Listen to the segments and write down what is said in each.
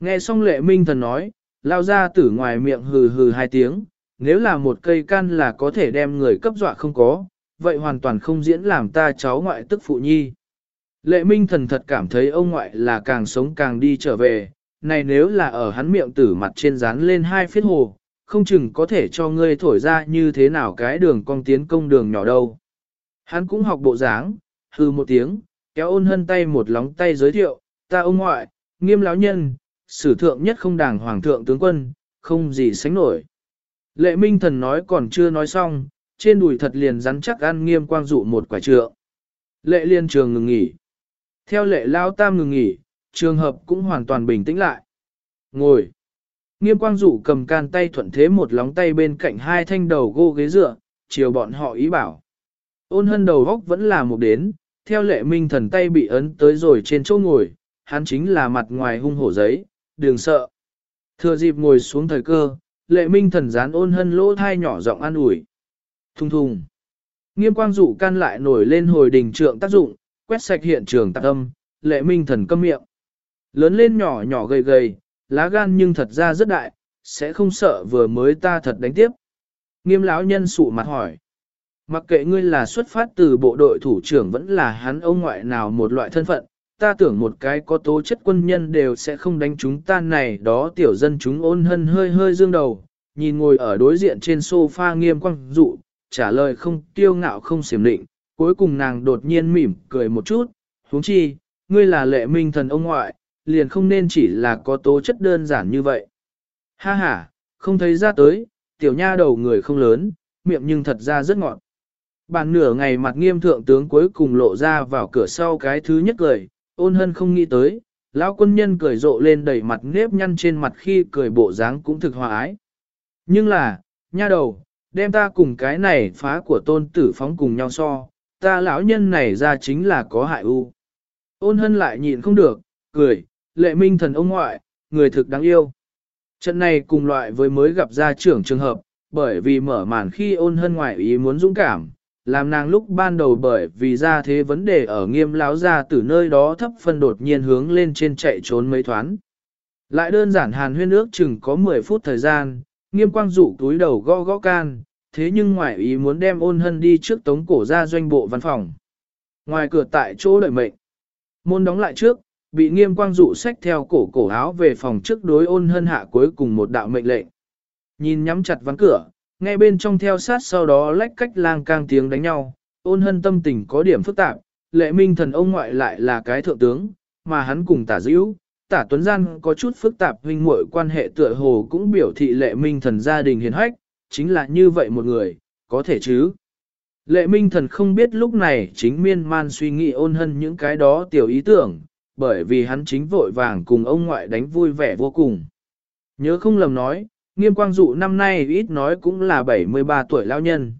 Nghe xong lệ minh thần nói, lao ra tử ngoài miệng hừ hừ hai tiếng, nếu là một cây can là có thể đem người cấp dọa không có, vậy hoàn toàn không diễn làm ta cháu ngoại tức phụ nhi. Lệ minh thần thật cảm thấy ông ngoại là càng sống càng đi trở về, này nếu là ở hắn miệng tử mặt trên dán lên hai phiết hồ, không chừng có thể cho ngươi thổi ra như thế nào cái đường cong tiến công đường nhỏ đâu. Hắn cũng học bộ dáng, hư một tiếng, kéo ôn hân tay một lóng tay giới thiệu, ta ông ngoại, nghiêm lão nhân, sử thượng nhất không đảng hoàng thượng tướng quân, không gì sánh nổi. Lệ minh thần nói còn chưa nói xong, trên đùi thật liền rắn chắc ăn nghiêm quang dụ một quả trượng. Lệ liên trường ngừng nghỉ. Theo lệ lao tam ngừng nghỉ, trường hợp cũng hoàn toàn bình tĩnh lại. Ngồi. Nghiêm quang dụ cầm can tay thuận thế một lóng tay bên cạnh hai thanh đầu gô ghế dựa, chiều bọn họ ý bảo. Ôn hân đầu góc vẫn là một đến, theo lệ minh thần tay bị ấn tới rồi trên chỗ ngồi, hắn chính là mặt ngoài hung hổ giấy, đừng sợ. Thừa dịp ngồi xuống thời cơ, lệ minh thần gián ôn hân lỗ thai nhỏ giọng an ủi. Thùng thùng. Nghiêm quang dụ can lại nổi lên hồi đình trượng tác dụng, quét sạch hiện trường tạc âm, lệ minh thần câm miệng. Lớn lên nhỏ nhỏ gầy gầy, lá gan nhưng thật ra rất đại, sẽ không sợ vừa mới ta thật đánh tiếp. Nghiêm lão nhân sụ mặt hỏi. Mặc kệ ngươi là xuất phát từ bộ đội thủ trưởng vẫn là hắn ông ngoại nào một loại thân phận, ta tưởng một cái có tố chất quân nhân đều sẽ không đánh chúng ta này đó tiểu dân chúng ôn hân hơi hơi dương đầu, nhìn ngồi ở đối diện trên sofa nghiêm quang dụ, trả lời không tiêu ngạo không xiểm định, cuối cùng nàng đột nhiên mỉm cười một chút, huống chi, ngươi là lệ minh thần ông ngoại, liền không nên chỉ là có tố chất đơn giản như vậy. Ha ha, không thấy ra tới, tiểu nha đầu người không lớn, miệng nhưng thật ra rất ngọt. Bàn nửa ngày mặt nghiêm thượng tướng cuối cùng lộ ra vào cửa sau cái thứ nhất cười, ôn hân không nghĩ tới, lão quân nhân cười rộ lên đầy mặt nếp nhăn trên mặt khi cười bộ dáng cũng thực hòa ái. Nhưng là, nha đầu, đem ta cùng cái này phá của tôn tử phóng cùng nhau so, ta lão nhân này ra chính là có hại u. Ôn hân lại nhịn không được, cười, lệ minh thần ông ngoại, người thực đáng yêu. Trận này cùng loại với mới gặp gia trưởng trường hợp, bởi vì mở màn khi ôn hân ngoại ý muốn dũng cảm, làm nàng lúc ban đầu bởi vì ra thế vấn đề ở nghiêm láo ra từ nơi đó thấp phân đột nhiên hướng lên trên chạy trốn mấy thoáng. Lại đơn giản hàn huyên ước chừng có 10 phút thời gian, nghiêm quang dụ túi đầu gõ gõ can, thế nhưng ngoại ý muốn đem ôn hân đi trước tống cổ ra doanh bộ văn phòng. Ngoài cửa tại chỗ đợi mệnh, môn đóng lại trước, bị nghiêm quang dụ xách theo cổ cổ áo về phòng trước đối ôn hân hạ cuối cùng một đạo mệnh lệnh. Nhìn nhắm chặt ván cửa, nghe bên trong theo sát sau đó lách cách lang cang tiếng đánh nhau, ôn hân tâm tình có điểm phức tạp, lệ minh thần ông ngoại lại là cái thượng tướng, mà hắn cùng tả dữ, tả tuấn gian có chút phức tạp huynh muội quan hệ tựa hồ cũng biểu thị lệ minh thần gia đình hiền hách, chính là như vậy một người, có thể chứ. Lệ minh thần không biết lúc này chính miên man suy nghĩ ôn hân những cái đó tiểu ý tưởng, bởi vì hắn chính vội vàng cùng ông ngoại đánh vui vẻ vô cùng. Nhớ không lầm nói, nghiêm quang dụ năm nay ít nói cũng là 73 tuổi lao nhân.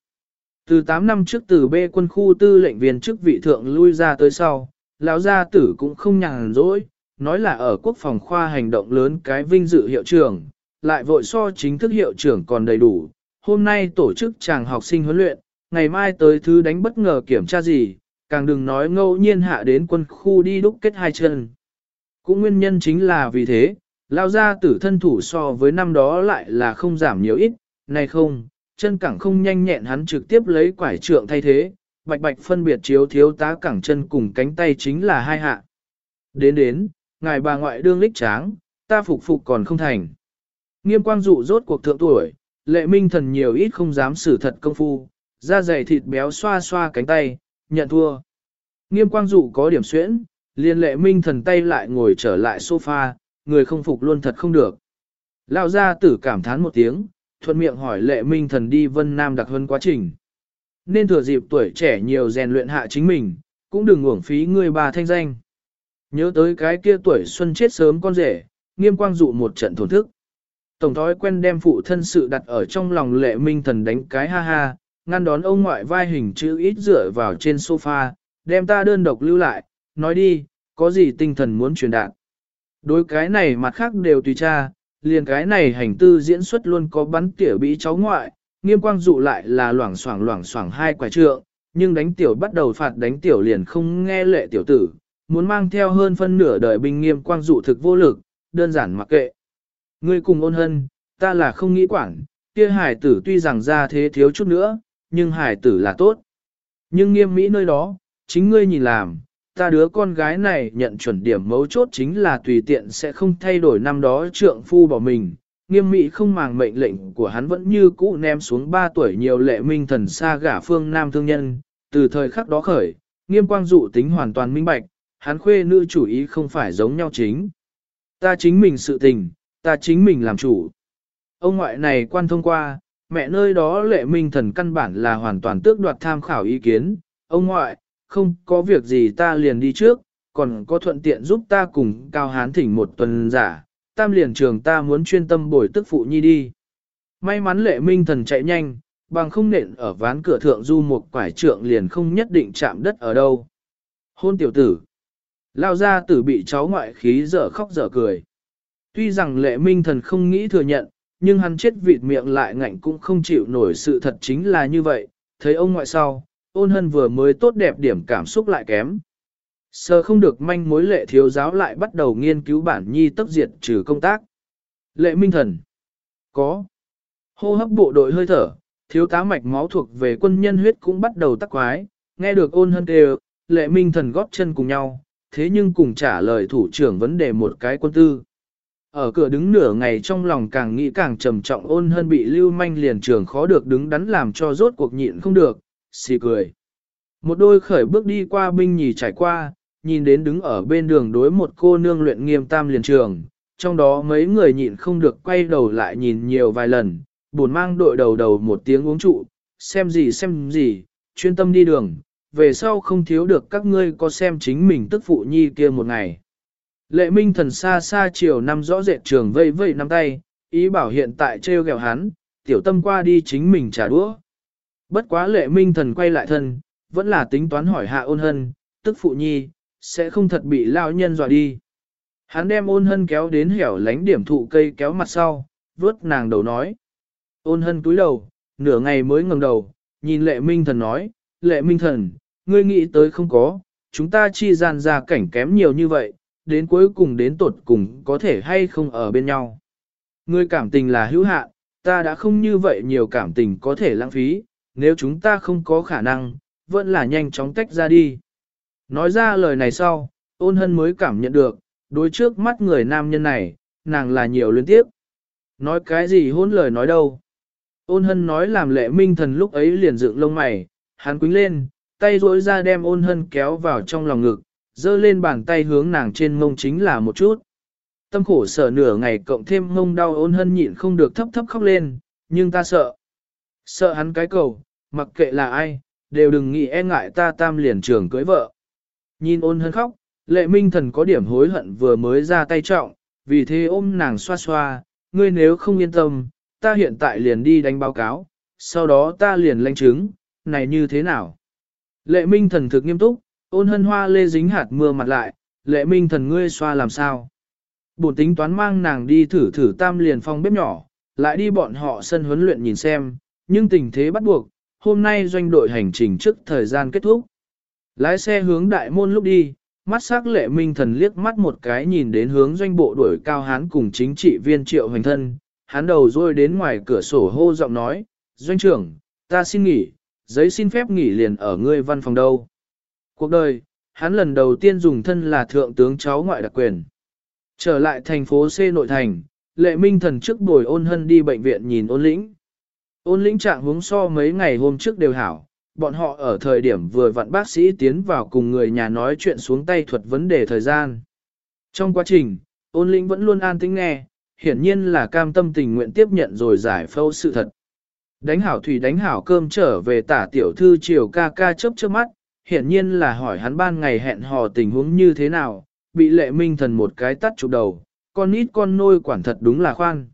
Từ 8 năm trước từ B quân khu tư lệnh viên chức vị thượng lui ra tới sau, lão gia tử cũng không nhàn rỗi, nói là ở quốc phòng khoa hành động lớn cái vinh dự hiệu trưởng, lại vội so chính thức hiệu trưởng còn đầy đủ. Hôm nay tổ chức chàng học sinh huấn luyện, ngày mai tới thứ đánh bất ngờ kiểm tra gì, càng đừng nói ngẫu nhiên hạ đến quân khu đi đúc kết hai chân. Cũng nguyên nhân chính là vì thế, lao ra tử thân thủ so với năm đó lại là không giảm nhiều ít, này không, chân cẳng không nhanh nhẹn hắn trực tiếp lấy quải trượng thay thế, bạch bạch phân biệt chiếu thiếu tá cẳng chân cùng cánh tay chính là hai hạ. Đến đến, ngài bà ngoại đương lích tráng, ta phục phục còn không thành. Nghiêm quang dụ rốt cuộc thượng tuổi, lệ minh thần nhiều ít không dám xử thật công phu, da dày thịt béo xoa xoa cánh tay, nhận thua. Nghiêm quang dụ có điểm xuyễn, liên lệ minh thần tay lại ngồi trở lại sofa, người không phục luôn thật không được. Lao ra tử cảm thán một tiếng, thuận miệng hỏi lệ minh thần đi vân nam đặc hơn quá trình. Nên thừa dịp tuổi trẻ nhiều rèn luyện hạ chính mình, cũng đừng uổng phí người bà thanh danh. Nhớ tới cái kia tuổi xuân chết sớm con rể, nghiêm quang dụ một trận thổn thức. Tổng thói quen đem phụ thân sự đặt ở trong lòng lệ minh thần đánh cái ha ha, ngăn đón ông ngoại vai hình chữ ít dựa vào trên sofa, đem ta đơn độc lưu lại, nói đi, có gì tinh thần muốn truyền đạt. Đối cái này mặt khác đều tùy cha, liền cái này hành tư diễn xuất luôn có bắn tỉa bị cháu ngoại, nghiêm quang dụ lại là loảng xoảng loảng xoảng hai quả trượng, nhưng đánh tiểu bắt đầu phạt đánh tiểu liền không nghe lệ tiểu tử, muốn mang theo hơn phân nửa đời binh nghiêm quang dụ thực vô lực, đơn giản mặc kệ. Ngươi cùng ôn hân, ta là không nghĩ quản, kia hải tử tuy rằng ra thế thiếu chút nữa, nhưng hải tử là tốt. Nhưng nghiêm mỹ nơi đó, chính ngươi nhìn làm, ta đứa con gái này nhận chuẩn điểm mấu chốt chính là tùy tiện sẽ không thay đổi năm đó trượng phu bỏ mình. Nghiêm mỹ không màng mệnh lệnh của hắn vẫn như cũ ném xuống 3 tuổi nhiều lệ minh thần xa gả phương nam thương nhân, từ thời khắc đó khởi, nghiêm quang dụ tính hoàn toàn minh bạch, hắn khuê nữ chủ ý không phải giống nhau chính. Ta chính mình sự tình, ta chính mình làm chủ. Ông ngoại này quan thông qua, mẹ nơi đó lệ minh thần căn bản là hoàn toàn tước đoạt tham khảo ý kiến. Ông ngoại, không có việc gì ta liền đi trước, còn có thuận tiện giúp ta cùng cao hán thỉnh một tuần giả, tam liền trường ta muốn chuyên tâm bồi tức phụ nhi đi. May mắn lệ minh thần chạy nhanh, bằng không nện ở ván cửa thượng du một quải trượng liền không nhất định chạm đất ở đâu. Hôn tiểu tử. Lao ra tử bị cháu ngoại khí dở khóc dở cười. Tuy rằng lệ minh thần không nghĩ thừa nhận, nhưng hắn chết vịt miệng lại ngạnh cũng không chịu nổi sự thật chính là như vậy. Thấy ông ngoại sau, ôn hân vừa mới tốt đẹp điểm cảm xúc lại kém. Sờ không được manh mối lệ thiếu giáo lại bắt đầu nghiên cứu bản nhi tốc diệt trừ công tác. Lệ minh thần. Có. Hô hấp bộ đội hơi thở, thiếu tá mạch máu thuộc về quân nhân huyết cũng bắt đầu tắc quái, nghe được ôn hân đều, lệ minh thần góp chân cùng nhau, thế nhưng cùng trả lời thủ trưởng vấn đề một cái quân tư. Ở cửa đứng nửa ngày trong lòng càng nghĩ càng trầm trọng ôn hơn bị lưu manh liền trường khó được đứng đắn làm cho rốt cuộc nhịn không được, xì cười. Một đôi khởi bước đi qua binh nhì trải qua, nhìn đến đứng ở bên đường đối một cô nương luyện nghiêm tam liền trường, trong đó mấy người nhịn không được quay đầu lại nhìn nhiều vài lần, buồn mang đội đầu đầu một tiếng uống trụ, xem gì xem gì, chuyên tâm đi đường, về sau không thiếu được các ngươi có xem chính mình tức phụ nhi kia một ngày. Lệ minh thần xa xa chiều năm rõ rệt trường vây vây năm tay, ý bảo hiện tại treo gẹo hắn, tiểu tâm qua đi chính mình trả đũa. Bất quá lệ minh thần quay lại thân, vẫn là tính toán hỏi hạ ôn hân, tức phụ nhi, sẽ không thật bị lao nhân dọa đi. Hắn đem ôn hân kéo đến hẻo lánh điểm thụ cây kéo mặt sau, vớt nàng đầu nói. Ôn hân túi đầu, nửa ngày mới ngẩng đầu, nhìn lệ minh thần nói, lệ minh thần, ngươi nghĩ tới không có, chúng ta chi gian ra cảnh kém nhiều như vậy, đến cuối cùng đến tột cùng có thể hay không ở bên nhau. Ngươi cảm tình là hữu hạn, ta đã không như vậy nhiều cảm tình có thể lãng phí, nếu chúng ta không có khả năng, vẫn là nhanh chóng tách ra đi. Nói ra lời này sau, ôn hân mới cảm nhận được, đối trước mắt người nam nhân này, nàng là nhiều liên tiếp. Nói cái gì hôn lời nói đâu. Ôn hân nói làm lệ minh thần lúc ấy liền dựng lông mày, hắn quính lên, tay rỗi ra đem ôn hân kéo vào trong lòng ngực, dơ lên bàn tay hướng nàng trên mông chính là một chút. Tâm khổ sở nửa ngày cộng thêm mông đau ôn hân nhịn không được thấp thấp khóc lên, nhưng ta sợ. Sợ hắn cái cầu, mặc kệ là ai, đều đừng nghĩ e ngại ta tam liền trường cưới vợ. Nhìn ôn hân khóc, lệ minh thần có điểm hối hận vừa mới ra tay trọng, vì thế ôm nàng xoa xoa, ngươi nếu không yên tâm, ta hiện tại liền đi đánh báo cáo, sau đó ta liền lanh chứng, này như thế nào? Lệ minh thần thực nghiêm túc, ôn hân hoa lê dính hạt mưa mặt lại, lệ minh thần ngươi xoa làm sao? Bổn tính toán mang nàng đi thử thử tam liền phong bếp nhỏ, lại đi bọn họ sân huấn luyện nhìn xem, nhưng tình thế bắt buộc, hôm nay doanh đội hành trình trước thời gian kết thúc. Lái xe hướng đại môn lúc đi, mắt sắc lệ minh thần liếc mắt một cái nhìn đến hướng doanh bộ đuổi cao hán cùng chính trị viên triệu hành thân, hắn đầu rôi đến ngoài cửa sổ hô giọng nói, doanh trưởng, ta xin nghỉ, giấy xin phép nghỉ liền ở ngươi văn phòng đâu. Cuộc đời, hắn lần đầu tiên dùng thân là thượng tướng cháu ngoại đặc quyền. Trở lại thành phố C nội thành, lệ minh thần trước bồi ôn hân đi bệnh viện nhìn ôn lĩnh. Ôn lĩnh trạng huống so mấy ngày hôm trước đều hảo, bọn họ ở thời điểm vừa vặn bác sĩ tiến vào cùng người nhà nói chuyện xuống tay thuật vấn đề thời gian. Trong quá trình, ôn lĩnh vẫn luôn an tĩnh nghe, hiển nhiên là cam tâm tình nguyện tiếp nhận rồi giải phẫu sự thật. Đánh hảo thủy đánh hảo cơm trở về tả tiểu thư chiều ca ca chớp chớp mắt, hiển nhiên là hỏi hắn ban ngày hẹn hò tình huống như thế nào, bị lệ minh thần một cái tắt chụp đầu, con nít con nôi quản thật đúng là khoan.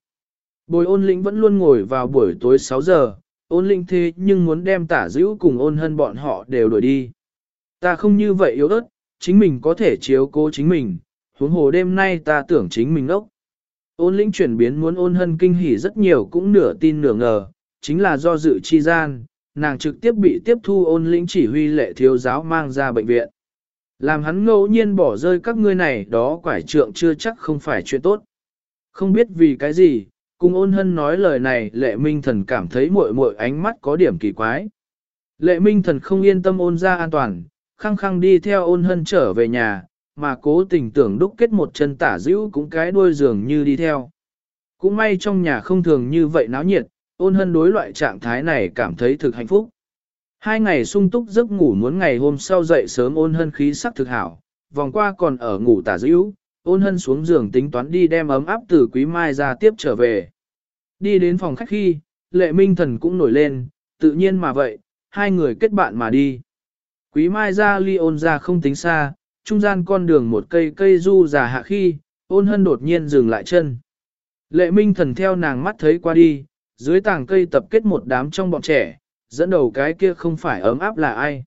Bồi ôn lĩnh vẫn luôn ngồi vào buổi tối 6 giờ, ôn lĩnh thế nhưng muốn đem tả dữ cùng ôn hân bọn họ đều đuổi đi. Ta không như vậy yếu ớt, chính mình có thể chiếu cố chính mình, huống hồ đêm nay ta tưởng chính mình ốc. Ôn lĩnh chuyển biến muốn ôn hân kinh hỉ rất nhiều cũng nửa tin nửa ngờ, chính là do dự chi gian, nàng trực tiếp bị tiếp thu ôn lĩnh chỉ huy lệ thiếu giáo mang ra bệnh viện. Làm hắn ngẫu nhiên bỏ rơi các ngươi này đó quải trượng chưa chắc không phải chuyện tốt. Không biết vì cái gì, cùng ôn hân nói lời này lệ minh thần cảm thấy muội muội ánh mắt có điểm kỳ quái. Lệ minh thần không yên tâm ôn ra an toàn, khăng khăng đi theo ôn hân trở về nhà, mà cố tình tưởng đúc kết một chân tả dữ cũng cái đuôi giường như đi theo. Cũng may trong nhà không thường như vậy náo nhiệt, ôn hân đối loại trạng thái này cảm thấy thực hạnh phúc. Hai ngày sung túc giấc ngủ muốn ngày hôm sau dậy sớm ôn hân khí sắc thực hảo, vòng qua còn ở ngủ tả dữ, ôn hân xuống giường tính toán đi đem ấm áp từ quý mai ra tiếp trở về. Đi đến phòng khách khi, lệ minh thần cũng nổi lên, tự nhiên mà vậy, hai người kết bạn mà đi. Quý mai ra ly ôn ra không tính xa, trung gian con đường một cây cây du già hạ khi, ôn hân đột nhiên dừng lại chân. Lệ minh thần theo nàng mắt thấy qua đi, dưới tảng cây tập kết một đám trong bọn trẻ, dẫn đầu cái kia không phải ấm áp là ai.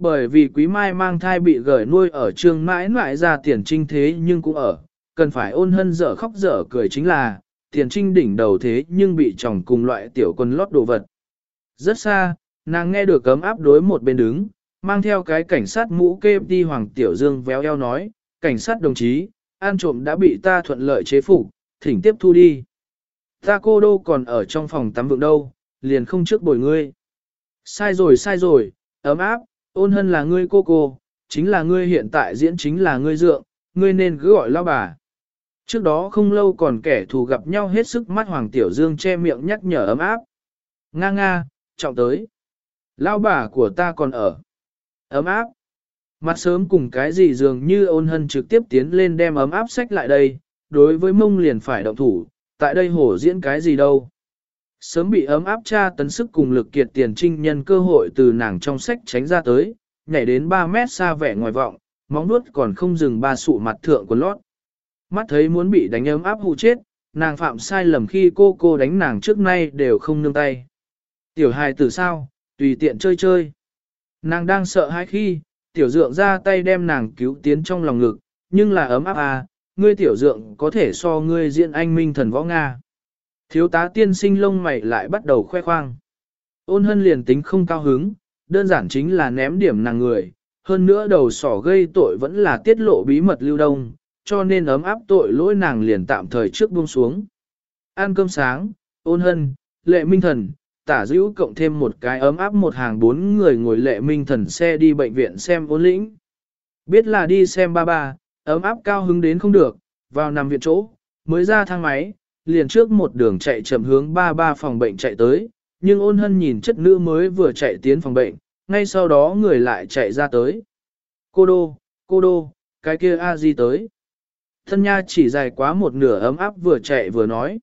Bởi vì quý mai mang thai bị gửi nuôi ở trường mãi mãi ra tiền trinh thế nhưng cũng ở, cần phải ôn hân dở khóc dở cười chính là, tiền trinh đỉnh đầu thế nhưng bị chồng cùng loại tiểu quân lót đồ vật. Rất xa, nàng nghe được cấm áp đối một bên đứng, mang theo cái cảnh sát mũ kê đi Hoàng Tiểu Dương véo eo nói, cảnh sát đồng chí, an trộm đã bị ta thuận lợi chế phục, thỉnh tiếp thu đi. Ta cô đô còn ở trong phòng tắm vượng đâu, liền không trước bồi ngươi. Sai rồi sai rồi, ấm áp, ôn hân là ngươi cô cô, chính là ngươi hiện tại diễn chính là ngươi dượng, ngươi nên cứ gọi lao bà. Trước đó không lâu còn kẻ thù gặp nhau hết sức mắt Hoàng Tiểu Dương che miệng nhắc nhở ấm áp. Nga nga, trọng tới. Lao bà của ta còn ở. Ấm áp. Mặt sớm cùng cái gì dường như ôn hân trực tiếp tiến lên đem ấm áp sách lại đây, đối với mông liền phải động thủ, tại đây hổ diễn cái gì đâu. Sớm bị ấm áp tra tấn sức cùng lực kiệt tiền trinh nhân cơ hội từ nàng trong sách tránh ra tới, nhảy đến 3 mét xa vẻ ngoài vọng, móng nuốt còn không dừng ba sụ mặt thượng của lót. Mắt thấy muốn bị đánh ấm áp hụ chết, nàng phạm sai lầm khi cô cô đánh nàng trước nay đều không nương tay. Tiểu hài tử sao, tùy tiện chơi chơi. Nàng đang sợ hãi khi, tiểu dượng ra tay đem nàng cứu tiến trong lòng ngực, nhưng là ấm áp à, ngươi tiểu dượng có thể so ngươi diện anh minh thần võ Nga. Thiếu tá tiên sinh lông mày lại bắt đầu khoe khoang. Ôn hân liền tính không cao hứng, đơn giản chính là ném điểm nàng người, hơn nữa đầu sỏ gây tội vẫn là tiết lộ bí mật lưu đông, cho nên ấm áp tội lỗi nàng liền tạm thời trước buông xuống. Ăn cơm sáng, ôn hân, lệ minh thần, tả dữ cộng thêm một cái ấm áp một hàng bốn người ngồi lệ minh thần xe đi bệnh viện xem ôn lĩnh. Biết là đi xem ba ba, ấm áp cao hứng đến không được, vào nằm viện chỗ, mới ra thang máy, liền trước một đường chạy chậm hướng ba ba phòng bệnh chạy tới, nhưng ôn hân nhìn chất nữ mới vừa chạy tiến phòng bệnh, ngay sau đó người lại chạy ra tới. Cô đô, cô đô, cái kia a di tới. Thân nha chỉ dài quá một nửa ấm áp vừa chạy vừa nói.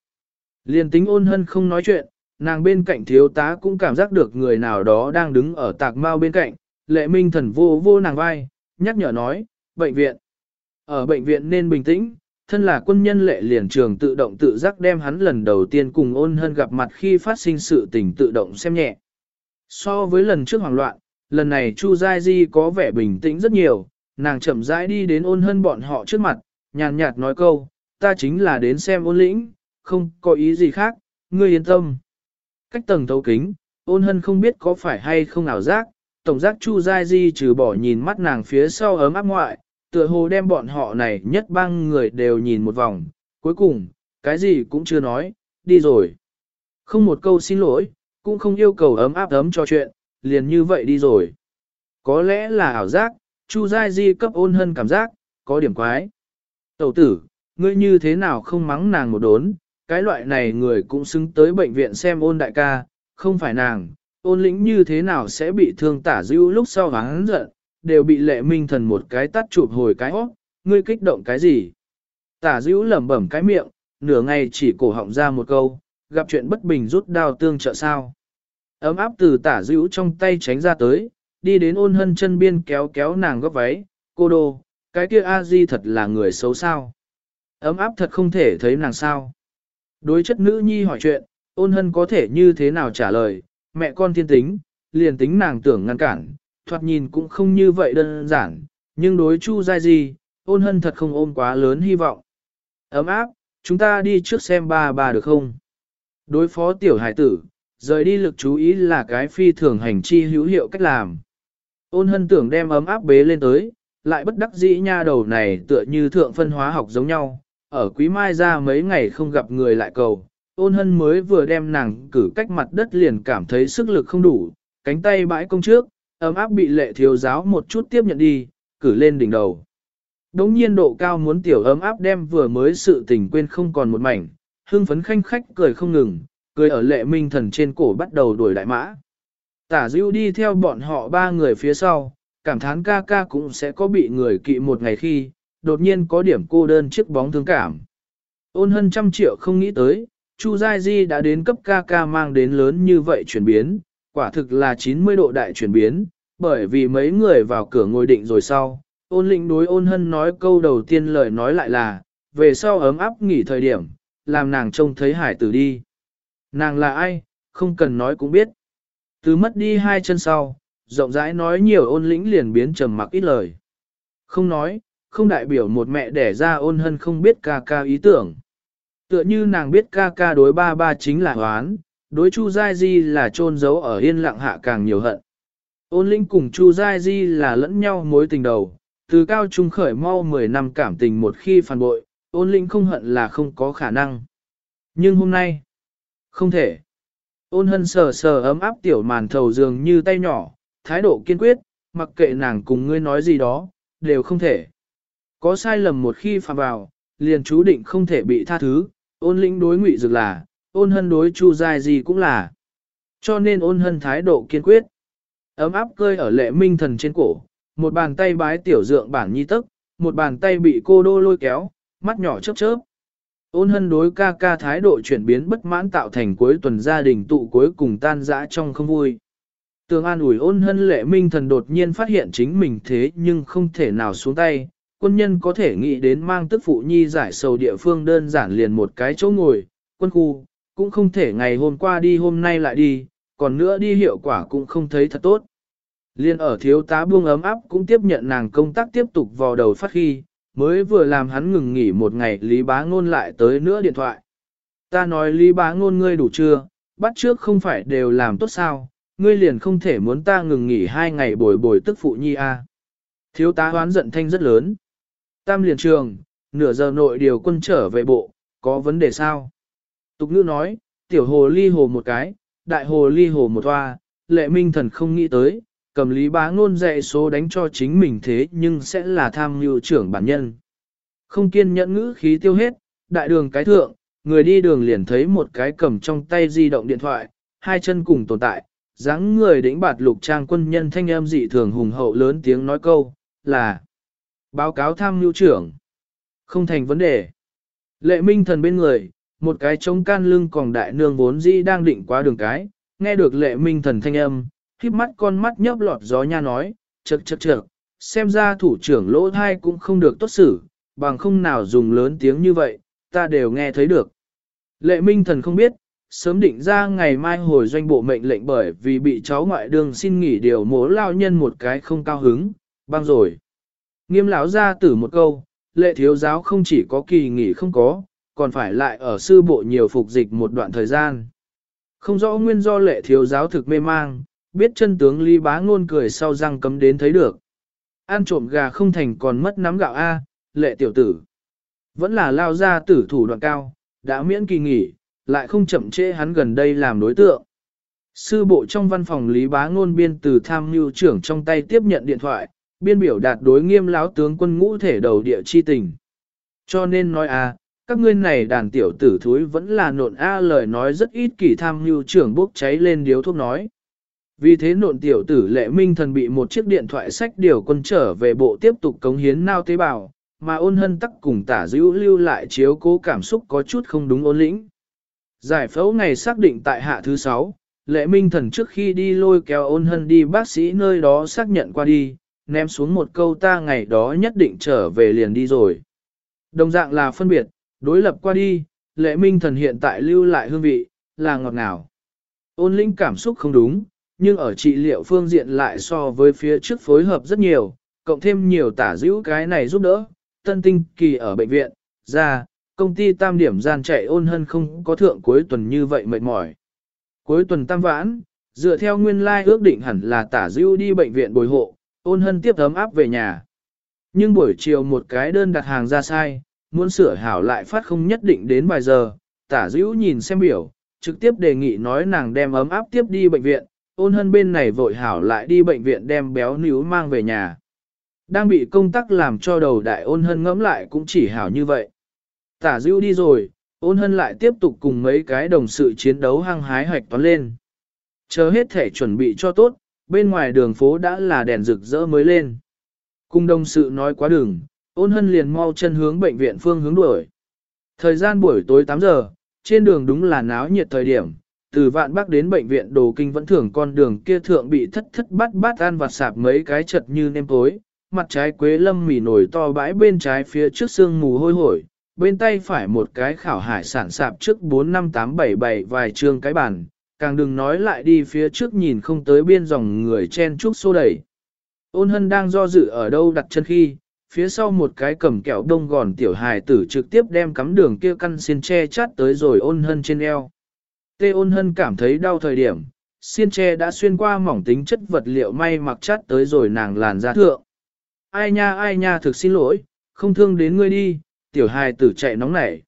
Liền tính ôn hân không nói chuyện, nàng bên cạnh thiếu tá cũng cảm giác được người nào đó đang đứng ở tạc mau bên cạnh, lệ minh thần vô vô nàng vai, nhắc nhở nói, bệnh viện. Ở bệnh viện nên bình tĩnh, thân là quân nhân lệ liền trường tự động tự giác đem hắn lần đầu tiên cùng ôn hân gặp mặt khi phát sinh sự tình tự động xem nhẹ. So với lần trước hoảng loạn, lần này Chu Giai Di có vẻ bình tĩnh rất nhiều, nàng chậm rãi đi đến ôn hân bọn họ trước mặt, nhàn nhạt nói câu, ta chính là đến xem ôn lĩnh, không có ý gì khác, ngươi yên tâm. Cách tầng thấu kính, ôn hân không biết có phải hay không ảo giác, tổng giác Chu Giai Di trừ bỏ nhìn mắt nàng phía sau ấm áp ngoại, tựa hồ đem bọn họ này nhất bang người đều nhìn một vòng, cuối cùng, cái gì cũng chưa nói, đi rồi. Không một câu xin lỗi, cũng không yêu cầu ấm áp ấm cho chuyện, liền như vậy đi rồi. Có lẽ là ảo giác, Chu Giai Di cấp ôn hơn cảm giác, có điểm quái. Tẩu tử, ngươi như thế nào không mắng nàng một đốn, cái loại này người cũng xứng tới bệnh viện xem ôn đại ca, không phải nàng, ôn lĩnh như thế nào sẽ bị thương tả dữ lúc sau hắn giận, đều bị lệ minh thần một cái tắt chụp hồi cái hót, ngươi kích động cái gì? Tả dữ lẩm bẩm cái miệng, nửa ngày chỉ cổ họng ra một câu, gặp chuyện bất bình rút đao tương trợ sao. Ấm áp từ tả dữ trong tay tránh ra tới, đi đến ôn hân chân biên kéo kéo nàng góc váy, cô đô, cái kia a di thật là người xấu sao. Ấm áp thật không thể thấy nàng sao. Đối chất nữ nhi hỏi chuyện, ôn hân có thể như thế nào trả lời, mẹ con thiên tính, liền tính nàng tưởng ngăn cản, thoạt nhìn cũng không như vậy đơn giản, nhưng đối Chu Giai Di, ôn hân thật không ôm quá lớn hy vọng. Ấm áp, chúng ta đi trước xem ba ba được không? Đối phó tiểu hải tử, rời đi lực chú ý là cái phi thường hành chi hữu hiệu cách làm. Ôn hân tưởng đem ấm áp bế lên tới, lại bất đắc dĩ nha đầu này tựa như thượng phân hóa học giống nhau, ở quý mai ra mấy ngày không gặp người lại cầu, ôn hân mới vừa đem nàng cử cách mặt đất liền cảm thấy sức lực không đủ, cánh tay bãi công trước, ấm áp bị lệ thiếu giáo một chút tiếp nhận đi, cử lên đỉnh đầu. Đống nhiên độ cao muốn tiểu ấm áp đem vừa mới sự tình quên không còn một mảnh, hưng phấn khanh khách cười không ngừng, cười ở lệ minh thần trên cổ bắt đầu đuổi đại mã. Tả dưu đi theo bọn họ ba người phía sau, cảm thán ca ca cũng sẽ có bị người kỵ một ngày khi, đột nhiên có điểm cô đơn chiếc bóng thương cảm. Ôn hân trăm triệu không nghĩ tới, Chu Giai Di đã đến cấp ca ca mang đến lớn như vậy chuyển biến, quả thực là 90 độ đại chuyển biến, bởi vì mấy người vào cửa ngồi định rồi sau. Ôn lĩnh đối ôn hân nói câu đầu tiên lời nói lại là, về sau ấm áp nghỉ thời điểm, làm nàng trông thấy hải tử đi. Nàng là ai, không cần nói cũng biết. Từ mất đi hai chân sau, rộng rãi nói nhiều ôn lĩnh liền biến trầm mặc ít lời. Không nói, không đại biểu một mẹ đẻ ra ôn hân không biết ca ca ý tưởng. Tựa như nàng biết ca ca đối ba ba chính là hoán, đối Chu Giai Di là trôn giấu ở yên lặng hạ càng nhiều hận. Ôn linh cùng Chu Giai Di là lẫn nhau mối tình đầu, từ cao trung khởi mau 10 năm cảm tình một khi phản bội, ôn linh không hận là không có khả năng. Nhưng hôm nay, không thể. Ôn hân sờ sờ ấm áp tiểu màn thầu dường như tay nhỏ, thái độ kiên quyết, mặc kệ nàng cùng ngươi nói gì đó, đều không thể. Có sai lầm một khi phạm vào, liền chú định không thể bị tha thứ, ôn Linh đối ngụy dược là, ôn hân đối chu dài gì cũng là. Cho nên ôn hân thái độ kiên quyết. Ấm áp cơi ở lệ minh thần trên cổ, một bàn tay bái tiểu dượng bản nhi tức, một bàn tay bị cô đô lôi kéo, mắt nhỏ chớp chớp. Ôn hân đối ca ca thái độ chuyển biến bất mãn tạo thành cuối tuần gia đình tụ cuối cùng tan rã trong không vui. Tường an ủi ôn hân lệ minh thần đột nhiên phát hiện chính mình thế nhưng không thể nào xuống tay. Quân nhân có thể nghĩ đến mang tức phụ nhi giải sầu địa phương đơn giản liền một cái chỗ ngồi, quân khu, cũng không thể ngày hôm qua đi hôm nay lại đi, còn nữa đi hiệu quả cũng không thấy thật tốt. Liên ở thiếu tá buông ấm áp cũng tiếp nhận nàng công tác tiếp tục vào đầu phát khi, mới vừa làm hắn ngừng nghỉ một ngày Lý Bá Ngôn lại tới nữa điện thoại. Ta nói Lý Bá Ngôn ngươi đủ chưa, bắt trước không phải đều làm tốt sao, ngươi liền không thể muốn ta ngừng nghỉ hai ngày bồi bồi tức phụ nhi a. À. Thiếu tá hoán giận thanh rất lớn. Tam liền trường, nửa giờ nội điều quân trở về bộ, có vấn đề sao? Tục ngữ nói, tiểu hồ ly hồ một cái, đại hồ ly hồ một toa, lệ minh thần không nghĩ tới, cầm lý bá ngôn dạy số đánh cho chính mình thế nhưng sẽ là tham mưu trưởng bản nhân. Không kiên nhẫn ngữ khí tiêu hết, đại đường cái thượng, người đi đường liền thấy một cái cầm trong tay di động điện thoại, hai chân cùng tồn tại, dáng người đĩnh bạt lục trang quân nhân thanh âm dị thường hùng hậu lớn tiếng nói câu, là báo cáo tham mưu trưởng. Không thành vấn đề. Lệ minh thần bên người, một cái trống can lưng còn đại nương vốn dĩ đang định qua đường cái, nghe được lệ minh thần thanh âm, khiếp mắt con mắt nhấp lọt gió nha nói, chật chật chật, xem ra thủ trưởng lỗ thai cũng không được tốt xử, bằng không nào dùng lớn tiếng như vậy, ta đều nghe thấy được. Lệ minh thần không biết, sớm định ra ngày mai hồi doanh bộ mệnh lệnh bởi vì bị cháu ngoại đường xin nghỉ điều mố lao nhân một cái không cao hứng, băng rồi. Nghiêm lão ra tử một câu, lệ thiếu giáo không chỉ có kỳ nghỉ không có, còn phải lại ở sư bộ nhiều phục dịch một đoạn thời gian. Không rõ nguyên do lệ thiếu giáo thực mê mang, biết chân tướng ly bá ngôn cười sau răng cấm đến thấy được. Ăn trộm gà không thành còn mất nắm gạo A, lệ tiểu tử. Vẫn là lao ra tử thủ đoạn cao, đã miễn kỳ nghỉ, lại không chậm trễ hắn gần đây làm đối tượng. Sư bộ trong văn phòng Lý Bá Ngôn biên từ tham mưu trưởng trong tay tiếp nhận điện thoại, biên biểu đạt đối nghiêm lão tướng quân ngũ thể đầu địa chi tình. Cho nên nói à, các ngươi này đàn tiểu tử thúi vẫn là nộn a lời nói rất ít kỳ tham mưu trưởng bốc cháy lên điếu thuốc nói. Vì thế nộn tiểu tử lệ minh thần bị một chiếc điện thoại sách điều quân trở về bộ tiếp tục cống hiến nao tế bào, mà ôn hân tắc cùng tả dữ lưu lại chiếu cố cảm xúc có chút không đúng ôn lĩnh. Giải phẫu ngày xác định tại hạ thứ 6, lệ minh thần trước khi đi lôi kéo ôn hân đi bác sĩ nơi đó xác nhận qua đi, ném xuống một câu ta ngày đó nhất định trở về liền đi rồi. Đồng dạng là phân biệt, đối lập qua đi, lệ minh thần hiện tại lưu lại hương vị, là ngọt ngào. Ôn linh cảm xúc không đúng, nhưng ở trị liệu phương diện lại so với phía trước phối hợp rất nhiều, cộng thêm nhiều tả dữ cái này giúp đỡ, tân tinh kỳ ở bệnh viện, ra, công ty tam điểm gian chạy ôn hân không có thượng cuối tuần như vậy mệt mỏi. Cuối tuần tam vãn, dựa theo nguyên lai like ước định hẳn là tả dữ đi bệnh viện bồi hộ, ôn hân tiếp ấm áp về nhà. Nhưng buổi chiều một cái đơn đặt hàng ra sai, muốn sửa hảo lại phát không nhất định đến vài giờ, tả dữ nhìn xem biểu, trực tiếp đề nghị nói nàng đem ấm áp tiếp đi bệnh viện, ôn hân bên này vội hảo lại đi bệnh viện đem béo níu mang về nhà. Đang bị công tác làm cho đầu đại ôn hân ngẫm lại cũng chỉ hảo như vậy. Tả dữ đi rồi, ôn hân lại tiếp tục cùng mấy cái đồng sự chiến đấu hăng hái hoạch toán lên. Chờ hết thể chuẩn bị cho tốt, bên ngoài đường phố đã là đèn rực rỡ mới lên. Cùng đồng sự nói quá đường, ôn hân liền mau chân hướng bệnh viện phương hướng đuổi. Thời gian buổi tối 8 giờ, trên đường đúng là náo nhiệt thời điểm, từ vạn bắc đến bệnh viện đồ kinh vẫn thường con đường kia thượng bị thất thất bát bát ăn vặt sạp mấy cái chật như nêm tối, mặt trái quế lâm mỉ nổi to bãi bên trái phía trước xương mù hôi hổi, bên tay phải một cái khảo hải sản sạp trước 45877 vài trường cái bàn, càng đừng nói lại đi phía trước nhìn không tới biên dòng người chen chúc xô đẩy. Ôn hân đang do dự ở đâu đặt chân khi, phía sau một cái cầm kẹo đông gòn tiểu hài tử trực tiếp đem cắm đường kia căn xiên tre chát tới rồi ôn hân trên eo. Tê ôn hân cảm thấy đau thời điểm, xiên tre đã xuyên qua mỏng tính chất vật liệu may mặc chát tới rồi nàng làn ra thượng. Ai nha ai nha thực xin lỗi, không thương đến ngươi đi, tiểu hài tử chạy nóng nảy.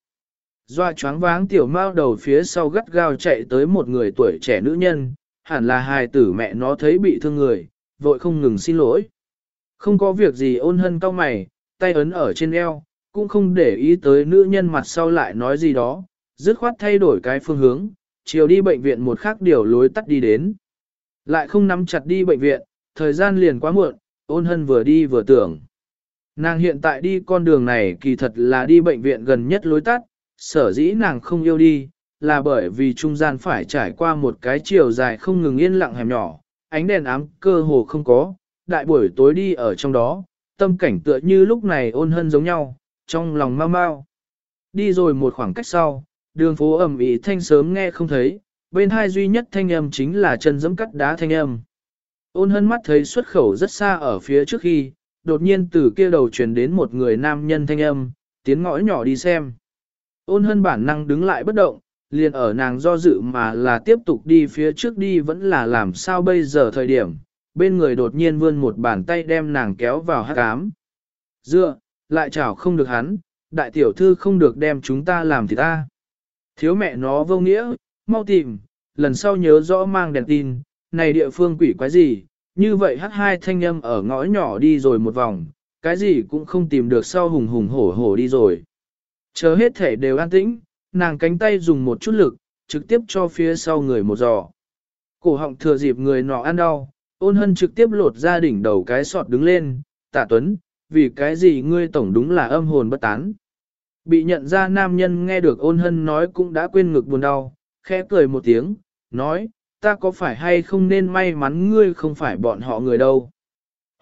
Doa choáng váng tiểu mao đầu phía sau gắt gao chạy tới một người tuổi trẻ nữ nhân, hẳn là hài tử mẹ nó thấy bị thương người, vội không ngừng xin lỗi. Không có việc gì ôn hân cao mày, tay ấn ở trên eo, cũng không để ý tới nữ nhân mặt sau lại nói gì đó, dứt khoát thay đổi cái phương hướng, chiều đi bệnh viện một khác điều lối tắt đi đến. Lại không nắm chặt đi bệnh viện, thời gian liền quá muộn, ôn hân vừa đi vừa tưởng. Nàng hiện tại đi con đường này kỳ thật là đi bệnh viện gần nhất lối tắt, sở dĩ nàng không yêu đi, là bởi vì trung gian phải trải qua một cái chiều dài không ngừng yên lặng hẻm nhỏ, ánh đèn ám cơ hồ không có, đại buổi tối đi ở trong đó, tâm cảnh tựa như lúc này ôn hân giống nhau, trong lòng mau mau. Đi rồi một khoảng cách sau, đường phố ẩm ý thanh sớm nghe không thấy, bên hai duy nhất thanh âm chính là chân dẫm cắt đá thanh âm. Ôn hân mắt thấy xuất khẩu rất xa ở phía trước khi, đột nhiên từ kia đầu truyền đến một người nam nhân thanh âm, tiến ngõ nhỏ đi xem. Ôn hân bản năng đứng lại bất động, liền ở nàng do dự mà là tiếp tục đi phía trước đi vẫn là làm sao bây giờ thời điểm, bên người đột nhiên vươn một bàn tay đem nàng kéo vào hát cám. Dựa, lại chảo không được hắn, đại tiểu thư không được đem chúng ta làm thì ta. Thiếu mẹ nó vô nghĩa, mau tìm, lần sau nhớ rõ mang đèn tin, này địa phương quỷ quái gì, như vậy hát hai thanh âm ở ngõ nhỏ đi rồi một vòng, cái gì cũng không tìm được sau hùng hùng hổ hổ đi rồi. Chờ hết thể đều an tĩnh, nàng cánh tay dùng một chút lực, trực tiếp cho phía sau người một giò. Cổ họng thừa dịp người nọ ăn đau, ôn hân trực tiếp lột ra đỉnh đầu cái sọt đứng lên, tạ tuấn, vì cái gì ngươi tổng đúng là âm hồn bất tán. Bị nhận ra nam nhân nghe được ôn hân nói cũng đã quên ngực buồn đau, khẽ cười một tiếng, nói, ta có phải hay không nên may mắn ngươi không phải bọn họ người đâu.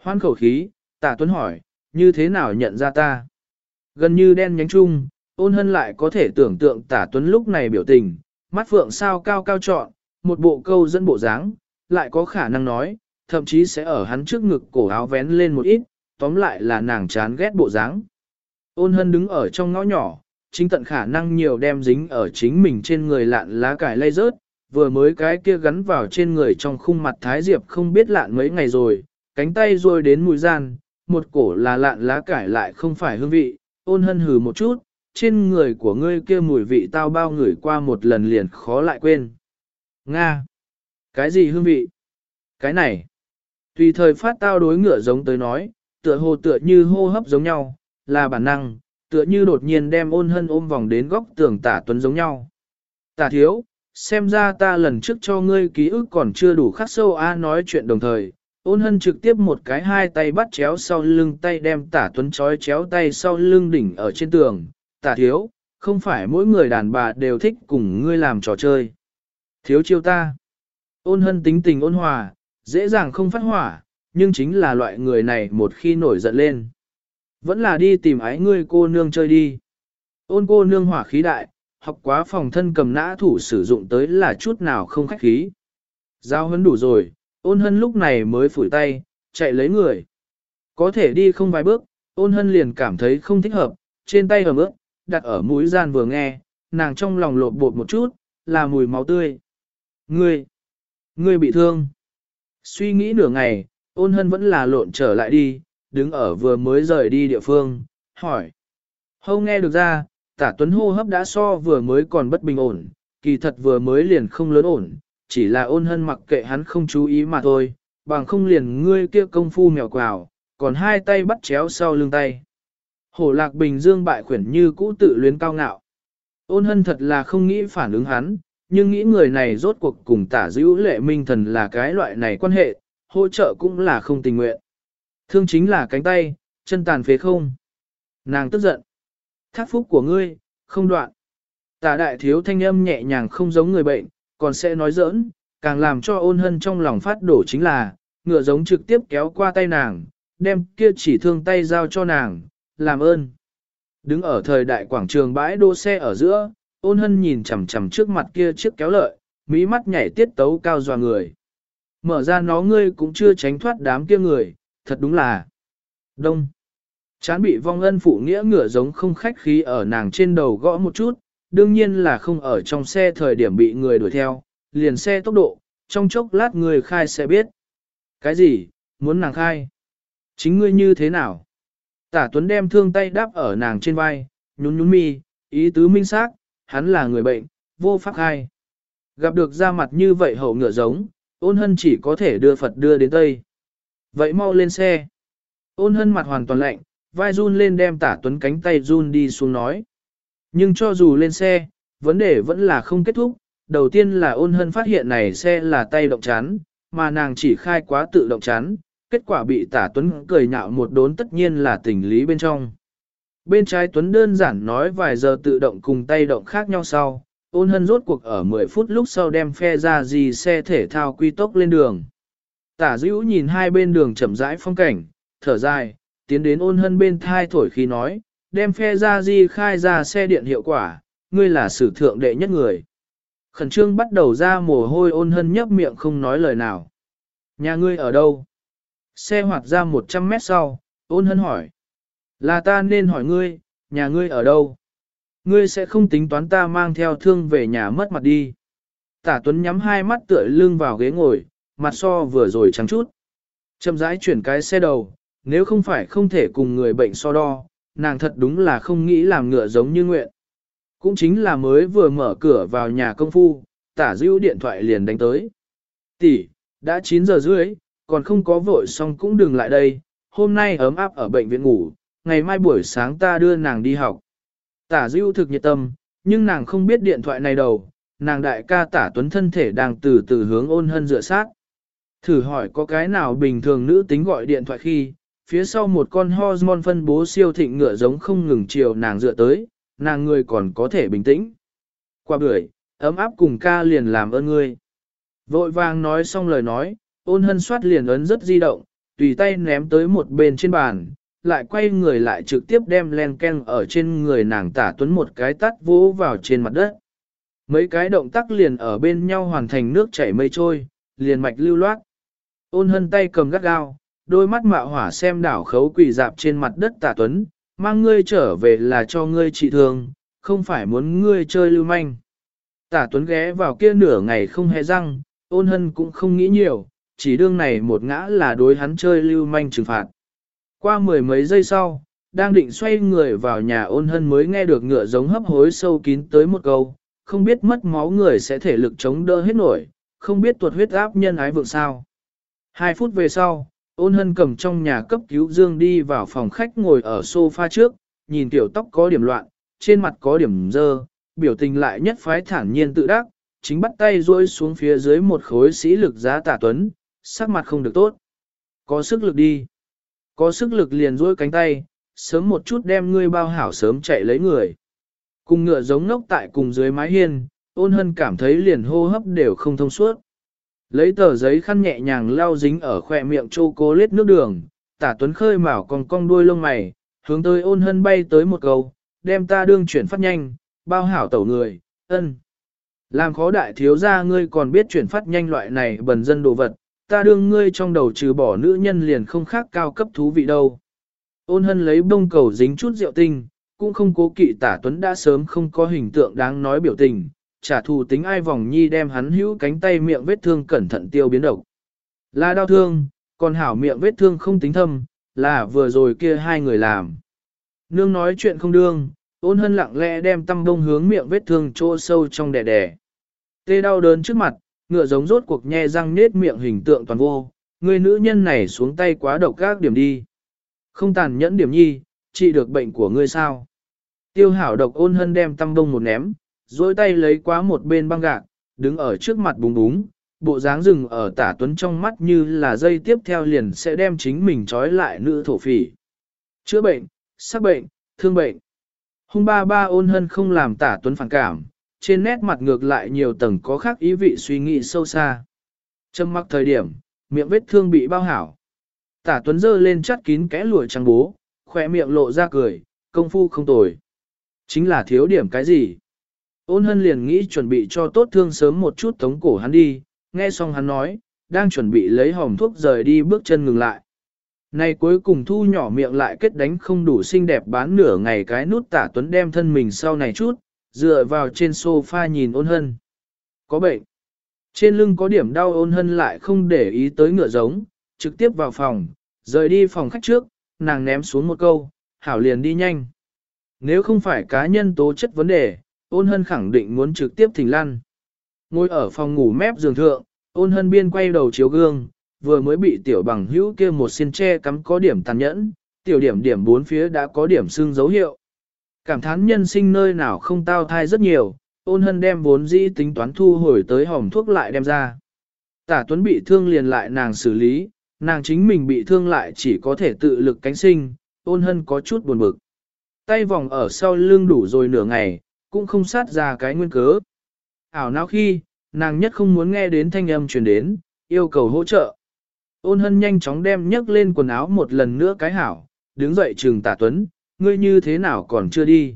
Hoan khẩu khí, tạ tuấn hỏi, như thế nào nhận ra ta? Gần như đen nhánh chung, ôn hân lại có thể tưởng tượng tả tuấn lúc này biểu tình, mắt phượng sao cao cao trọn, một bộ câu dẫn bộ dáng, lại có khả năng nói, thậm chí sẽ ở hắn trước ngực cổ áo vén lên một ít, tóm lại là nàng chán ghét bộ dáng. Ôn hân đứng ở trong ngõ nhỏ, chính tận khả năng nhiều đem dính ở chính mình trên người lạn lá cải lay rớt, vừa mới cái kia gắn vào trên người trong khung mặt thái diệp không biết lạn mấy ngày rồi, cánh tay rồi đến mùi gian, một cổ là lạn lá cải lại không phải hương vị, ôn hân hừ một chút, trên người của ngươi kia mùi vị tao bao người qua một lần liền khó lại quên. Nga! Cái gì hương vị? Cái này! Tùy thời phát tao đối ngựa giống tới nói, tựa hồ tựa như hô hấp giống nhau, là bản năng, tựa như đột nhiên đem ôn hân ôm vòng đến góc tường tả tuấn giống nhau. Tả thiếu, xem ra ta lần trước cho ngươi ký ức còn chưa đủ khắc sâu a nói chuyện đồng thời, ôn hân trực tiếp một cái hai tay bắt chéo sau lưng tay đem tả tuấn trói chéo tay sau lưng đỉnh ở trên tường, tả thiếu, không phải mỗi người đàn bà đều thích cùng ngươi làm trò chơi. Thiếu chiêu ta. Ôn hân tính tình ôn hòa, dễ dàng không phát hỏa, nhưng chính là loại người này một khi nổi giận lên. Vẫn là đi tìm ái ngươi cô nương chơi đi. Ôn cô nương hỏa khí đại, học quá phòng thân cầm nã thủ sử dụng tới là chút nào không khách khí. Giao hấn đủ rồi, ôn hân lúc này mới phủi tay, chạy lấy người. Có thể đi không vài bước, ôn hân liền cảm thấy không thích hợp, trên tay ẩm ướt, đặt ở mũi gian vừa nghe, nàng trong lòng lột bột một chút, là mùi máu tươi. Ngươi, ngươi bị thương. Suy nghĩ nửa ngày, ôn hân vẫn là lộn trở lại đi, đứng ở vừa mới rời đi địa phương, hỏi. Hâu nghe được ra, tả tuấn hô hấp đã so vừa mới còn bất bình ổn, kỳ thật vừa mới liền không lớn ổn, chỉ là ôn hân mặc kệ hắn không chú ý mà thôi, bằng không liền ngươi kia công phu mèo quào, còn hai tay bắt chéo sau lưng tay. Hổ lạc bình dương bại khuyển như cũ tự luyến cao ngạo. Ôn hân thật là không nghĩ phản ứng hắn, nhưng nghĩ người này rốt cuộc cùng tả dữ lệ minh thần là cái loại này quan hệ, hỗ trợ cũng là không tình nguyện. Thương chính là cánh tay, chân tàn phế không. Nàng tức giận. Thác phúc của ngươi, không đoạn. Tả đại thiếu thanh âm nhẹ nhàng không giống người bệnh, còn sẽ nói giỡn, càng làm cho ôn hân trong lòng phát đổ chính là, ngựa giống trực tiếp kéo qua tay nàng, đem kia chỉ thương tay giao cho nàng, làm ơn. Đứng ở thời đại quảng trường bãi đỗ xe ở giữa, ôn hân nhìn chằm chằm trước mặt kia chiếc kéo lợi, mí mắt nhảy tiết tấu cao dò người. Mở ra nó ngươi cũng chưa tránh thoát đám kia người, thật đúng là đông. Chán bị vong ân phụ nghĩa ngựa giống không khách khí ở nàng trên đầu gõ một chút, đương nhiên là không ở trong xe thời điểm bị người đuổi theo, liền xe tốc độ, trong chốc lát người khai sẽ biết. Cái gì, muốn nàng khai? Chính ngươi như thế nào? Tả Tuấn đem thương tay đáp ở nàng trên vai, nhún nhún mi, ý tứ minh xác, hắn là người bệnh, vô pháp khai. Gặp được ra mặt như vậy hậu ngựa giống, ôn hân chỉ có thể đưa Phật đưa đến Tây. Vậy mau lên xe. Ôn hân mặt hoàn toàn lạnh, vai run lên đem tả Tuấn cánh tay run đi xuống nói. Nhưng cho dù lên xe, vấn đề vẫn là không kết thúc. Đầu tiên là ôn hân phát hiện này xe là tay động chán, mà nàng chỉ khai quá tự động chán, kết quả bị tả Tuấn cười nhạo một đốn tất nhiên là tình lý bên trong. Bên trái Tuấn đơn giản nói vài giờ tự động cùng tay động khác nhau sau, ôn hân rốt cuộc ở 10 phút lúc sau đem phe ra gì xe thể thao quy tốc lên đường. Tả dữ nhìn hai bên đường chậm rãi phong cảnh, thở dài, tiến đến ôn hân bên thai thổi khi nói, đem phe ra di khai ra xe điện hiệu quả, ngươi là sử thượng đệ nhất người. Khẩn trương bắt đầu ra mồ hôi ôn hân nhấp miệng không nói lời nào. Nhà ngươi ở đâu? Xe hoạt ra 100 mét sau, ôn hân hỏi. Là ta nên hỏi ngươi, nhà ngươi ở đâu? Ngươi sẽ không tính toán ta mang theo thương về nhà mất mặt đi. Tả Tuấn nhắm hai mắt tựa lưng vào ghế ngồi, mặt so vừa rồi trắng chút. Chậm rãi chuyển cái xe đầu, nếu không phải không thể cùng người bệnh so đo, nàng thật đúng là không nghĩ làm ngựa giống như nguyện. Cũng chính là mới vừa mở cửa vào nhà công phu, tả dữ điện thoại liền đánh tới. Tỷ, đã 9 giờ rưỡi, còn không có vội xong cũng đừng lại đây, hôm nay ấm áp ở bệnh viện ngủ, ngày mai buổi sáng ta đưa nàng đi học. Tả dữ thực nhiệt tâm, nhưng nàng không biết điện thoại này đâu, nàng đại ca tả tuấn thân thể đang từ từ hướng ôn hân dựa sát. Thử hỏi có cái nào bình thường nữ tính gọi điện thoại khi, phía sau một con hormone phân bố siêu thịnh ngựa giống không ngừng chiều nàng dựa tới, nàng người còn có thể bình tĩnh. Qua bưởi, ấm áp cùng ca liền làm ơn ngươi. Vội vàng nói xong lời nói, ôn hân soát liền ấn rất di động, tùy tay ném tới một bên trên bàn, lại quay người lại trực tiếp đem len ken ở trên người nàng tả tuấn một cái tắt vỗ vào trên mặt đất. Mấy cái động tác liền ở bên nhau hoàn thành nước chảy mây trôi, liền mạch lưu loát. Ôn hân tay cầm gắt gao, đôi mắt mạo hỏa xem đảo khấu quỳ dạp trên mặt đất tả tuấn, mang ngươi trở về là cho ngươi trị thương, không phải muốn ngươi chơi lưu manh. Tả tuấn ghé vào kia nửa ngày không hề răng, ôn hân cũng không nghĩ nhiều, chỉ đương này một ngã là đối hắn chơi lưu manh trừng phạt. Qua mười mấy giây sau, đang định xoay người vào nhà ôn hân mới nghe được ngựa giống hấp hối sâu kín tới một câu, không biết mất máu người sẽ thể lực chống đỡ hết nổi, không biết tuột huyết áp nhân ái vượng sao. Hai phút về sau, ôn hân cầm trong nhà cấp cứu dương đi vào phòng khách ngồi ở sofa trước, nhìn tiểu tóc có điểm loạn, trên mặt có điểm dơ, biểu tình lại nhất phái thản nhiên tự đắc, chính bắt tay duỗi xuống phía dưới một khối sĩ lực giá tả tuấn, sắc mặt không được tốt. Có sức lực đi. Có sức lực liền duỗi cánh tay, sớm một chút đem ngươi bao hảo sớm chạy lấy người. Cùng ngựa giống ngốc tại cùng dưới mái hiên, ôn hân cảm thấy liền hô hấp đều không thông suốt. Lấy tờ giấy khăn nhẹ nhàng lau dính ở khỏe miệng chô cố lết nước đường, tả tuấn khơi mào còn cong đuôi lông mày, hướng tới ôn hân bay tới một câu, đem ta đương chuyển phát nhanh, bao hảo tẩu người, ân. Làm khó đại thiếu gia ngươi còn biết chuyển phát nhanh loại này bần dân đồ vật, ta đương ngươi trong đầu trừ bỏ nữ nhân liền không khác cao cấp thú vị đâu. Ôn hân lấy bông cầu dính chút rượu tinh, cũng không cố kỵ tả tuấn đã sớm không có hình tượng đáng nói biểu tình, trả thù tính ai vòng nhi đem hắn hữu cánh tay miệng vết thương cẩn thận tiêu biến độc. Là đau thương, còn hảo miệng vết thương không tính thâm, là vừa rồi kia hai người làm. Nương nói chuyện không đương, ôn hân lặng lẽ đem tăm bông hướng miệng vết thương chỗ sâu trong đẻ đẻ. Tê đau đớn trước mặt, ngựa giống rốt cuộc nhe răng nết miệng hình tượng toàn vô, người nữ nhân này xuống tay quá độc các điểm đi. Không tàn nhẫn điểm nhi, trị được bệnh của ngươi sao. Tiêu hảo độc ôn hân đem tăm bông một ném, dối tay lấy quá một bên băng gạc, đứng ở trước mặt búng búng, bộ dáng rừng ở tả tuấn trong mắt như là dây tiếp theo liền sẽ đem chính mình trói lại nữ thổ phỉ. Chữa bệnh, sắc bệnh, thương bệnh. Hung ba ba ôn hân không làm tả tuấn phản cảm, trên nét mặt ngược lại nhiều tầng có khác ý vị suy nghĩ sâu xa. Trầm mặc thời điểm, miệng vết thương bị bao hảo. Tả tuấn dơ lên chắt kín kẽ lụa trắng bố, khỏe miệng lộ ra cười, công phu không tồi. Chính là thiếu điểm cái gì? Ôn hân liền nghĩ chuẩn bị cho tốt thương sớm một chút tống cổ hắn đi, nghe xong hắn nói, đang chuẩn bị lấy hòm thuốc rời đi bước chân ngừng lại. Này cuối cùng thu nhỏ miệng lại kết đánh không đủ xinh đẹp bán nửa ngày cái nút tả tuấn đem thân mình sau này chút, dựa vào trên sofa nhìn ôn hân. Có bệnh. Trên lưng có điểm đau ôn hân lại không để ý tới ngựa giống, trực tiếp vào phòng, rời đi phòng khách trước, nàng ném xuống một câu, hảo liền đi nhanh. Nếu không phải cá nhân tố chất vấn đề, ôn hân khẳng định muốn trực tiếp thỉnh lăn. Ngồi ở phòng ngủ mép giường thượng, ôn hân biên quay đầu chiếu gương, vừa mới bị tiểu bằng hữu kia một xiên tre cắm có điểm tàn nhẫn, tiểu điểm điểm bốn phía đã có điểm xương dấu hiệu. Cảm thán nhân sinh nơi nào không tao thai rất nhiều, ôn hân đem vốn dĩ tính toán thu hồi tới hỏng thuốc lại đem ra. Tả tuấn bị thương liền lại nàng xử lý, nàng chính mình bị thương lại chỉ có thể tự lực cánh sinh, ôn hân có chút buồn bực. Tay vòng ở sau lưng đủ rồi nửa ngày, cũng không sát ra cái nguyên cớ. Ảo não khi, nàng nhất không muốn nghe đến thanh âm truyền đến, yêu cầu hỗ trợ. Ôn hân nhanh chóng đem nhấc lên quần áo một lần nữa cái hảo, đứng dậy trường tả tuấn, ngươi như thế nào còn chưa đi.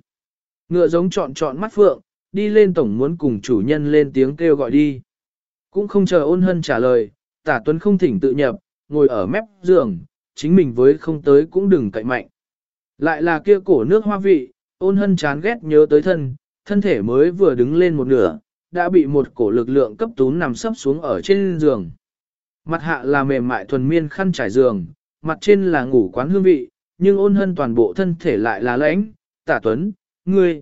Ngựa giống chọn chọn mắt phượng, đi lên tổng muốn cùng chủ nhân lên tiếng kêu gọi đi. Cũng không chờ ôn hân trả lời, tả tuấn không thỉnh tự nhập, ngồi ở mép giường, chính mình với không tới cũng đừng cậy mạnh. Lại là kia cổ nước hoa vị, ôn hân chán ghét nhớ tới thân, thân thể mới vừa đứng lên một nửa, đã bị một cổ lực lượng cấp tún nằm sấp xuống ở trên giường. Mặt hạ là mềm mại thuần miên khăn trải giường, mặt trên là ngủ quán hương vị, nhưng ôn hân toàn bộ thân thể lại là lãnh, tả tuấn, ngươi.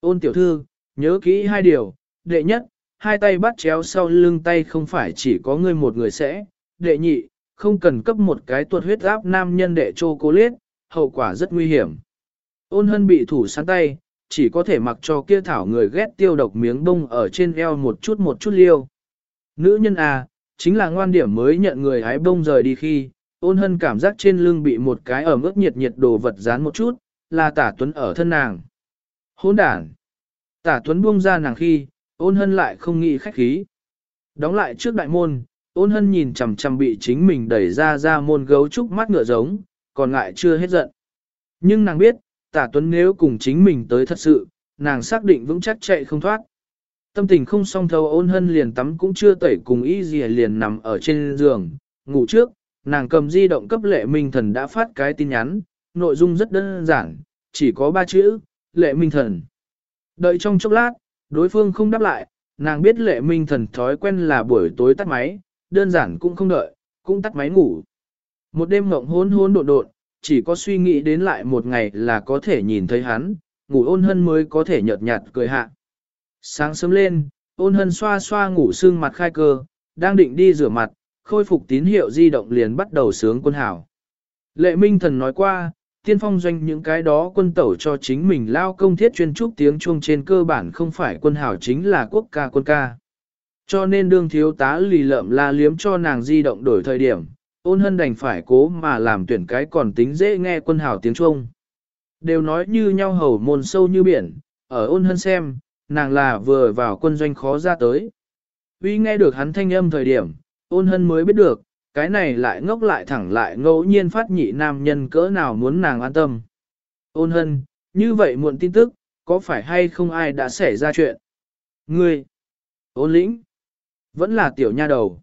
Ôn tiểu thư, nhớ kỹ hai điều, đệ nhất, hai tay bắt chéo sau lưng tay không phải chỉ có ngươi một người sẽ, đệ nhị, không cần cấp một cái tuột huyết áp nam nhân đệ chô cô liết, hậu quả rất nguy hiểm. Ôn hân bị thủ sán tay, chỉ có thể mặc cho kia thảo người ghét tiêu độc miếng bông ở trên eo một chút một chút liêu. Nữ nhân à, chính là ngoan điểm mới nhận người hái bông rời đi khi, ôn hân cảm giác trên lưng bị một cái ở mức nhiệt nhiệt đồ vật dán một chút, là tả tuấn ở thân nàng. Hôn đản. Tả tuấn buông ra nàng khi, ôn hân lại không nghĩ khách khí. Đóng lại trước đại môn, ôn hân nhìn chằm chằm bị chính mình đẩy ra ra môn gấu trúc mắt ngựa giống, còn ngại chưa hết giận. Nhưng nàng biết, tả tuấn nếu cùng chính mình tới thật sự, nàng xác định vững chắc chạy không thoát. Tâm tình không song thâu ôn hân liền tắm cũng chưa tẩy cùng y gì liền nằm ở trên giường, ngủ trước, nàng cầm di động cấp lệ minh thần đã phát cái tin nhắn, nội dung rất đơn giản, chỉ có ba chữ, lệ minh thần. Đợi trong chốc lát, đối phương không đáp lại, nàng biết lệ minh thần thói quen là buổi tối tắt máy, đơn giản cũng không đợi, cũng tắt máy ngủ. Một đêm ngộng hôn hôn đột đột, chỉ có suy nghĩ đến lại một ngày là có thể nhìn thấy hắn, ngủ ôn hân mới có thể nhợt nhạt cười hạ. Sáng sớm lên, ôn hân xoa xoa ngủ sương mặt khai cơ, đang định đi rửa mặt, khôi phục tín hiệu di động liền bắt đầu sướng quân hảo. Lệ Minh Thần nói qua, tiên phong doanh những cái đó quân tẩu cho chính mình lao công thiết chuyên trúc tiếng chuông trên cơ bản không phải quân hảo chính là quốc ca quân ca. Cho nên đương thiếu tá lì lợm la liếm cho nàng di động đổi thời điểm, ôn hân đành phải cố mà làm tuyển cái còn tính dễ nghe quân hảo tiếng chuông. Đều nói như nhau hầu môn sâu như biển, ở ôn hân xem, nàng là vừa vào quân doanh khó ra tới. Vì nghe được hắn thanh âm thời điểm, ôn hân mới biết được, cái này lại ngốc lại thẳng lại ngẫu nhiên phát nhị nam nhân cỡ nào muốn nàng an tâm. Ôn hân, như vậy muộn tin tức, có phải hay không ai đã xảy ra chuyện? Ngươi, ôn lĩnh, vẫn là tiểu nha đầu.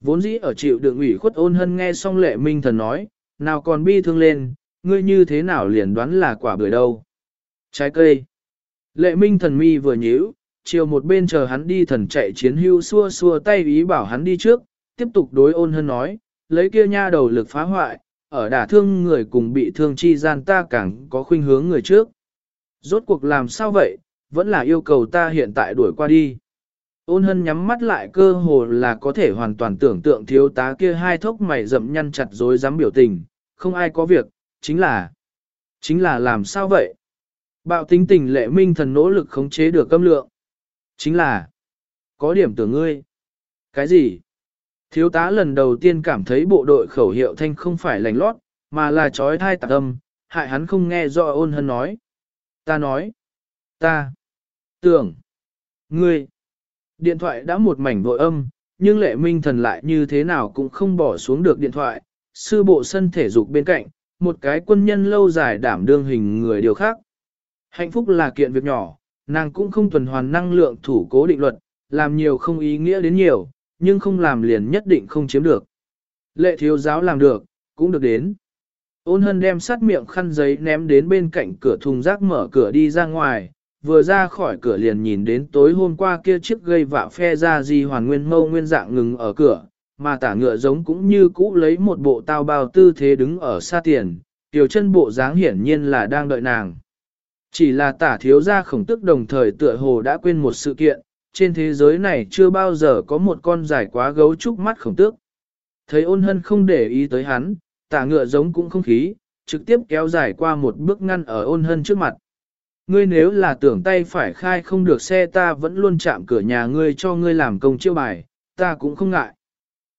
Vốn dĩ ở chịu đựng ủy khuất ôn hân nghe xong lệ minh thần nói, nào còn bi thương lên, ngươi như thế nào liền đoán là quả bưởi đâu. Trái cây. Lệ minh thần mi vừa nhíu, chiều một bên chờ hắn đi thần chạy chiến hưu xua xua tay ý bảo hắn đi trước, tiếp tục đối ôn hân nói, lấy kia nha đầu lực phá hoại, ở đả thương người cùng bị thương chi gian ta càng có khuynh hướng người trước. Rốt cuộc làm sao vậy, vẫn là yêu cầu ta hiện tại đuổi qua đi. Ôn hân nhắm mắt lại cơ hồ là có thể hoàn toàn tưởng tượng thiếu tá kia hai thốc mày rậm nhăn chặt dối dám biểu tình, không ai có việc, chính là, chính là làm sao vậy? Bạo tính tình lệ minh thần nỗ lực khống chế được câm lượng. Chính là, có điểm tưởng ngươi. Cái gì? Thiếu tá lần đầu tiên cảm thấy bộ đội khẩu hiệu thanh không phải lành lót, mà là trói thai tạc âm, hại hắn không nghe rõ ôn hân nói. Ta nói, ta, tưởng, ngươi. Điện thoại đã một mảnh vội âm, nhưng lệ minh thần lại như thế nào cũng không bỏ xuống được điện thoại. Sư bộ sân thể dục bên cạnh, một cái quân nhân lâu dài đảm đương hình người điều khác. Hạnh phúc là kiện việc nhỏ, nàng cũng không tuần hoàn năng lượng thủ cố định luật, làm nhiều không ý nghĩa đến nhiều, nhưng không làm liền nhất định không chiếm được. Lệ thiếu giáo làm được, cũng được đến. Ôn hân đem sát miệng khăn giấy ném đến bên cạnh cửa thùng rác mở cửa đi ra ngoài, vừa ra khỏi cửa liền nhìn đến tối hôm qua kia chiếc gây vạ phe ra di hoàn nguyên mâu nguyên dạng ngừng ở cửa, mà tả ngựa giống cũng như cũ lấy một bộ tao bao tư thế đứng ở xa tiền, tiểu chân bộ dáng hiển nhiên là đang đợi nàng. Chỉ là tả thiếu gia khổng tức đồng thời tựa hồ đã quên một sự kiện, trên thế giới này chưa bao giờ có một con dài quá gấu trúc mắt khổng tước. Thấy ôn hân không để ý tới hắn, tả ngựa giống cũng không khí, trực tiếp kéo dài qua một bước ngăn ở ôn hân trước mặt. Ngươi nếu là tưởng tay phải khai không được xe ta vẫn luôn chạm cửa nhà ngươi cho ngươi làm công chiêu bài, ta cũng không ngại.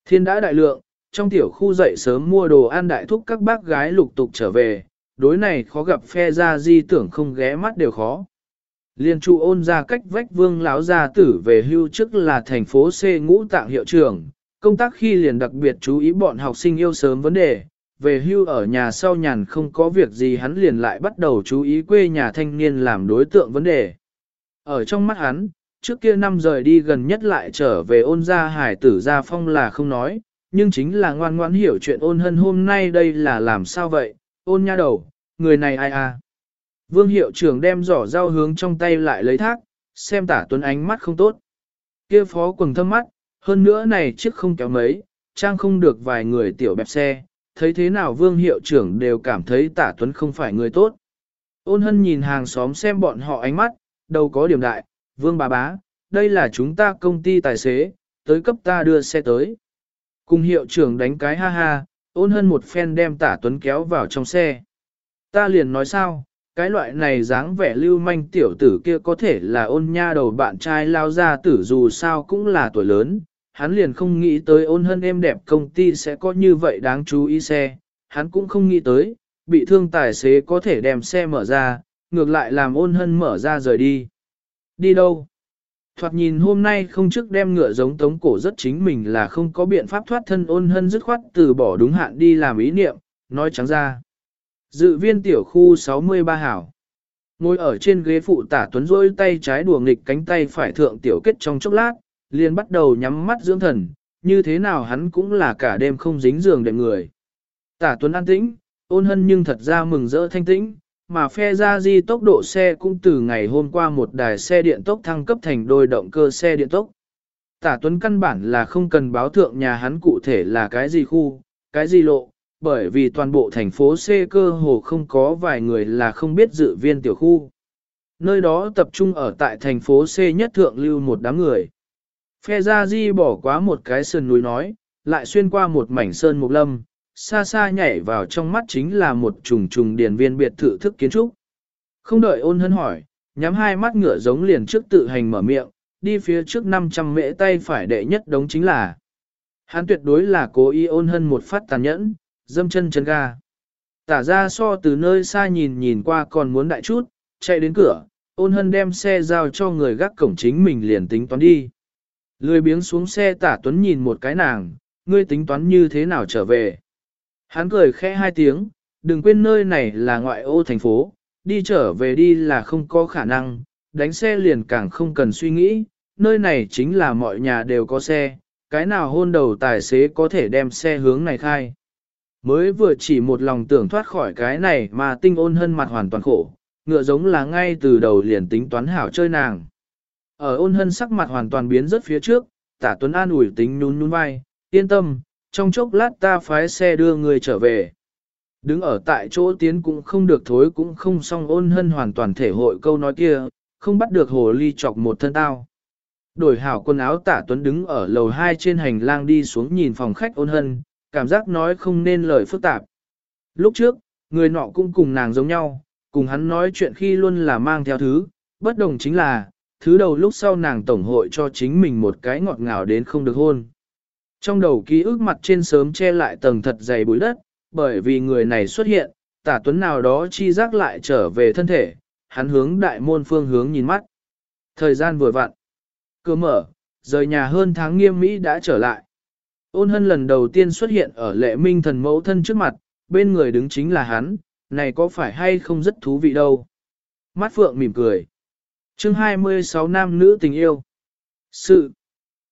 Thiên đã đại lượng, trong tiểu khu dậy sớm mua đồ ăn đại thúc các bác gái lục tục trở về, đối này khó gặp phe ra di tưởng không ghé mắt đều khó. Liên trụ ôn ra cách vách vương lão gia tử về hưu trước là thành phố C ngũ tạng hiệu trưởng, công tác khi liền đặc biệt chú ý bọn học sinh yêu sớm vấn đề, về hưu ở nhà sau nhàn không có việc gì hắn liền lại bắt đầu chú ý quê nhà thanh niên làm đối tượng vấn đề. Ở trong mắt hắn, trước kia năm rời đi gần nhất lại trở về ôn gia hải tử gia phong là không nói, nhưng chính là ngoan ngoãn hiểu chuyện ôn hân hôm nay đây là làm sao vậy, ôn nha đầu, người này ai à. Vương hiệu trưởng đem giỏ rau hướng trong tay lại lấy thác, xem tả tuấn ánh mắt không tốt. kia phó quần thâm mắt, hơn nữa này chiếc không kéo mấy, trang không được vài người tiểu bẹp xe, thấy thế nào vương hiệu trưởng đều cảm thấy tả tuấn không phải người tốt. Ôn hân nhìn hàng xóm xem bọn họ ánh mắt, đâu có điểm đại, vương bà bá, đây là chúng ta công ty tài xế, tới cấp ta đưa xe tới. Cùng hiệu trưởng đánh cái ha ha, ôn hân một phen đem tả tuấn kéo vào trong xe. Ta liền nói sao, cái loại này dáng vẻ lưu manh tiểu tử kia có thể là ôn nha đầu bạn trai lao ra tử dù sao cũng là tuổi lớn, hắn liền không nghĩ tới ôn hân em đẹp công ty sẽ có như vậy đáng chú ý xe, hắn cũng không nghĩ tới, bị thương tài xế có thể đem xe mở ra, ngược lại làm ôn hân mở ra rời đi. Đi đâu? Thoạt nhìn hôm nay không trước đem ngựa giống tống cổ rất chính mình là không có biện pháp thoát thân ôn hân dứt khoát từ bỏ đúng hạn đi làm ý niệm, nói trắng ra. Dự viên tiểu khu 63 hảo. Ngồi ở trên ghế phụ tả tuấn rôi tay trái đùa nghịch cánh tay phải thượng tiểu kết trong chốc lát, liền bắt đầu nhắm mắt dưỡng thần, như thế nào hắn cũng là cả đêm không dính giường đệm người. Tả tuấn an tĩnh, ôn hân nhưng thật ra mừng rỡ thanh tĩnh, mà phe ra di tốc độ xe cũng từ ngày hôm qua một đài xe điện tốc thăng cấp thành đôi động cơ xe điện tốc. Tả tuấn căn bản là không cần báo thượng nhà hắn cụ thể là cái gì khu, cái gì lộ, bởi vì toàn bộ thành phố C cơ hồ không có vài người là không biết dự viên tiểu khu. Nơi đó tập trung ở tại thành phố C nhất thượng lưu một đám người. Phe Gia Di bỏ quá một cái sườn núi nói, lại xuyên qua một mảnh sơn mục lâm, xa xa nhảy vào trong mắt chính là một trùng trùng điền viên biệt thự thức kiến trúc. Không đợi ôn hân hỏi, nhắm hai mắt ngựa giống liền trước tự hành mở miệng, đi phía trước 500 mễ tay phải đệ nhất đống chính là. Hắn tuyệt đối là cố ý ôn hân một phát tàn nhẫn, dâm chân chân ga. Tả ra so từ nơi xa nhìn nhìn qua còn muốn đại chút, chạy đến cửa, ôn hân đem xe giao cho người gác cổng chính mình liền tính toán đi. Lười biếng xuống xe tả tuấn nhìn một cái nàng, ngươi tính toán như thế nào trở về. Hắn cười khẽ hai tiếng, đừng quên nơi này là ngoại ô thành phố, đi trở về đi là không có khả năng, đánh xe liền càng không cần suy nghĩ, nơi này chính là mọi nhà đều có xe, cái nào hôn đầu tài xế có thể đem xe hướng này khai. Mới vừa chỉ một lòng tưởng thoát khỏi cái này mà tinh ôn hân mặt hoàn toàn khổ, ngựa giống là ngay từ đầu liền tính toán hảo chơi nàng. Ở ôn hân sắc mặt hoàn toàn biến rất phía trước, tả tuấn an ủi tính nhún nhún vai, yên tâm, trong chốc lát ta phái xe đưa người trở về. Đứng ở tại chỗ tiến cũng không được thối cũng không xong ôn hân hoàn toàn thể hội câu nói kia, không bắt được hồ ly chọc một thân tao. Đổi hảo quần áo tả tuấn đứng ở lầu 2 trên hành lang đi xuống nhìn phòng khách ôn hân, cảm giác nói không nên lời phức tạp. Lúc trước, người nọ cũng cùng nàng giống nhau, cùng hắn nói chuyện khi luôn là mang theo thứ, bất đồng chính là, thứ đầu lúc sau nàng tổng hội cho chính mình một cái ngọt ngào đến không được hôn. Trong đầu ký ức mặt trên sớm che lại tầng thật dày bụi đất, bởi vì người này xuất hiện, tả tuấn nào đó chi giác lại trở về thân thể, hắn hướng đại môn phương hướng nhìn mắt. Thời gian vừa vặn, cửa mở, rời nhà hơn tháng nghiêm Mỹ đã trở lại. Ôn hân lần đầu tiên xuất hiện ở lệ minh thần mẫu thân trước mặt, bên người đứng chính là hắn, này có phải hay không rất thú vị đâu. Mắt phượng mỉm cười. chương 26 nam nữ tình yêu. Sự.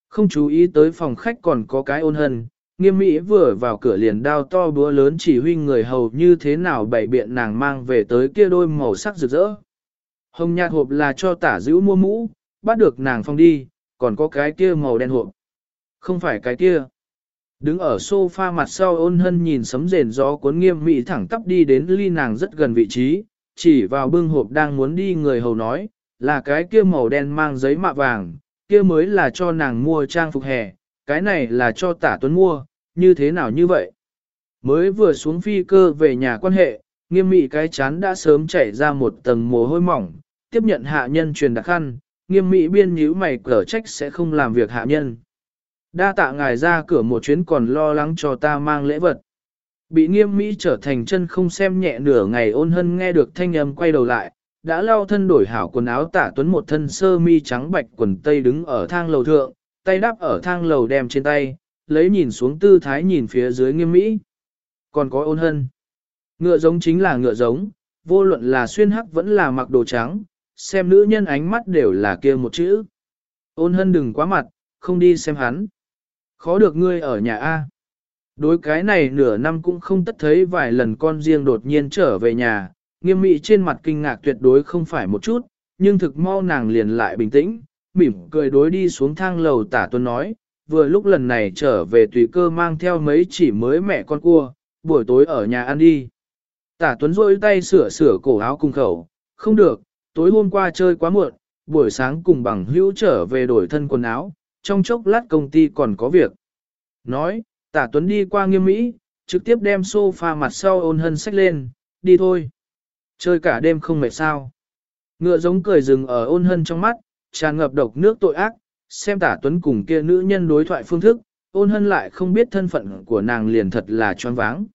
Không chú ý tới phòng khách còn có cái ôn hân, nghiêm mỹ vừa vào cửa liền đao to búa lớn chỉ huy người hầu như thế nào bày biện nàng mang về tới kia đôi màu sắc rực rỡ. Hồng nhạt hộp là cho tả giữ mua mũ, bắt được nàng phong đi, còn có cái kia màu đen hộp. Không phải cái kia. Đứng ở sofa mặt sau ôn hân nhìn sấm rền gió cuốn nghiêm mỹ thẳng tắp đi đến ly nàng rất gần vị trí, chỉ vào bưng hộp đang muốn đi người hầu nói, là cái kia màu đen mang giấy mạ vàng, kia mới là cho nàng mua trang phục hè, cái này là cho tả tuấn mua, như thế nào như vậy? Mới vừa xuống phi cơ về nhà quan hệ, nghiêm mị cái chán đã sớm chảy ra một tầng mồ hôi mỏng, tiếp nhận hạ nhân truyền đặc khăn, nghiêm mị biên nhíu mày cở trách sẽ không làm việc hạ nhân. Đa tạ ngài ra cửa một chuyến còn lo lắng cho ta mang lễ vật. Bị nghiêm mỹ trở thành chân không xem nhẹ nửa ngày ôn hân nghe được thanh âm quay đầu lại, đã lau thân đổi hảo quần áo tả tuấn một thân sơ mi trắng bạch quần tây đứng ở thang lầu thượng, tay đắp ở thang lầu đem trên tay, lấy nhìn xuống tư thái nhìn phía dưới nghiêm mỹ. Còn có ôn hân. Ngựa giống chính là ngựa giống, vô luận là xuyên hắc vẫn là mặc đồ trắng, xem nữ nhân ánh mắt đều là kia một chữ. Ôn hân đừng quá mặt, không đi xem hắn. Khó được ngươi ở nhà A. Đối cái này nửa năm cũng không tất thấy vài lần con riêng đột nhiên trở về nhà, nghiêm mị trên mặt kinh ngạc tuyệt đối không phải một chút, nhưng thực mau nàng liền lại bình tĩnh, mỉm cười đối đi xuống thang lầu tả tuân nói, vừa lúc lần này trở về tùy cơ mang theo mấy chỉ mới mẹ con cua, buổi tối ở nhà ăn đi. Tả tuấn rôi tay sửa sửa cổ áo cùng khẩu, không được, tối hôm qua chơi quá muộn, buổi sáng cùng bằng hữu trở về đổi thân quần áo, trong chốc lát công ty còn có việc. Nói, tả tuấn đi qua nghiêm mỹ, trực tiếp đem sofa mặt sau ôn hân sách lên, đi thôi. Chơi cả đêm không mệt sao. Ngựa giống cười rừng ở ôn hân trong mắt, tràn ngập độc nước tội ác, xem tả tuấn cùng kia nữ nhân đối thoại phương thức, ôn hân lại không biết thân phận của nàng liền thật là choáng váng.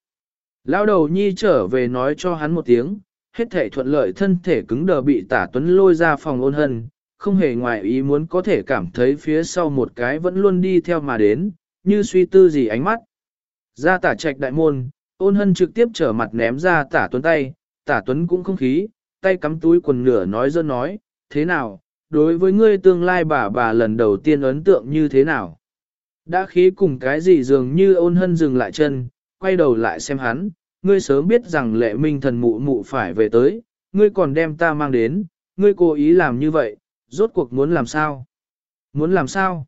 Lao đầu nhi trở về nói cho hắn một tiếng, hết thể thuận lợi thân thể cứng đờ bị tả tuấn lôi ra phòng ôn hân, không hề ngoài ý muốn có thể cảm thấy phía sau một cái vẫn luôn đi theo mà đến, như suy tư gì ánh mắt. Ra tả trạch đại môn, ôn hân trực tiếp trở mặt ném ra tả tuấn tay, tả tuấn cũng không khí, tay cắm túi quần nửa nói dân nói, thế nào, đối với ngươi tương lai bà bà lần đầu tiên ấn tượng như thế nào? Đã khí cùng cái gì dường như ôn hân dừng lại chân, quay đầu lại xem hắn, ngươi sớm biết rằng lệ minh thần mụ mụ phải về tới, ngươi còn đem ta mang đến, ngươi cố ý làm như vậy, rốt cuộc muốn làm sao? Muốn làm sao?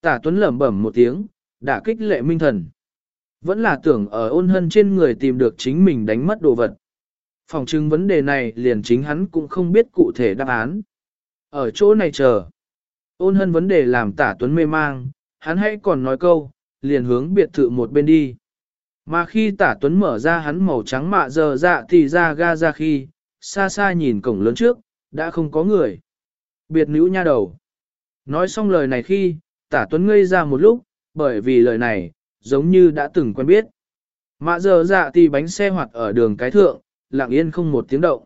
Tả Tuấn lẩm bẩm một tiếng, đã kích lệ minh thần. Vẫn là tưởng ở ôn hân trên người tìm được chính mình đánh mất đồ vật. Phòng chứng vấn đề này liền chính hắn cũng không biết cụ thể đáp án. Ở chỗ này chờ. Ôn hân vấn đề làm tả Tuấn mê mang, hắn hãy còn nói câu, liền hướng biệt thự một bên đi. Mà khi tả Tuấn mở ra hắn màu trắng mạ giờ dạ thì ra ga ra khi, xa xa nhìn cổng lớn trước, đã không có người. Biệt nữ nha đầu. Nói xong lời này khi, tả tuấn ngây ra một lúc, bởi vì lời này, giống như đã từng quen biết. Mạ giờ dạ thì bánh xe hoạt ở đường cái thượng, lặng yên không một tiếng động.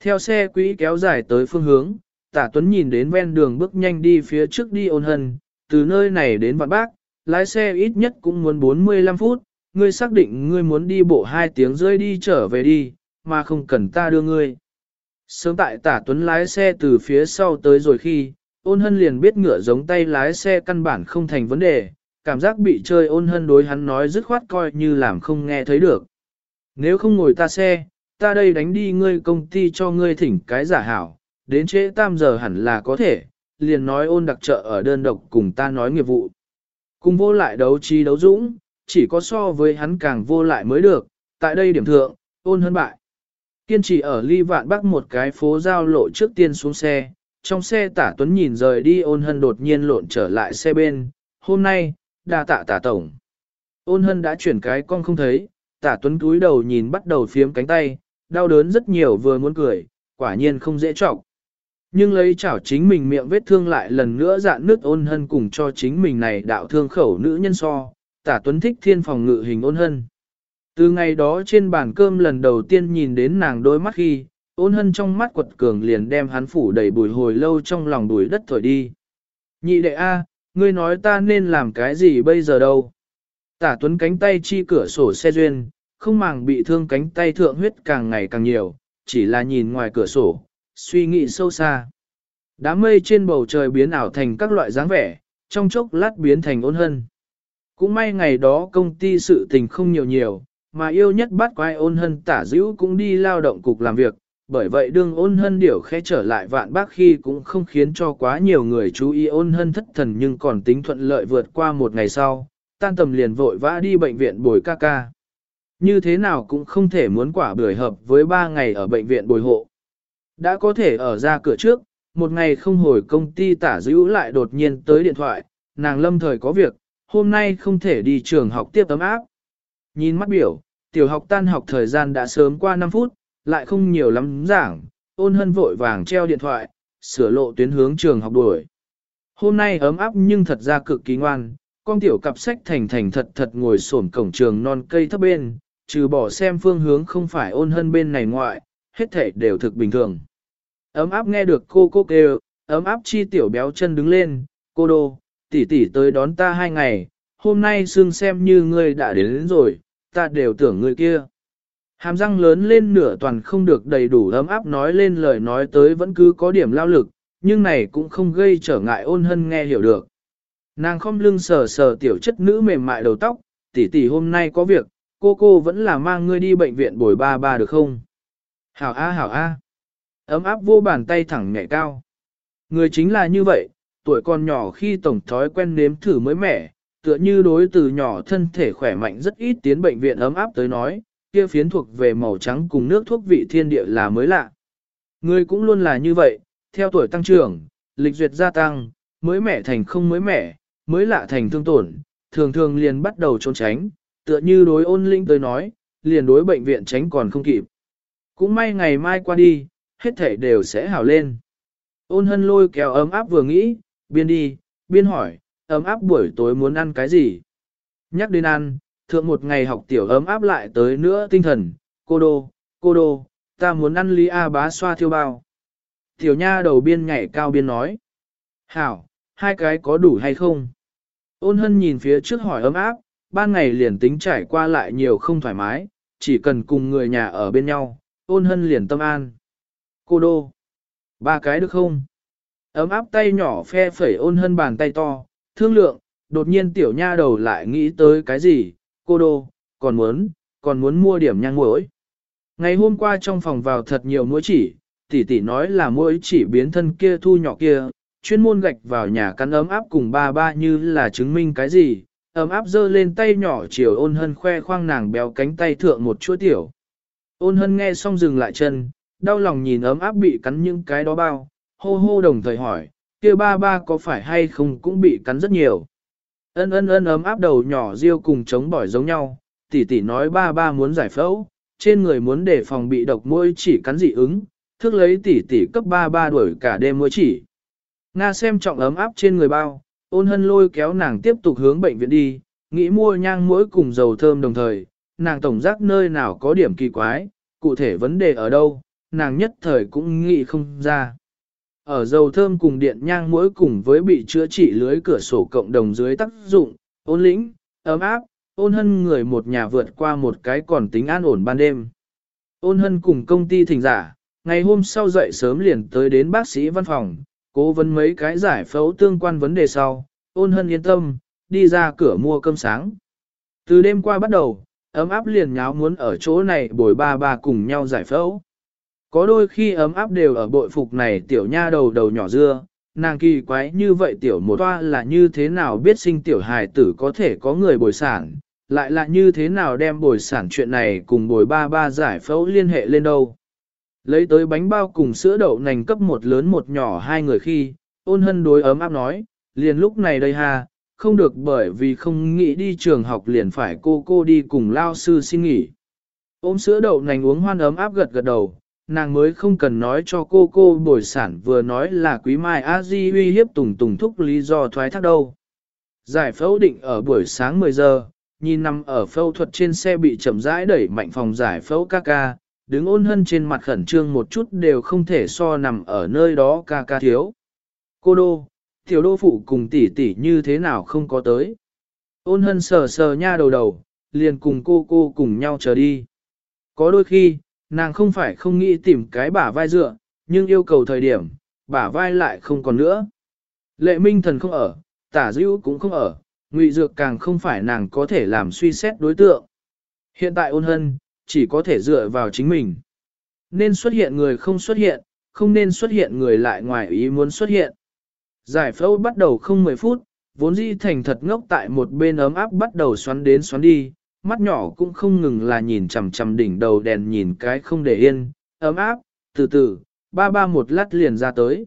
Theo xe quỹ kéo dài tới phương hướng, tả tuấn nhìn đến ven đường bước nhanh đi phía trước đi ôn hân, từ nơi này đến vạn bác, lái xe ít nhất cũng muốn 45 phút, ngươi xác định ngươi muốn đi bộ 2 tiếng rơi đi trở về đi, mà không cần ta đưa ngươi. Sớm tại tả tuấn lái xe từ phía sau tới rồi khi, ôn hân liền biết ngựa giống tay lái xe căn bản không thành vấn đề, cảm giác bị chơi ôn hân đối hắn nói dứt khoát coi như làm không nghe thấy được. Nếu không ngồi ta xe, ta đây đánh đi ngươi công ty cho ngươi thỉnh cái giả hảo, đến trễ tam giờ hẳn là có thể, liền nói ôn đặc trợ ở đơn độc cùng ta nói nghiệp vụ. Cùng vô lại đấu trí đấu dũng, chỉ có so với hắn càng vô lại mới được, tại đây điểm thượng, ôn hân bại. Kiên trì ở ly vạn bắc một cái phố giao lộ trước tiên xuống xe, trong xe tả tuấn nhìn rời đi ôn hân đột nhiên lộn trở lại xe bên, hôm nay, đa tạ tả tổng. Ôn hân đã chuyển cái con không thấy, tả tuấn cúi đầu nhìn bắt đầu phiếm cánh tay, đau đớn rất nhiều vừa muốn cười, quả nhiên không dễ trọng. Nhưng lấy chảo chính mình miệng vết thương lại lần nữa dạn nước ôn hân cùng cho chính mình này đạo thương khẩu nữ nhân so, tả tuấn thích thiên phòng ngự hình ôn hân. Từ ngày đó trên bàn cơm lần đầu tiên nhìn đến nàng đôi mắt khi, ôn hân trong mắt quật cường liền đem hắn phủ đầy bùi hồi lâu trong lòng đuổi đất thổi đi. Nhị đệ A, ngươi nói ta nên làm cái gì bây giờ đâu? Tả tuấn cánh tay chi cửa sổ xe duyên, không màng bị thương cánh tay thượng huyết càng ngày càng nhiều, chỉ là nhìn ngoài cửa sổ, suy nghĩ sâu xa. Đám mây trên bầu trời biến ảo thành các loại dáng vẻ, trong chốc lát biến thành ôn hân. Cũng may ngày đó công ty sự tình không nhiều nhiều, mà yêu nhất bắt quay ôn hân tả dữ cũng đi lao động cục làm việc, bởi vậy đương ôn hân điểu khẽ trở lại vạn bác khi cũng không khiến cho quá nhiều người chú ý ôn hân thất thần nhưng còn tính thuận lợi vượt qua một ngày sau, tan tầm liền vội vã đi bệnh viện bồi ca ca. Như thế nào cũng không thể muốn quả bưởi hợp với ba ngày ở bệnh viện bồi hộ. Đã có thể ở ra cửa trước, một ngày không hồi công ty tả dữ lại đột nhiên tới điện thoại, nàng lâm thời có việc, hôm nay không thể đi trường học tiếp tấm áp. Nhìn mắt biểu, tiểu học tan học thời gian đã sớm qua 5 phút, lại không nhiều lắm giảng, ôn hân vội vàng treo điện thoại, sửa lộ tuyến hướng trường học đuổi. Hôm nay ấm áp nhưng thật ra cực kỳ ngoan, con tiểu cặp sách thành thành thật thật ngồi xổm cổng trường non cây thấp bên, trừ bỏ xem phương hướng không phải ôn hân bên này ngoại, hết thể đều thực bình thường. Ấm áp nghe được cô cô kêu, ấm áp chi tiểu béo chân đứng lên, cô đô, tỷ tỷ tới đón ta hai ngày, hôm nay xương xem như ngươi đã đến, đến rồi, ta đều tưởng ngươi kia. Hàm răng lớn lên nửa toàn không được đầy đủ ấm áp nói lên lời nói tới vẫn cứ có điểm lao lực, nhưng này cũng không gây trở ngại ôn hân nghe hiểu được. Nàng không lưng sờ sờ tiểu chất nữ mềm mại đầu tóc, tỷ tỷ hôm nay có việc, cô cô vẫn là mang ngươi đi bệnh viện bồi ba ba được không? Hảo a hảo a. Ấm áp vô bàn tay thẳng nhảy cao. Người chính là như vậy, tuổi còn nhỏ khi tổng thói quen nếm thử mới mẻ, tựa như đối từ nhỏ thân thể khỏe mạnh rất ít tiến bệnh viện ấm áp tới nói, kia phiến thuộc về màu trắng cùng nước thuốc vị thiên địa là mới lạ. Người cũng luôn là như vậy, theo tuổi tăng trưởng, lịch duyệt gia tăng, mới mẻ thành không mới mẻ, mới lạ thành thương tổn, thường thường liền bắt đầu trốn tránh, tựa như đối ôn linh tới nói, liền đối bệnh viện tránh còn không kịp. Cũng may ngày mai qua đi, hết thể đều sẽ hảo lên. Ôn hân lôi kéo ấm áp vừa nghĩ, biên đi, biên hỏi, ấm áp buổi tối muốn ăn cái gì? Nhắc đến ăn, thượng một ngày học tiểu ấm áp lại tới nữa tinh thần, cô đô, cô đô, ta muốn ăn lý A bá xoa thiêu bao. Tiểu nha đầu biên nhảy cao biên nói. Hảo, hai cái có đủ hay không? Ôn hân nhìn phía trước hỏi ấm áp, ban ngày liền tính trải qua lại nhiều không thoải mái, chỉ cần cùng người nhà ở bên nhau, ôn hân liền tâm an. Cô đô, ba cái được không? Ấm áp tay nhỏ phe phẩy ôn hân bàn tay to, thương lượng, đột nhiên tiểu nha đầu lại nghĩ tới cái gì, cô đô, còn muốn, còn muốn mua điểm nhang muối. Ngày hôm qua trong phòng vào thật nhiều muối chỉ, tỷ tỷ nói là muối chỉ biến thân kia thu nhỏ kia, chuyên môn gạch vào nhà cắn ấm áp cùng ba ba như là chứng minh cái gì, ấm áp giơ lên tay nhỏ chiều ôn hân khoe khoang nàng béo cánh tay thượng một chuỗi tiểu. Ôn hân nghe xong dừng lại chân, đau lòng nhìn ấm áp bị cắn những cái đó bao, hô hô đồng thời hỏi, kia ba ba có phải hay không cũng bị cắn rất nhiều. Ân ân ân ấm áp đầu nhỏ riêu cùng chống bỏi giống nhau, tỷ tỷ nói ba ba muốn giải phẫu, trên người muốn để phòng bị độc môi chỉ cắn dị ứng, thức lấy tỷ tỷ cấp ba ba đuổi cả đêm môi chỉ. Nga xem trọng ấm áp trên người bao, ôn hân lôi kéo nàng tiếp tục hướng bệnh viện đi, nghĩ mua nhang mũi cùng dầu thơm đồng thời, nàng tổng giác nơi nào có điểm kỳ quái, cụ thể vấn đề ở đâu, nàng nhất thời cũng nghĩ không ra. Ở dầu thơm cùng điện nhang mỗi cùng với bị chữa trị lưới cửa sổ cộng đồng dưới tác dụng, ôn lĩnh, ấm áp, ôn hân người một nhà vượt qua một cái còn tính an ổn ban đêm. Ôn hân cùng công ty thỉnh giả, ngày hôm sau dậy sớm liền tới đến bác sĩ văn phòng, cố vấn mấy cái giải phẫu tương quan vấn đề sau, ôn hân yên tâm, đi ra cửa mua cơm sáng. Từ đêm qua bắt đầu, ấm áp liền nháo muốn ở chỗ này bồi ba ba cùng nhau giải phẫu. Có đôi khi ấm áp đều ở bội phục này tiểu nha đầu đầu nhỏ dưa, nàng kỳ quái như vậy tiểu một toa là như thế nào biết sinh tiểu hài tử có thể có người bồi sản, lại là như thế nào đem bồi sản chuyện này cùng bồi ba ba giải phẫu liên hệ lên đâu. Lấy tới bánh bao cùng sữa đậu nành cấp một lớn một nhỏ hai người khi, ôn hân đối ấm áp nói, liền lúc này đây ha, không được bởi vì không nghĩ đi trường học liền phải cô cô đi cùng lao sư xin nghỉ. Ôm sữa đậu nành uống hoan ấm áp gật gật đầu, nàng mới không cần nói cho cô cô bồi sản vừa nói là quý mai a di uy hiếp tùng tùng thúc lý do thoái thác đâu. Giải phẫu định ở buổi sáng 10 giờ, nhìn nằm ở phẫu thuật trên xe bị chậm rãi đẩy mạnh phòng giải phẫu ca ca, đứng ôn hân trên mặt khẩn trương một chút đều không thể so nằm ở nơi đó ca ca thiếu. Cô đô, tiểu đô phụ cùng tỷ tỷ như thế nào không có tới. Ôn hân sờ sờ nha đầu đầu, liền cùng cô cô cùng nhau chờ đi. Có đôi khi, nàng không phải không nghĩ tìm cái bả vai dựa, nhưng yêu cầu thời điểm, bả vai lại không còn nữa. Lệ minh thần không ở, tả dữ cũng không ở, ngụy dược càng không phải nàng có thể làm suy xét đối tượng. Hiện tại ôn hân, chỉ có thể dựa vào chính mình. Nên xuất hiện người không xuất hiện, không nên xuất hiện người lại ngoài ý muốn xuất hiện. Giải phẫu bắt đầu không 10 phút, vốn dĩ thành thật ngốc tại một bên ấm áp bắt đầu xoắn đến xoắn đi, mắt nhỏ cũng không ngừng là nhìn chằm chằm đỉnh đầu đèn nhìn cái không để yên, ấm áp, từ từ, ba ba một lát liền ra tới.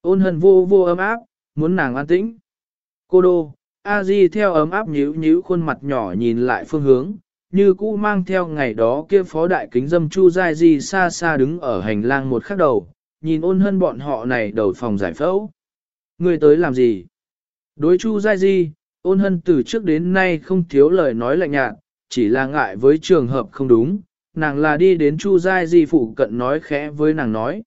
Ôn hân vô vô ấm áp, muốn nàng an tĩnh. Cô đô, a di theo ấm áp nhíu nhíu khuôn mặt nhỏ nhìn lại phương hướng, như cũ mang theo ngày đó kia phó đại kính dâm chu dai di xa xa đứng ở hành lang một khắc đầu, nhìn ôn hân bọn họ này đầu phòng giải phẫu. Người tới làm gì? Đối chu dai di, ôn hân từ trước đến nay không thiếu lời nói lạnh nhạt, chỉ là ngại với trường hợp không đúng, nàng là đi đến chu giai di phụ cận nói khẽ với nàng nói.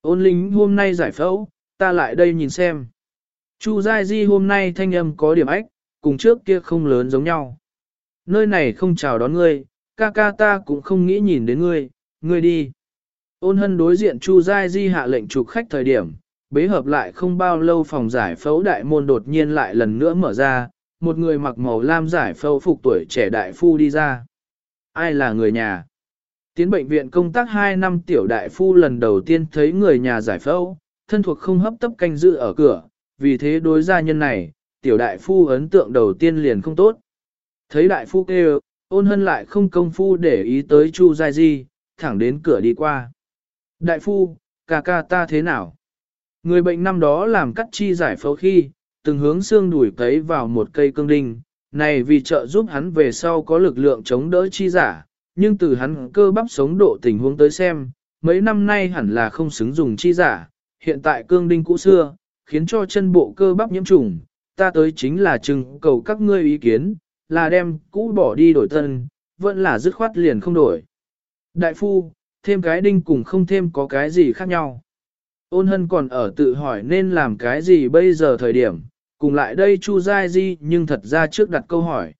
Ôn lính hôm nay giải phẫu, ta lại đây nhìn xem. Chu giai di hôm nay thanh âm có điểm ách, cùng trước kia không lớn giống nhau. Nơi này không chào đón ngươi, ca ca ta cũng không nghĩ nhìn đến ngươi, ngươi đi. Ôn hân đối diện Chu Giai Di hạ lệnh trục khách thời điểm, bế hợp lại không bao lâu phòng giải phẫu đại môn đột nhiên lại lần nữa mở ra, một người mặc màu lam giải phẫu phục tuổi trẻ đại phu đi ra. Ai là người nhà? Tiến bệnh viện công tác 2 năm tiểu đại phu lần đầu tiên thấy người nhà giải phẫu, thân thuộc không hấp tấp canh giữ ở cửa, vì thế đối gia nhân này, tiểu đại phu ấn tượng đầu tiên liền không tốt. Thấy đại phu kêu, ôn hân lại không công phu để ý tới Chu Giai Di, thẳng đến cửa đi qua. Đại phu, ca ca ta thế nào? Người bệnh năm đó làm cắt chi giải phẫu khi, từng hướng xương đùi cấy vào một cây cương đinh, này vì trợ giúp hắn về sau có lực lượng chống đỡ chi giả, nhưng từ hắn cơ bắp sống độ tình huống tới xem, mấy năm nay hẳn là không xứng dùng chi giả, hiện tại cương đinh cũ xưa, khiến cho chân bộ cơ bắp nhiễm trùng, ta tới chính là chừng cầu các ngươi ý kiến, là đem cũ bỏ đi đổi thân vẫn là dứt khoát liền không đổi. Đại phu, thêm cái đinh cùng không thêm có cái gì khác nhau. Ôn hân còn ở tự hỏi nên làm cái gì bây giờ thời điểm, cùng lại đây Chu Giai Di nhưng thật ra trước đặt câu hỏi.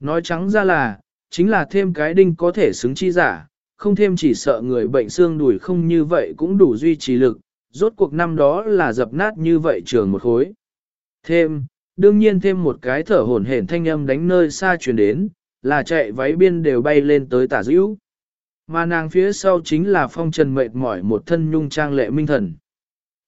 Nói trắng ra là, chính là thêm cái đinh có thể xứng chi giả, không thêm chỉ sợ người bệnh xương đùi không như vậy cũng đủ duy trì lực, rốt cuộc năm đó là dập nát như vậy trường một khối. Thêm, đương nhiên thêm một cái thở hổn hển thanh âm đánh nơi xa truyền đến, là chạy váy biên đều bay lên tới tả dữ. Mà nàng phía sau chính là phong trần mệt mỏi một thân nhung trang lệ minh thần.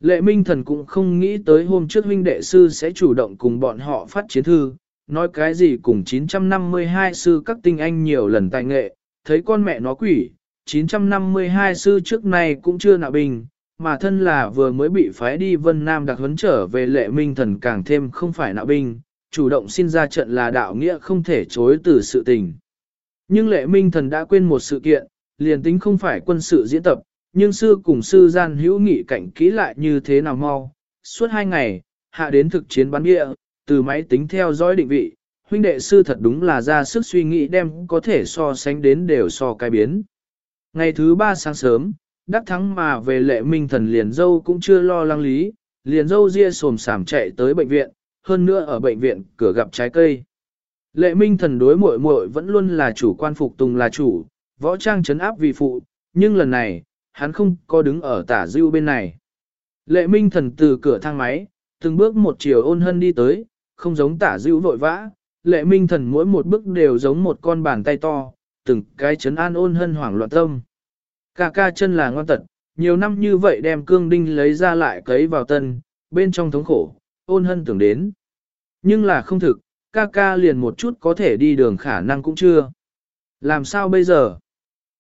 Lệ minh thần cũng không nghĩ tới hôm trước huynh đệ sư sẽ chủ động cùng bọn họ phát chiến thư, nói cái gì cùng 952 sư các tinh anh nhiều lần tài nghệ, thấy con mẹ nó quỷ, 952 sư trước này cũng chưa nạ bình, mà thân là vừa mới bị phái đi Vân Nam đặc huấn trở về lệ minh thần càng thêm không phải nạ binh, chủ động xin ra trận là đạo nghĩa không thể chối từ sự tình. Nhưng lệ minh thần đã quên một sự kiện, liền tính không phải quân sự diễn tập, nhưng sư cùng sư gian hữu nghị cảnh kỹ lại như thế nào mau. Suốt hai ngày, hạ đến thực chiến bắn địa, từ máy tính theo dõi định vị, huynh đệ sư thật đúng là ra sức suy nghĩ đem có thể so sánh đến đều so cái biến. Ngày thứ ba sáng sớm, đắc thắng mà về lệ minh thần liền dâu cũng chưa lo lắng lý, liền dâu ria sồm sảm chạy tới bệnh viện, hơn nữa ở bệnh viện cửa gặp trái cây. Lệ minh thần đối muội muội vẫn luôn là chủ quan phục tùng là chủ, võ trang chấn áp vì phụ, nhưng lần này, hắn không có đứng ở tả dưu bên này. Lệ minh thần từ cửa thang máy, từng bước một chiều ôn hân đi tới, không giống tả dưu vội vã, lệ minh thần mỗi một bước đều giống một con bàn tay to, từng cái chấn an ôn hân hoảng loạn tâm. Ca ca chân là ngoan tật, nhiều năm như vậy đem cương đinh lấy ra lại cấy vào tân, bên trong thống khổ, ôn hân tưởng đến. Nhưng là không thực, ca ca liền một chút có thể đi đường khả năng cũng chưa. Làm sao bây giờ?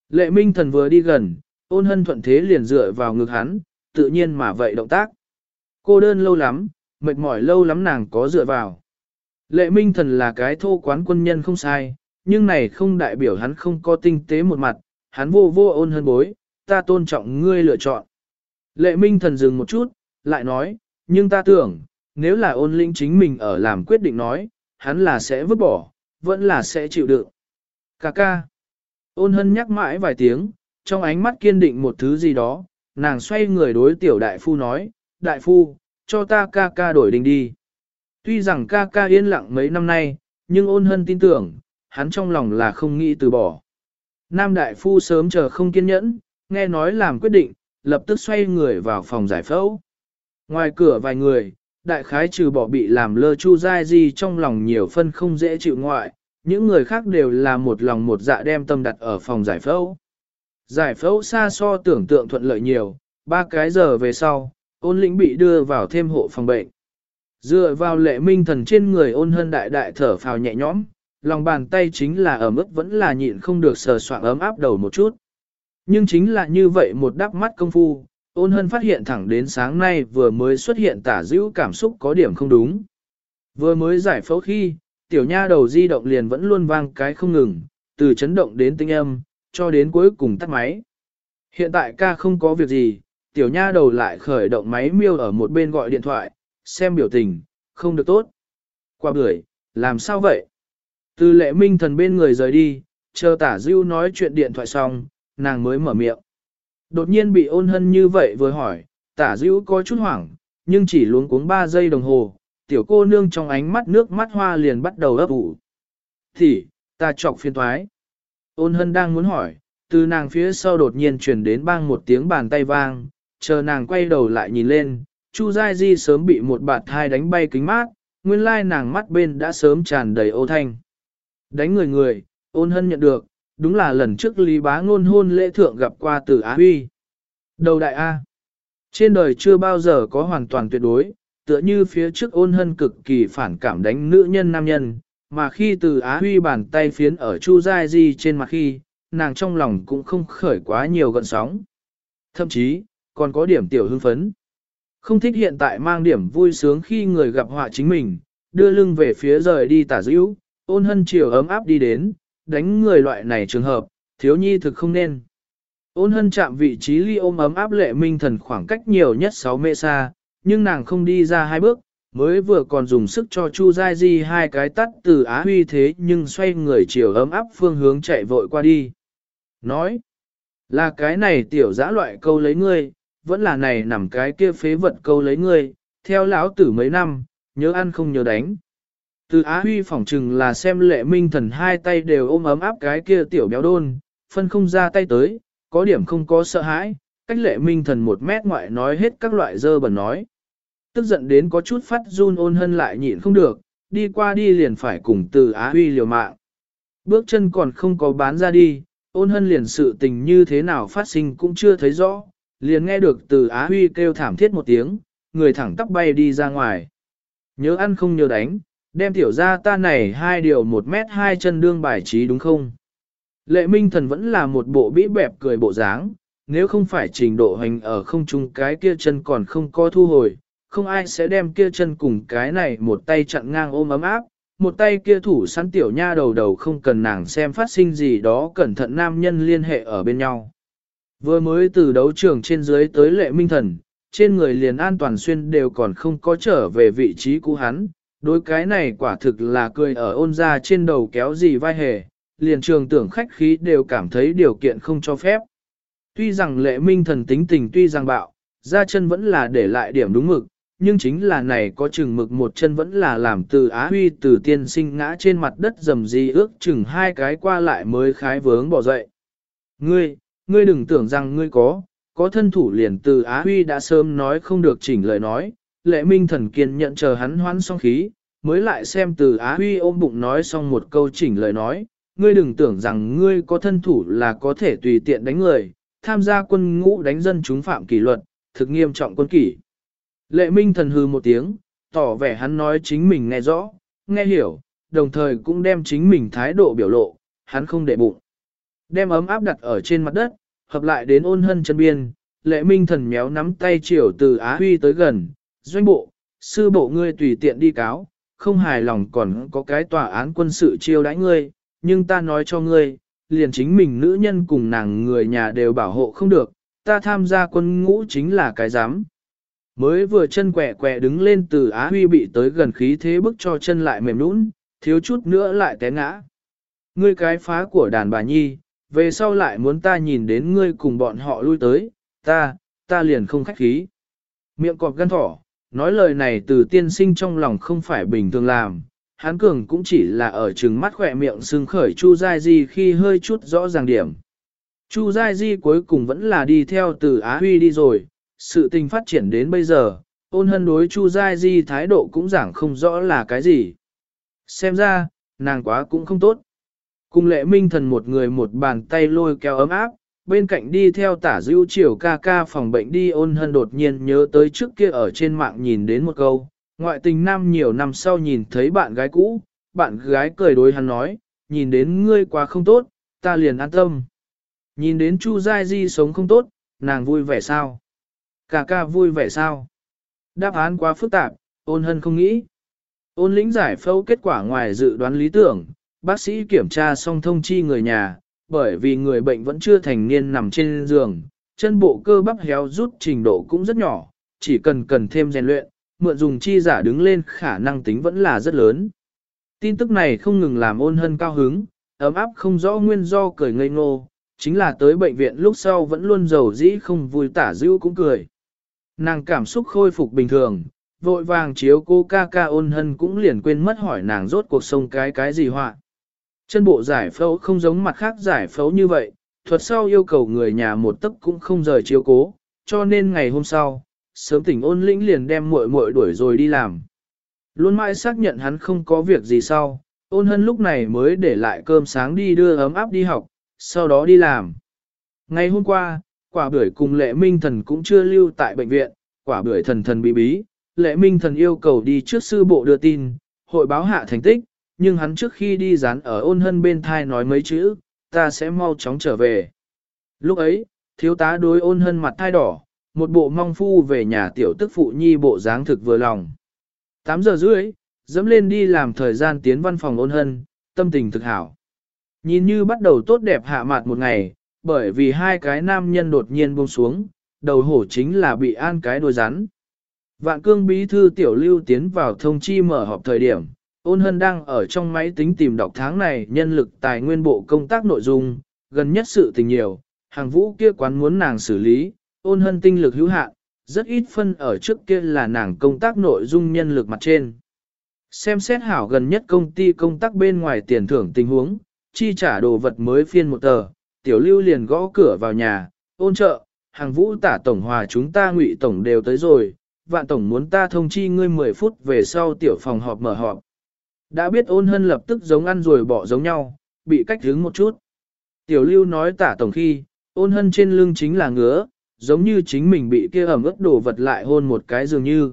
Lệ minh thần vừa đi gần, ôn hân thuận thế liền dựa vào ngực hắn, tự nhiên mà vậy động tác. Cô đơn lâu lắm, mệt mỏi lâu lắm nàng có dựa vào. Lệ minh thần là cái thô quán quân nhân không sai, nhưng này không đại biểu hắn không có tinh tế một mặt, hắn vô vô ôn hân bối, ta tôn trọng ngươi lựa chọn. Lệ minh thần dừng một chút, lại nói, nhưng ta tưởng, nếu là ôn linh chính mình ở làm quyết định nói, hắn là sẽ vứt bỏ, vẫn là sẽ chịu đựng. Cà ca. Ôn hân nhắc mãi vài tiếng, trong ánh mắt kiên định một thứ gì đó, nàng xoay người đối tiểu đại phu nói, đại phu, cho ta ca ca đổi đình đi. Tuy rằng ca ca yên lặng mấy năm nay, nhưng ôn hân tin tưởng, hắn trong lòng là không nghĩ từ bỏ. Nam đại phu sớm chờ không kiên nhẫn, nghe nói làm quyết định, lập tức xoay người vào phòng giải phẫu. Ngoài cửa vài người, đại khái trừ bỏ bị làm lơ chu dai di trong lòng nhiều phân không dễ chịu ngoại, những người khác đều là một lòng một dạ đem tâm đặt ở phòng giải phẫu. Giải phẫu xa so tưởng tượng thuận lợi nhiều, ba cái giờ về sau, ôn lĩnh bị đưa vào thêm hộ phòng bệnh. Dựa vào lệ minh thần trên người ôn hân đại đại thở phào nhẹ nhõm, lòng bàn tay chính là ở mức vẫn là nhịn không được sờ soạn ấm áp đầu một chút. Nhưng chính là như vậy một đắp mắt công phu, ôn hân phát hiện thẳng đến sáng nay vừa mới xuất hiện tả dữ cảm xúc có điểm không đúng. Vừa mới giải phẫu khi, tiểu nha đầu di động liền vẫn luôn vang cái không ngừng, từ chấn động đến tinh âm, cho đến cuối cùng tắt máy. Hiện tại ca không có việc gì, tiểu nha đầu lại khởi động máy miêu ở một bên gọi điện thoại, xem biểu tình, không được tốt. Qua bưởi, làm sao vậy? Từ lệ minh thần bên người rời đi, chờ tả dưu nói chuyện điện thoại xong, nàng mới mở miệng. Đột nhiên bị ôn hân như vậy vừa hỏi, tả dưu có chút hoảng, nhưng chỉ luống cuống 3 giây đồng hồ, tiểu cô nương trong ánh mắt nước mắt hoa liền bắt đầu ấp ủ. Thì, ta chọc phiên thoái. Ôn hân đang muốn hỏi, từ nàng phía sau đột nhiên truyền đến bang một tiếng bàn tay vang, chờ nàng quay đầu lại nhìn lên, Chu Giai Di sớm bị một bạt thai đánh bay kính mát, nguyên lai nàng mắt bên đã sớm tràn đầy ô thanh. Đánh người người, ôn hân nhận được, đúng là lần trước Lý Bá Ngôn hôn lễ thượng gặp qua từ Á Huy. Đầu đại A. Trên đời chưa bao giờ có hoàn toàn tuyệt đối, tựa như phía trước ôn hân cực kỳ phản cảm đánh nữ nhân nam nhân, mà khi từ Á Huy bàn tay phiến ở Chu Giai Di trên mặt khi, nàng trong lòng cũng không khởi quá nhiều gợn sóng. Thậm chí, còn có điểm tiểu hưng phấn. Không thích hiện tại mang điểm vui sướng khi người gặp họa chính mình, đưa lưng về phía rời đi tả dữ, ôn hân chiều ấm áp đi đến, đánh người loại này trường hợp, thiếu nhi thực không nên. Ôn hân chạm vị trí ly ôm ấm áp lệ minh thần khoảng cách nhiều nhất 6 mê xa, nhưng nàng không đi ra hai bước, mới vừa còn dùng sức cho Chu Giai Di hai cái tắt từ Á Huy thế nhưng xoay người chiều ấm áp phương hướng chạy vội qua đi. Nói, là cái này tiểu dã loại câu lấy ngươi, vẫn là này nằm cái kia phế vật câu lấy ngươi, theo lão tử mấy năm, nhớ ăn không nhớ đánh. Từ Á Huy phỏng chừng là xem lệ minh thần hai tay đều ôm ấm áp cái kia tiểu béo đôn, phân không ra tay tới, có điểm không có sợ hãi, cách lệ minh thần một mét ngoại nói hết các loại dơ bẩn nói. Tức giận đến có chút phát run ôn hân lại nhịn không được, đi qua đi liền phải cùng từ Á Huy liều mạng. Bước chân còn không có bán ra đi, ôn hân liền sự tình như thế nào phát sinh cũng chưa thấy rõ, liền nghe được từ Á Huy kêu thảm thiết một tiếng, người thẳng tóc bay đi ra ngoài. Nhớ ăn không nhớ đánh, đem tiểu ra ta này hai điều một mét hai chân đương bài trí đúng không? Lệ minh thần vẫn là một bộ bĩ bẹp cười bộ dáng, nếu không phải trình độ hành ở không trung cái kia chân còn không có thu hồi, không ai sẽ đem kia chân cùng cái này một tay chặn ngang ôm ấm áp, một tay kia thủ sẵn tiểu nha đầu đầu không cần nàng xem phát sinh gì đó cẩn thận nam nhân liên hệ ở bên nhau. Vừa mới từ đấu trường trên dưới tới lệ minh thần, trên người liền an toàn xuyên đều còn không có trở về vị trí cũ hắn, đối cái này quả thực là cười ở ôn ra trên đầu kéo gì vai hề, liền trường tưởng khách khí đều cảm thấy điều kiện không cho phép. Tuy rằng lệ minh thần tính tình tuy rằng bạo, ra chân vẫn là để lại điểm đúng mực, nhưng chính là này có chừng mực một chân vẫn là làm từ Á Huy từ tiên sinh ngã trên mặt đất dầm gì ước chừng hai cái qua lại mới khái vướng bỏ dậy. Ngươi, ngươi đừng tưởng rằng ngươi có, có thân thủ liền từ Á Huy đã sớm nói không được chỉnh lời nói, lệ minh thần kiên nhận chờ hắn hoan xong khí, mới lại xem từ Á Huy ôm bụng nói xong một câu chỉnh lời nói, ngươi đừng tưởng rằng ngươi có thân thủ là có thể tùy tiện đánh người, tham gia quân ngũ đánh dân chúng phạm kỷ luật, thực nghiêm trọng quân kỷ. Lệ minh thần hư một tiếng, tỏ vẻ hắn nói chính mình nghe rõ, nghe hiểu, đồng thời cũng đem chính mình thái độ biểu lộ, hắn không để bụng. Đem ấm áp đặt ở trên mặt đất, hợp lại đến ôn hân chân biên, lệ minh thần méo nắm tay chiều từ Á Huy tới gần, doanh bộ, sư bộ ngươi tùy tiện đi cáo, không hài lòng còn có cái tòa án quân sự chiêu đãi ngươi, nhưng ta nói cho ngươi, liền chính mình nữ nhân cùng nàng người nhà đều bảo hộ không được, ta tham gia quân ngũ chính là cái dám. Mới vừa chân quẹ quẹ đứng lên từ Á Huy bị tới gần khí thế bức cho chân lại mềm nũng, thiếu chút nữa lại té ngã. Ngươi cái phá của đàn bà nhi, về sau lại muốn ta nhìn đến ngươi cùng bọn họ lui tới, ta, ta liền không khách khí. Miệng cọp gân thỏ, nói lời này từ tiên sinh trong lòng không phải bình thường làm, hán cường cũng chỉ là ở trừng mắt khỏe miệng sưng khởi Chu Giai Di khi hơi chút rõ ràng điểm. Chu Giai Di cuối cùng vẫn là đi theo từ Á Huy đi rồi, sự tình phát triển đến bây giờ, ôn hân đối Chu Giai Di thái độ cũng giảng không rõ là cái gì. Xem ra, nàng quá cũng không tốt. Cùng lệ minh thần một người một bàn tay lôi kéo ấm áp, bên cạnh đi theo tả dữ chiều ca ca phòng bệnh đi ôn hân đột nhiên nhớ tới trước kia ở trên mạng nhìn đến một câu, ngoại tình nam nhiều năm sau nhìn thấy bạn gái cũ, bạn gái cười đối hắn nói, nhìn đến ngươi quá không tốt, ta liền an tâm. Nhìn đến Chu Giai Di sống không tốt, nàng vui vẻ sao? Ca ca vui vẻ sao? Đáp án quá phức tạp, ôn hân không nghĩ. Ôn lĩnh giải phẫu kết quả ngoài dự đoán lý tưởng, bác sĩ kiểm tra xong thông chi người nhà, bởi vì người bệnh vẫn chưa thành niên nằm trên giường, chân bộ cơ bắp héo rút trình độ cũng rất nhỏ, chỉ cần cần thêm rèn luyện, mượn dùng chi giả đứng lên khả năng tính vẫn là rất lớn. Tin tức này không ngừng làm ôn hân cao hứng, ấm áp không rõ nguyên do cười ngây ngô, chính là tới bệnh viện lúc sau vẫn luôn giàu dĩ không vui tả dữ cũng cười. Nàng cảm xúc khôi phục bình thường, vội vàng chiếu cô ca ca ôn hân cũng liền quên mất hỏi nàng rốt cuộc sông cái cái gì họa. Chân bộ giải phẫu không giống mặt khác giải phẫu như vậy, thuật sau yêu cầu người nhà một tấc cũng không rời chiếu cố, cho nên ngày hôm sau, sớm tỉnh ôn lĩnh liền đem muội muội đuổi rồi đi làm. Luôn mãi xác nhận hắn không có việc gì sau, ôn hân lúc này mới để lại cơm sáng đi đưa ấm áp đi học, sau đó đi làm. Ngày hôm qua, quả bưởi cùng lệ minh thần cũng chưa lưu tại bệnh viện, quả bưởi thần thần bí bí, lệ minh thần yêu cầu đi trước sư bộ đưa tin, hội báo hạ thành tích, nhưng hắn trước khi đi dán ở ôn hân bên thai nói mấy chữ, ta sẽ mau chóng trở về. Lúc ấy, thiếu tá đối ôn hân mặt thai đỏ, một bộ mong phu về nhà tiểu tức phụ nhi bộ dáng thực vừa lòng. 8 giờ rưỡi, dẫm lên đi làm thời gian tiến văn phòng ôn hân, tâm tình thực hảo. Nhìn như bắt đầu tốt đẹp hạ mặt một ngày, bởi vì hai cái nam nhân đột nhiên buông xuống, đầu hổ chính là bị an cái đuôi rắn. Vạn cương bí thư tiểu lưu tiến vào thông chi mở họp thời điểm, ôn hân đang ở trong máy tính tìm đọc tháng này nhân lực tài nguyên bộ công tác nội dung, gần nhất sự tình nhiều, hàng vũ kia quán muốn nàng xử lý, ôn hân tinh lực hữu hạn, rất ít phân ở trước kia là nàng công tác nội dung nhân lực mặt trên. Xem xét hảo gần nhất công ty công tác bên ngoài tiền thưởng tình huống, chi trả đồ vật mới phiên một tờ, tiểu lưu liền gõ cửa vào nhà, ôn trợ, hàng vũ tả tổng hòa chúng ta ngụy tổng đều tới rồi, vạn tổng muốn ta thông chi ngươi 10 phút về sau tiểu phòng họp mở họp. Đã biết ôn hân lập tức giống ăn rồi bỏ giống nhau, bị cách hướng một chút. Tiểu lưu nói tả tổng khi, ôn hân trên lưng chính là ngứa, giống như chính mình bị kia ẩm ướt đổ vật lại hôn một cái dường như.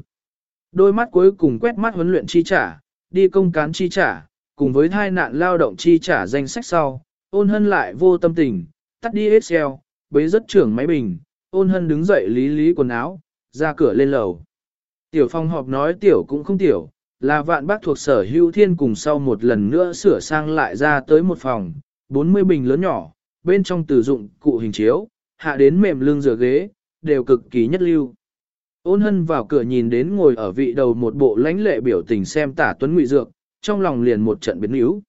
Đôi mắt cuối cùng quét mắt huấn luyện chi trả, đi công cán chi trả, cùng với thai nạn lao động chi trả danh sách sau, ôn hân lại vô tâm tình, tắt đi Excel, bấy rất trưởng máy bình, ôn hân đứng dậy lý lý quần áo, ra cửa lên lầu. Tiểu phong họp nói tiểu cũng không tiểu, là vạn bác thuộc sở hữu thiên cùng sau một lần nữa sửa sang lại ra tới một phòng, 40 bình lớn nhỏ, bên trong từ dụng cụ hình chiếu, hạ đến mềm lưng rửa ghế, đều cực kỳ nhất lưu. Ôn hân vào cửa nhìn đến ngồi ở vị đầu một bộ lãnh lệ biểu tình xem tả tuấn ngụy dược, trong lòng liền một trận biến yếu.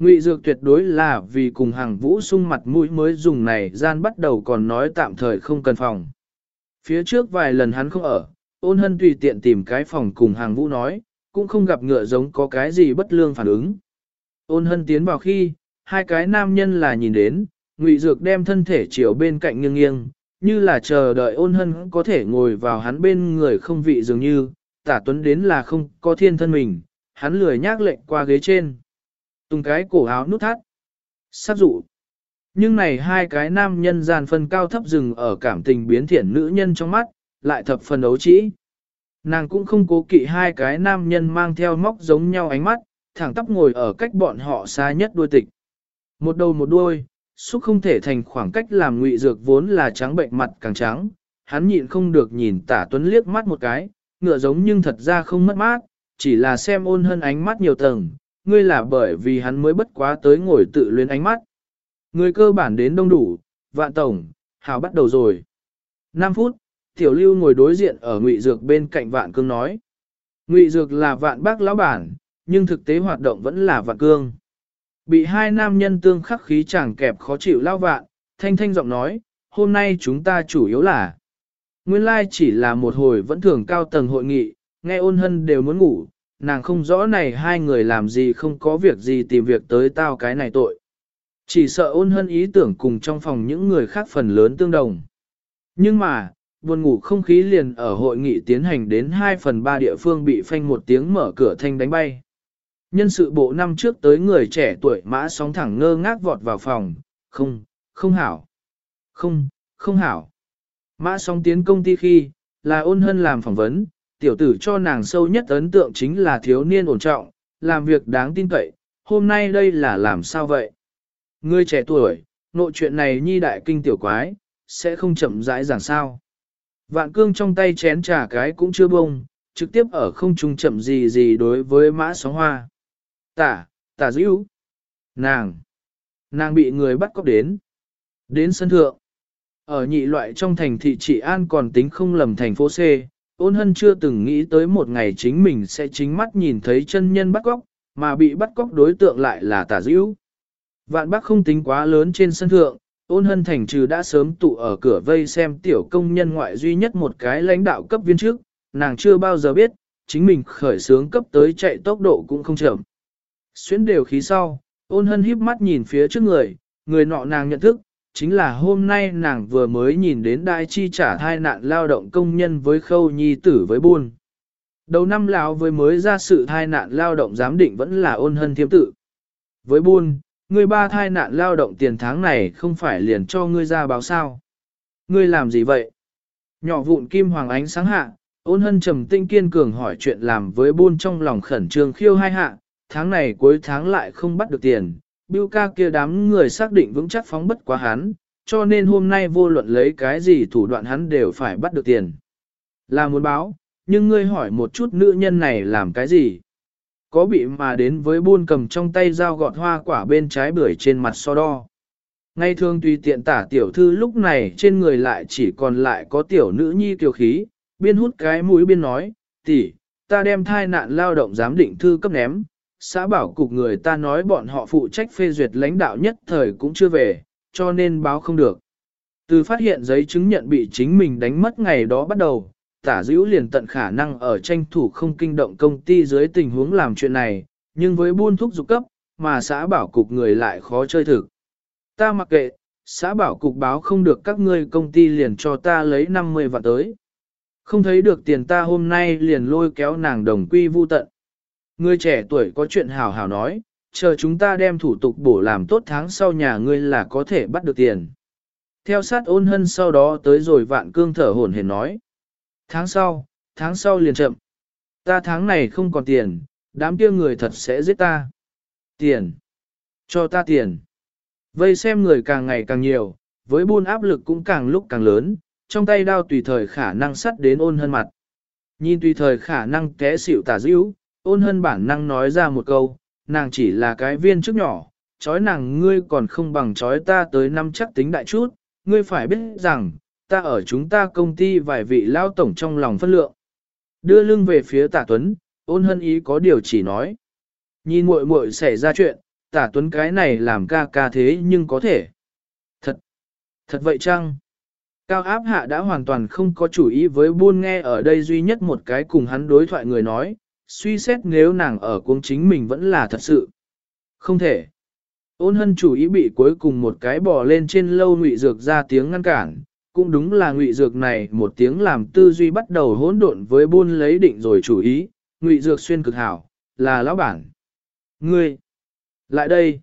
Ngụy dược tuyệt đối là vì cùng hàng vũ sung mặt mũi mới dùng này gian bắt đầu còn nói tạm thời không cần phòng. Phía trước vài lần hắn không ở, ôn hân tùy tiện tìm cái phòng cùng hàng vũ nói, cũng không gặp ngựa giống có cái gì bất lương phản ứng. Ôn hân tiến vào khi, hai cái nam nhân là nhìn đến, ngụy dược đem thân thể chiều bên cạnh nghiêng nghiêng, như là chờ đợi ôn hân có thể ngồi vào hắn bên người không vị dường như, tả tuấn đến là không có thiên thân mình, hắn lười nhác lệnh qua ghế trên. Tùng cái cổ áo nút thắt. Sát dụ. Nhưng này hai cái nam nhân gian phân cao thấp dừng ở cảm tình biến thiện nữ nhân trong mắt, lại thập phần đấu trĩ. Nàng cũng không cố kỵ hai cái nam nhân mang theo móc giống nhau ánh mắt, thẳng tắp ngồi ở cách bọn họ xa nhất đuôi tịch. Một đầu một đuôi, xúc không thể thành khoảng cách làm ngụy dược vốn là trắng bệnh mặt càng trắng, hắn nhịn không được nhìn tả tuấn liếc mắt một cái, ngựa giống nhưng thật ra không mất mát, chỉ là xem ôn hơn ánh mắt nhiều tầng, ngươi là bởi vì hắn mới bất quá tới ngồi tự luyến ánh mắt. Người cơ bản đến đông đủ, vạn tổng, hào bắt đầu rồi. 5 phút, tiểu lưu ngồi đối diện ở ngụy dược bên cạnh vạn cương nói. Ngụy dược là vạn bác lão bản, nhưng thực tế hoạt động vẫn là vạn cương. Bị hai nam nhân tương khắc khí chẳng kẹp khó chịu lao vạn, thanh thanh giọng nói, hôm nay chúng ta chủ yếu là. Nguyên lai chỉ là một hồi vẫn thường cao tầng hội nghị, nghe ôn hân đều muốn ngủ, nàng không rõ này hai người làm gì không có việc gì tìm việc tới tao cái này tội. Chỉ sợ ôn hân ý tưởng cùng trong phòng những người khác phần lớn tương đồng. Nhưng mà, buồn ngủ không khí liền ở hội nghị tiến hành đến 2 phần 3 địa phương bị phanh một tiếng mở cửa thanh đánh bay. Nhân sự bộ năm trước tới người trẻ tuổi mã sóng thẳng ngơ ngác vọt vào phòng, không, không hảo, không, không hảo. Mã sóng tiến công ty khi, là ôn hân làm phỏng vấn, tiểu tử cho nàng sâu nhất ấn tượng chính là thiếu niên ổn trọng, làm việc đáng tin cậy, hôm nay đây là làm sao vậy? Ngươi trẻ tuổi, nội chuyện này nhi đại kinh tiểu quái, sẽ không chậm rãi giảng sao. Vạn cương trong tay chén trà cái cũng chưa bông, trực tiếp ở không trung chậm gì gì đối với mã sóng hoa. Tả, tả dữ. Nàng. Nàng bị người bắt cóc đến. Đến sân thượng. Ở nhị loại trong thành thị trị an còn tính không lầm thành phố C, ôn hân chưa từng nghĩ tới một ngày chính mình sẽ chính mắt nhìn thấy chân nhân bắt cóc, mà bị bắt cóc đối tượng lại là tả dữ. Vạn bác không tính quá lớn trên sân thượng, ôn hân thành trừ đã sớm tụ ở cửa vây xem tiểu công nhân ngoại duy nhất một cái lãnh đạo cấp viên trước, nàng chưa bao giờ biết, chính mình khởi sướng cấp tới chạy tốc độ cũng không chậm. Xuyến đều khí sau, ôn hân híp mắt nhìn phía trước người, người nọ nàng nhận thức, chính là hôm nay nàng vừa mới nhìn đến đại chi trả thai nạn lao động công nhân với khâu nhi tử với buôn. Đầu năm lão với mới ra sự thai nạn lao động giám định vẫn là ôn hân thiếm tự. Với buôn, người ba thai nạn lao động tiền tháng này không phải liền cho ngươi ra báo sao. Ngươi làm gì vậy? Nhỏ vụn kim hoàng ánh sáng hạ, ôn hân trầm tinh kiên cường hỏi chuyện làm với buôn trong lòng khẩn trương khiêu hai hạ, tháng này cuối tháng lại không bắt được tiền, Bưu ca kia đám người xác định vững chắc phóng bất quá hắn, cho nên hôm nay vô luận lấy cái gì thủ đoạn hắn đều phải bắt được tiền. Là muốn báo, nhưng ngươi hỏi một chút nữ nhân này làm cái gì? Có bị mà đến với buôn cầm trong tay dao gọt hoa quả bên trái bưởi trên mặt so đo. Ngay thường tùy tiện tả tiểu thư lúc này trên người lại chỉ còn lại có tiểu nữ nhi kiều khí, biên hút cái mũi biên nói, tỷ, ta đem thai nạn lao động giám định thư cấp ném, xã bảo cục người ta nói bọn họ phụ trách phê duyệt lãnh đạo nhất thời cũng chưa về, cho nên báo không được. Từ phát hiện giấy chứng nhận bị chính mình đánh mất ngày đó bắt đầu, tả dữ liền tận khả năng ở tranh thủ không kinh động công ty dưới tình huống làm chuyện này, nhưng với buôn thuốc dục cấp, mà xã bảo cục người lại khó chơi thực. Ta mặc kệ, xã bảo cục báo không được các ngươi công ty liền cho ta lấy 50 vạn tới. Không thấy được tiền ta hôm nay liền lôi kéo nàng đồng quy vu tận. Người trẻ tuổi có chuyện hào hào nói, chờ chúng ta đem thủ tục bổ làm tốt tháng sau nhà ngươi là có thể bắt được tiền. Theo sát ôn hân sau đó tới rồi vạn cương thở hổn hển nói. Tháng sau, tháng sau liền chậm. Ta tháng này không còn tiền, đám kia người thật sẽ giết ta. Tiền. Cho ta tiền. Vây xem người càng ngày càng nhiều, với buôn áp lực cũng càng lúc càng lớn, trong tay đao tùy thời khả năng sắt đến ôn hân mặt. Nhìn tùy thời khả năng té xịu tả dữ, ôn hân bản năng nói ra một câu, nàng chỉ là cái viên trước nhỏ, chói nàng ngươi còn không bằng chói ta tới năm chắc tính đại chút, ngươi phải biết rằng, ta ở chúng ta công ty vài vị lao tổng trong lòng phân lượng. Đưa lưng về phía tả tuấn, ôn hân ý có điều chỉ nói. Nhìn muội muội xảy ra chuyện, tả tuấn cái này làm ca ca thế nhưng có thể. Thật, thật vậy chăng? Cao áp hạ đã hoàn toàn không có chủ ý với buôn nghe ở đây duy nhất một cái cùng hắn đối thoại người nói, suy xét nếu nàng ở cuống chính mình vẫn là thật sự. Không thể. Ôn hân chủ ý bị cuối cùng một cái bò lên trên lâu ngụy dược ra tiếng ngăn cản, cũng đúng là ngụy dược này một tiếng làm tư duy bắt đầu hỗn độn với buôn lấy định rồi chủ ý, ngụy dược xuyên cực hảo, là lão bản. Ngươi, lại đây.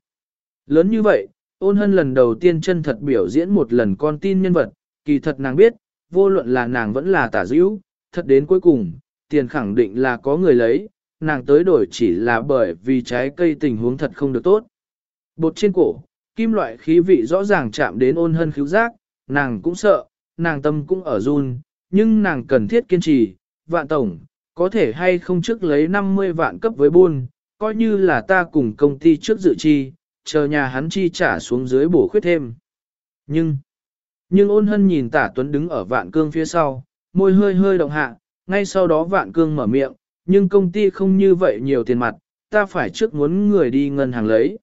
Lớn như vậy, ôn hân lần đầu tiên chân thật biểu diễn một lần con tin nhân vật, kỳ thật nàng biết, vô luận là nàng vẫn là tả dữ, thật đến cuối cùng, tiền khẳng định là có người lấy, nàng tới đổi chỉ là bởi vì trái cây tình huống thật không được tốt. Bột trên cổ, kim loại khí vị rõ ràng chạm đến ôn hân khíu giác, nàng cũng sợ, nàng tâm cũng ở run, nhưng nàng cần thiết kiên trì, vạn tổng, có thể hay không trước lấy 50 vạn cấp với buôn, coi như là ta cùng công ty trước dự chi, chờ nhà hắn chi trả xuống dưới bổ khuyết thêm. Nhưng, nhưng ôn hân nhìn tả tuấn đứng ở vạn cương phía sau, môi hơi hơi động hạ, ngay sau đó vạn cương mở miệng, nhưng công ty không như vậy nhiều tiền mặt, ta phải trước muốn người đi ngân hàng lấy.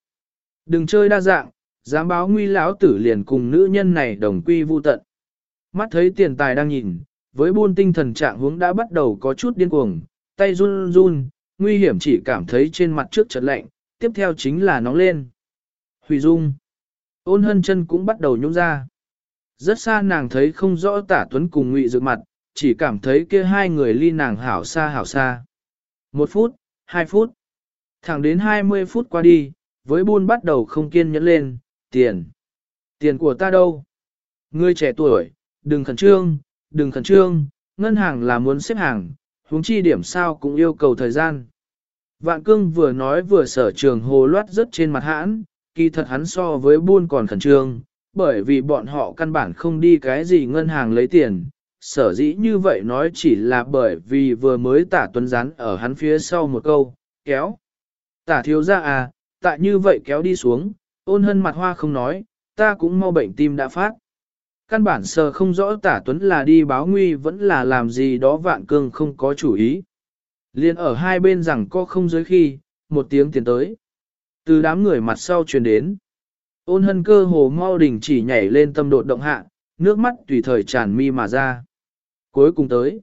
Đừng chơi đa dạng, dám báo nguy lão tử liền cùng nữ nhân này đồng quy vu tận. Mắt thấy tiền tài đang nhìn, với buôn tinh thần trạng hướng đã bắt đầu có chút điên cuồng, tay run run, nguy hiểm chỉ cảm thấy trên mặt trước chợt lạnh, tiếp theo chính là nóng lên. Hủy dung. Ôn hân chân cũng bắt đầu nhúc ra. Rất xa nàng thấy không rõ tả tuấn cùng ngụy dự mặt, chỉ cảm thấy kia hai người ly nàng hảo xa hảo xa. Một phút, hai phút. Thẳng đến hai mươi phút qua đi, với buôn bắt đầu không kiên nhẫn lên, tiền. Tiền của ta đâu? Ngươi trẻ tuổi, đừng khẩn trương, đừng khẩn trương, ngân hàng là muốn xếp hàng, huống chi điểm sao cũng yêu cầu thời gian. Vạn cương vừa nói vừa sở trường hồ loát rất trên mặt hãn, kỳ thật hắn so với buôn còn khẩn trương, bởi vì bọn họ căn bản không đi cái gì ngân hàng lấy tiền. Sở dĩ như vậy nói chỉ là bởi vì vừa mới tả tuấn rán ở hắn phía sau một câu, kéo. Tả thiếu ra à, tại như vậy kéo đi xuống, ôn hân mặt hoa không nói, ta cũng mau bệnh tim đã phát. Căn bản sờ không rõ tả tuấn là đi báo nguy vẫn là làm gì đó vạn cương không có chủ ý. Liên ở hai bên rằng có không giới khi, một tiếng tiến tới. Từ đám người mặt sau truyền đến. Ôn hân cơ hồ mau đình chỉ nhảy lên tâm đột động hạ, nước mắt tùy thời tràn mi mà ra. Cuối cùng tới.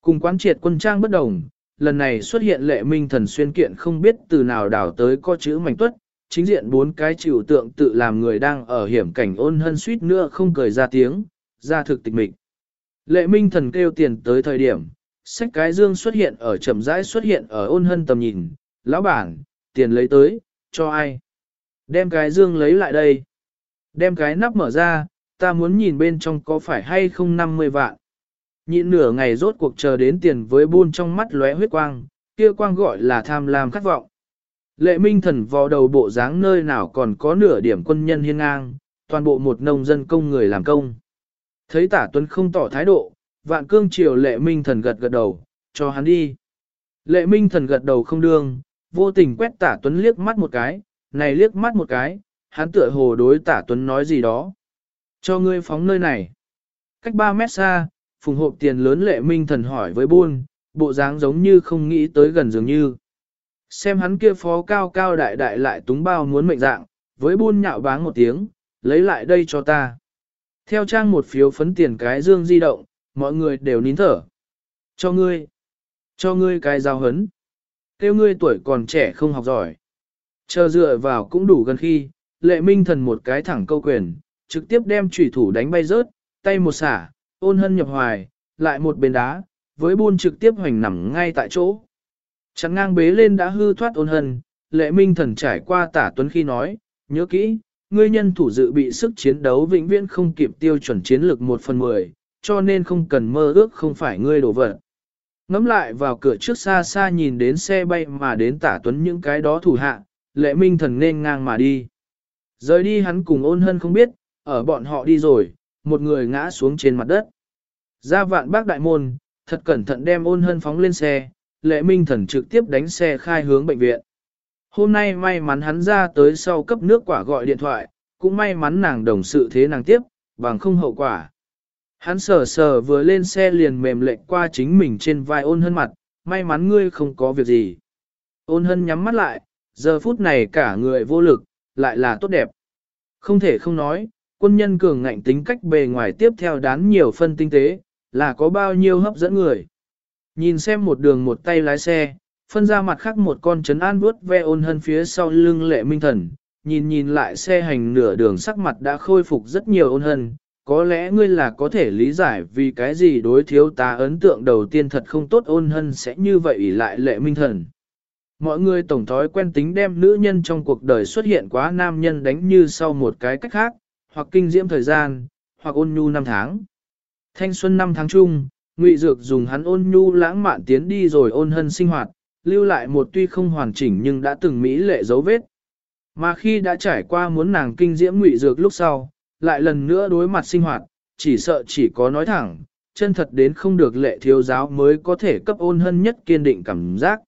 Cùng quán triệt quân trang bất đồng, lần này xuất hiện lệ minh thần xuyên kiện không biết từ nào đảo tới có chữ mảnh tuất, chính diện bốn cái chịu tượng tự làm người đang ở hiểm cảnh ôn hân suýt nữa không cười ra tiếng, ra thực tịch mịch. Lệ minh thần kêu tiền tới thời điểm, sách cái dương xuất hiện ở chậm rãi xuất hiện ở ôn hân tầm nhìn, lão bản, tiền lấy tới, cho ai? Đem cái dương lấy lại đây. Đem cái nắp mở ra, ta muốn nhìn bên trong có phải hay không 50 vạn. Nhịn nửa ngày rốt cuộc chờ đến tiền với buôn trong mắt lóe huyết quang, kia quang gọi là tham lam khát vọng. Lệ minh thần vò đầu bộ dáng nơi nào còn có nửa điểm quân nhân hiên ngang, toàn bộ một nông dân công người làm công. Thấy tả tuấn không tỏ thái độ, vạn cương triều lệ minh thần gật gật đầu, cho hắn đi. Lệ minh thần gật đầu không đương, vô tình quét tả tuấn liếc mắt một cái, này liếc mắt một cái, hắn tựa hồ đối tả tuấn nói gì đó. Cho ngươi phóng nơi này. Cách 3 mét xa, phùng hộp tiền lớn lệ minh thần hỏi với buôn, bộ dáng giống như không nghĩ tới gần dường như. Xem hắn kia phó cao cao đại đại lại túng bao muốn mệnh dạng, với buôn nhạo báng một tiếng, lấy lại đây cho ta. Theo trang một phiếu phấn tiền cái dương di động, mọi người đều nín thở. Cho ngươi. Cho ngươi cái giao hấn. Kêu ngươi tuổi còn trẻ không học giỏi. Chờ dựa vào cũng đủ gần khi, lệ minh thần một cái thẳng câu quyền, trực tiếp đem trùy thủ đánh bay rớt, tay một xả, ôn hân nhập hoài, lại một bên đá, với buôn trực tiếp hoành nằm ngay tại chỗ. Chẳng ngang bế lên đã hư thoát ôn hân, lệ minh thần trải qua tả tuấn khi nói, nhớ kỹ, ngươi nhân thủ dự bị sức chiến đấu vĩnh viễn không kịp tiêu chuẩn chiến lược một phần mười, cho nên không cần mơ ước không phải ngươi đổ vật. Ngắm lại vào cửa trước xa xa nhìn đến xe bay mà đến tả tuấn những cái đó thủ hạ, lệ minh thần nên ngang mà đi. Rời đi hắn cùng ôn hân không biết, ở bọn họ đi rồi, một người ngã xuống trên mặt đất. Ra vạn bác đại môn, thật cẩn thận đem ôn hân phóng lên xe, lệ minh thần trực tiếp đánh xe khai hướng bệnh viện. Hôm nay may mắn hắn ra tới sau cấp nước quả gọi điện thoại, cũng may mắn nàng đồng sự thế nàng tiếp, bằng không hậu quả. Hắn sờ sờ vừa lên xe liền mềm lệnh qua chính mình trên vai ôn hân mặt, may mắn ngươi không có việc gì. Ôn hân nhắm mắt lại, giờ phút này cả người vô lực, lại là tốt đẹp. Không thể không nói, quân nhân cường ngạnh tính cách bề ngoài tiếp theo đán nhiều phân tinh tế, là có bao nhiêu hấp dẫn người. Nhìn xem một đường một tay lái xe, phân ra mặt khác một con trấn an vuốt ve ôn hân phía sau lưng lệ minh thần, nhìn nhìn lại xe hành nửa đường sắc mặt đã khôi phục rất nhiều ôn hân, có lẽ ngươi là có thể lý giải vì cái gì đối thiếu tá ấn tượng đầu tiên thật không tốt ôn hân sẽ như vậy ỷ lại lệ minh thần. Mọi người tổng thói quen tính đem nữ nhân trong cuộc đời xuất hiện quá nam nhân đánh như sau một cái cách khác, hoặc kinh diễm thời gian, hoặc ôn nhu năm tháng. Thanh xuân năm tháng chung, Ngụy Dược dùng hắn ôn nhu lãng mạn tiến đi rồi ôn hân sinh hoạt, lưu lại một tuy không hoàn chỉnh nhưng đã từng mỹ lệ dấu vết. Mà khi đã trải qua muốn nàng kinh diễm ngụy dược lúc sau, lại lần nữa đối mặt sinh hoạt, chỉ sợ chỉ có nói thẳng, chân thật đến không được lệ thiếu giáo mới có thể cấp ôn hân nhất kiên định cảm giác.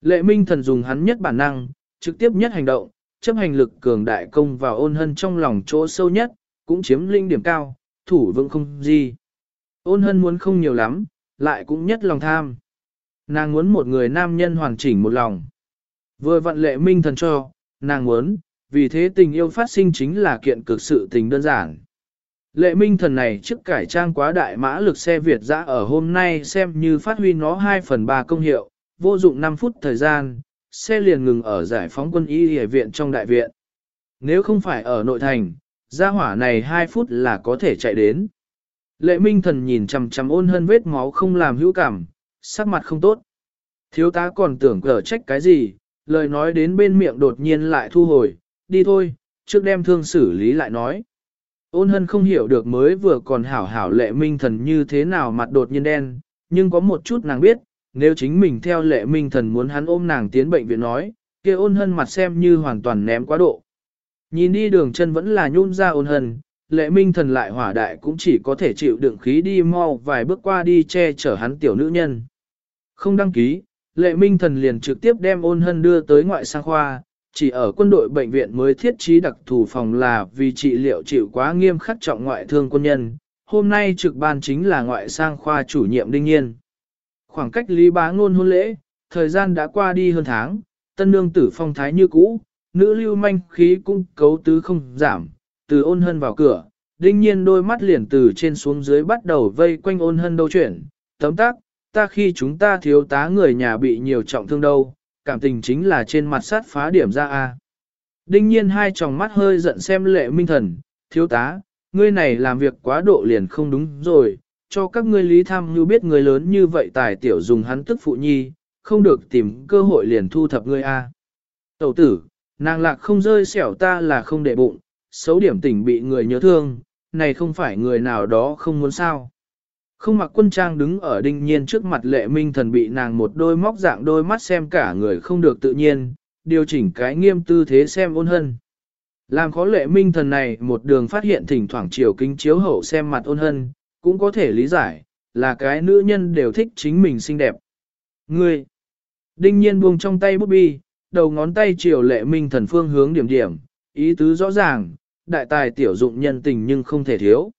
Lệ minh thần dùng hắn nhất bản năng, trực tiếp nhất hành động, chấp hành lực cường đại công vào ôn hân trong lòng chỗ sâu nhất, cũng chiếm linh điểm cao, thủ vững không gì. Ôn hân muốn không nhiều lắm, lại cũng nhất lòng tham. Nàng muốn một người nam nhân hoàn chỉnh một lòng. Vừa vận lệ minh thần cho, nàng muốn, vì thế tình yêu phát sinh chính là kiện cực sự tình đơn giản. Lệ minh thần này trước cải trang quá đại mã lực xe Việt dã ở hôm nay xem như phát huy nó 2 phần 3 công hiệu, vô dụng 5 phút thời gian, xe liền ngừng ở giải phóng quân y hệ viện trong đại viện. Nếu không phải ở nội thành, gia hỏa này 2 phút là có thể chạy đến. Lệ minh thần nhìn chằm chằm ôn hơn vết máu không làm hữu cảm, sắc mặt không tốt. Thiếu tá còn tưởng cờ trách cái gì, lời nói đến bên miệng đột nhiên lại thu hồi, đi thôi, trước đem thương xử lý lại nói. Ôn hân không hiểu được mới vừa còn hảo hảo lệ minh thần như thế nào mặt đột nhiên đen, nhưng có một chút nàng biết, nếu chính mình theo lệ minh thần muốn hắn ôm nàng tiến bệnh viện nói, kia ôn hân mặt xem như hoàn toàn ném quá độ. Nhìn đi đường chân vẫn là nhún ra ôn hân, lệ minh thần lại hỏa đại cũng chỉ có thể chịu đựng khí đi mau vài bước qua đi che chở hắn tiểu nữ nhân. Không đăng ký, lệ minh thần liền trực tiếp đem ôn hân đưa tới ngoại sang khoa, chỉ ở quân đội bệnh viện mới thiết trí đặc thù phòng là vì trị liệu chịu quá nghiêm khắc trọng ngoại thương quân nhân. Hôm nay trực ban chính là ngoại sang khoa chủ nhiệm đinh nhiên. Khoảng cách lý bá ngôn hôn lễ, thời gian đã qua đi hơn tháng, tân nương tử phong thái như cũ, nữ lưu manh khí cũng cấu tứ không giảm, từ ôn hân vào cửa, đinh nhiên đôi mắt liền từ trên xuống dưới bắt đầu vây quanh ôn hân đâu chuyển, tấm tác, ta khi chúng ta thiếu tá người nhà bị nhiều trọng thương đâu, cảm tình chính là trên mặt sát phá điểm ra a. Đinh nhiên hai tròng mắt hơi giận xem lệ minh thần, thiếu tá, ngươi này làm việc quá độ liền không đúng rồi, cho các ngươi lý tham như biết người lớn như vậy tài tiểu dùng hắn tức phụ nhi, không được tìm cơ hội liền thu thập ngươi a. Tẩu tử, nàng lạc không rơi xẻo ta là không để bụng, xấu điểm tình bị người nhớ thương, này không phải người nào đó không muốn sao. Không mặc quân trang đứng ở đinh nhiên trước mặt lệ minh thần bị nàng một đôi móc dạng đôi mắt xem cả người không được tự nhiên, điều chỉnh cái nghiêm tư thế xem ôn hân. Làm khó lệ minh thần này một đường phát hiện thỉnh thoảng chiều kính chiếu hậu xem mặt ôn hân, cũng có thể lý giải, là cái nữ nhân đều thích chính mình xinh đẹp. Ngươi! Đinh nhiên buông trong tay bút bi, đầu ngón tay chiều lệ minh thần phương hướng điểm điểm, ý tứ rõ ràng, đại tài tiểu dụng nhân tình nhưng không thể thiếu.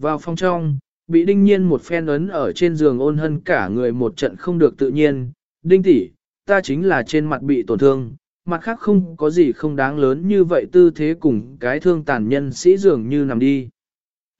Vào phòng trong, bị đinh nhiên một phen ấn ở trên giường ôn hân cả người một trận không được tự nhiên. Đinh tỷ, ta chính là trên mặt bị tổn thương, mặt khác không có gì không đáng lớn như vậy tư thế cùng cái thương tàn nhân sĩ dường như nằm đi.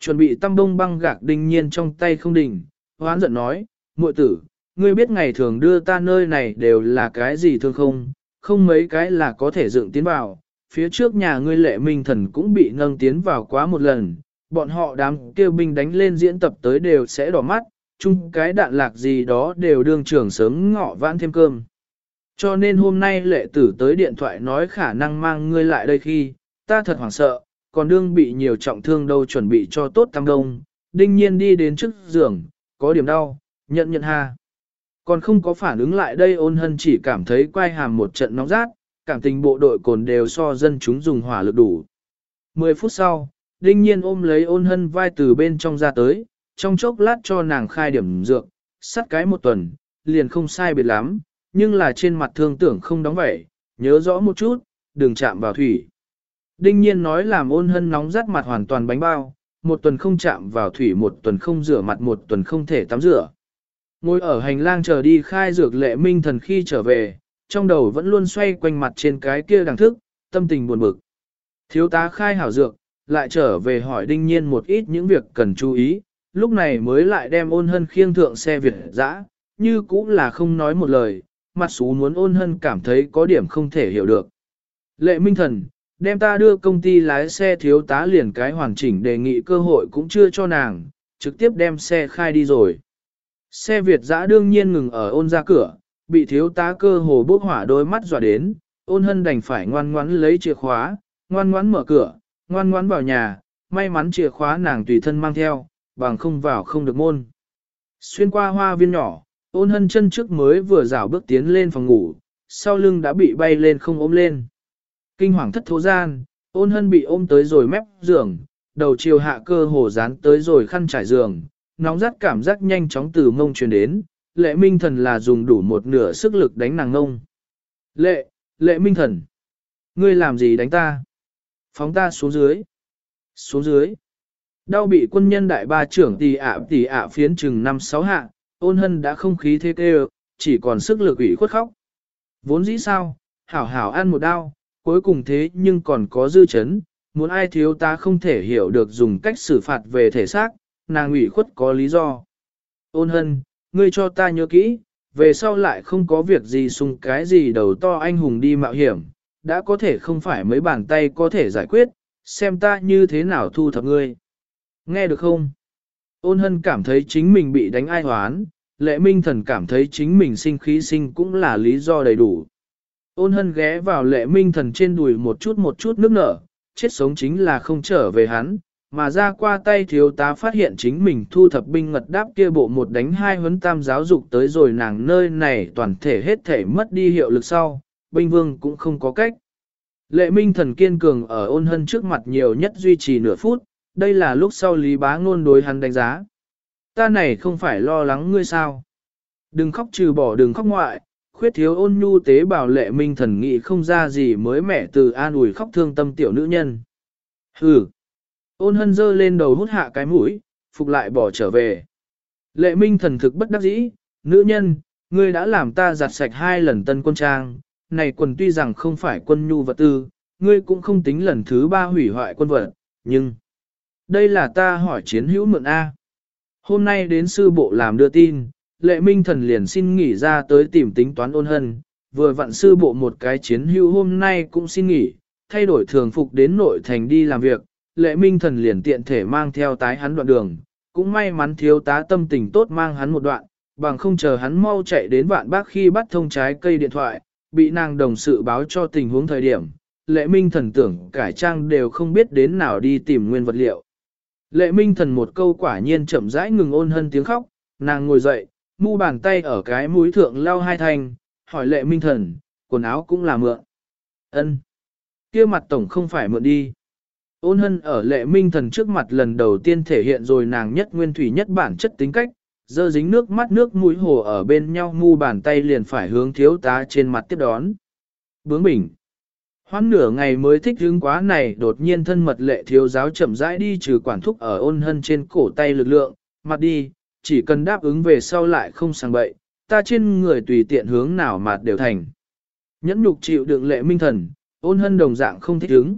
Chuẩn bị tăm đông băng gạc đinh nhiên trong tay không đỉnh, hoán giận nói, muội tử, ngươi biết ngày thường đưa ta nơi này đều là cái gì thương không, không mấy cái là có thể dựng tiến vào, phía trước nhà ngươi lệ minh thần cũng bị nâng tiến vào quá một lần, bọn họ đám kêu binh đánh lên diễn tập tới đều sẽ đỏ mắt, chung cái đạn lạc gì đó đều đương trưởng sớm ngọ vãn thêm cơm. Cho nên hôm nay lệ tử tới điện thoại nói khả năng mang ngươi lại đây khi, ta thật hoảng sợ, còn đương bị nhiều trọng thương đâu chuẩn bị cho tốt tam đông, đinh nhiên đi đến trước giường, có điểm đau, nhận nhận ha. Còn không có phản ứng lại đây ôn hân chỉ cảm thấy quay hàm một trận nóng rát, cảm tình bộ đội cồn đều so dân chúng dùng hỏa lực đủ. Mười phút sau, đinh nhiên ôm lấy ôn hân vai từ bên trong ra tới, trong chốc lát cho nàng khai điểm dược, sắt cái một tuần, liền không sai biệt lắm, nhưng là trên mặt thương tưởng không đóng vẻ, nhớ rõ một chút, đừng chạm vào thủy. Đinh nhiên nói làm ôn hân nóng rát mặt hoàn toàn bánh bao, một tuần không chạm vào thủy một tuần không rửa mặt một tuần không thể tắm rửa. Ngồi ở hành lang chờ đi khai dược lệ minh thần khi trở về, trong đầu vẫn luôn xoay quanh mặt trên cái kia đằng thức, tâm tình buồn bực. Thiếu tá khai hảo dược, lại trở về hỏi đinh nhiên một ít những việc cần chú ý, lúc này mới lại đem ôn hân khiêng thượng xe Việt dã, như cũng là không nói một lời, mặt xú muốn ôn hân cảm thấy có điểm không thể hiểu được. Lệ Minh Thần, đem ta đưa công ty lái xe thiếu tá liền cái hoàn chỉnh đề nghị cơ hội cũng chưa cho nàng, trực tiếp đem xe khai đi rồi. Xe Việt dã đương nhiên ngừng ở ôn ra cửa, bị thiếu tá cơ hồ bốc hỏa đôi mắt dọa đến, ôn hân đành phải ngoan ngoãn lấy chìa khóa, ngoan ngoãn mở cửa, ngoan ngoãn vào nhà, may mắn chìa khóa nàng tùy thân mang theo, bằng không vào không được môn. Xuyên qua hoa viên nhỏ, ôn hân chân trước mới vừa rảo bước tiến lên phòng ngủ, sau lưng đã bị bay lên không ôm lên. Kinh hoàng thất thố gian, ôn hân bị ôm tới rồi mép giường, đầu chiều hạ cơ hồ dán tới rồi khăn trải giường, nóng rát cảm giác nhanh chóng từ mông truyền đến, lệ minh thần là dùng đủ một nửa sức lực đánh nàng ngông. Lệ, lệ minh thần, ngươi làm gì đánh ta? Phóng ta xuống dưới. Xuống dưới. Đau bị quân nhân đại ba trưởng tỷ ạ tỷ ạ phiến chừng năm sáu hạ, ôn hân đã không khí thế kêu, chỉ còn sức lực ủy khuất khóc. Vốn dĩ sao, hảo hảo ăn một đau, cuối cùng thế nhưng còn có dư chấn, muốn ai thiếu ta không thể hiểu được dùng cách xử phạt về thể xác, nàng ủy khuất có lý do. Ôn hân, ngươi cho ta nhớ kỹ, về sau lại không có việc gì sung cái gì đầu to anh hùng đi mạo hiểm, đã có thể không phải mấy bàn tay có thể giải quyết, xem ta như thế nào thu thập ngươi. Nghe được không? Ôn hân cảm thấy chính mình bị đánh ai hoán, lệ minh thần cảm thấy chính mình sinh khí sinh cũng là lý do đầy đủ. Ôn hân ghé vào lệ minh thần trên đùi một chút một chút nước nở, chết sống chính là không trở về hắn, mà ra qua tay thiếu tá phát hiện chính mình thu thập binh ngật đáp kia bộ một đánh hai huấn tam giáo dục tới rồi nàng nơi này toàn thể hết thể mất đi hiệu lực sau, binh vương cũng không có cách. Lệ minh thần kiên cường ở ôn hân trước mặt nhiều nhất duy trì nửa phút, đây là lúc sau lý bá ngôn đối hắn đánh giá. Ta này không phải lo lắng ngươi sao. Đừng khóc trừ bỏ đừng khóc ngoại, khuyết thiếu ôn nhu tế bào lệ minh thần nghị không ra gì mới mẻ từ an ủi khóc thương tâm tiểu nữ nhân. Hừ. Ôn hân dơ lên đầu hút hạ cái mũi, phục lại bỏ trở về. Lệ minh thần thực bất đắc dĩ, nữ nhân, ngươi đã làm ta giặt sạch hai lần tân quân trang, này quần tuy rằng không phải quân nhu vật tư, ngươi cũng không tính lần thứ ba hủy hoại quân vật, nhưng... Đây là ta hỏi chiến hữu mượn A. Hôm nay đến sư bộ làm đưa tin, lệ minh thần liền xin nghỉ ra tới tìm tính toán ôn hân, vừa vặn sư bộ một cái chiến hữu hôm nay cũng xin nghỉ, thay đổi thường phục đến nội thành đi làm việc, lệ minh thần liền tiện thể mang theo tái hắn đoạn đường, cũng may mắn thiếu tá tâm tình tốt mang hắn một đoạn, bằng không chờ hắn mau chạy đến vạn bác khi bắt thông trái cây điện thoại, bị nàng đồng sự báo cho tình huống thời điểm, lệ minh thần tưởng cải trang đều không biết đến nào đi tìm nguyên vật liệu. Lệ minh thần một câu quả nhiên chậm rãi ngừng ôn hân tiếng khóc, nàng ngồi dậy, mu bàn tay ở cái mũi thượng lau hai thành hỏi lệ minh thần, quần áo cũng là mượn. ân kia mặt tổng không phải mượn đi. Ôn hân ở lệ minh thần trước mặt lần đầu tiên thể hiện rồi nàng nhất nguyên thủy nhất bản chất tính cách, dơ dính nước mắt nước mũi hồ ở bên nhau mu bàn tay liền phải hướng thiếu tá trên mặt tiếp đón. Bướng bỉnh. Hoãn nửa ngày mới thích hứng quá này đột nhiên thân mật lệ thiếu giáo chậm rãi đi trừ quản thúc ở ôn hân trên cổ tay lực lượng, mặt đi, chỉ cần đáp ứng về sau lại không sang bậy, ta trên người tùy tiện hướng nào mà đều thành. Nhẫn nhục chịu đựng lệ minh thần, ôn hân đồng dạng không thích hứng.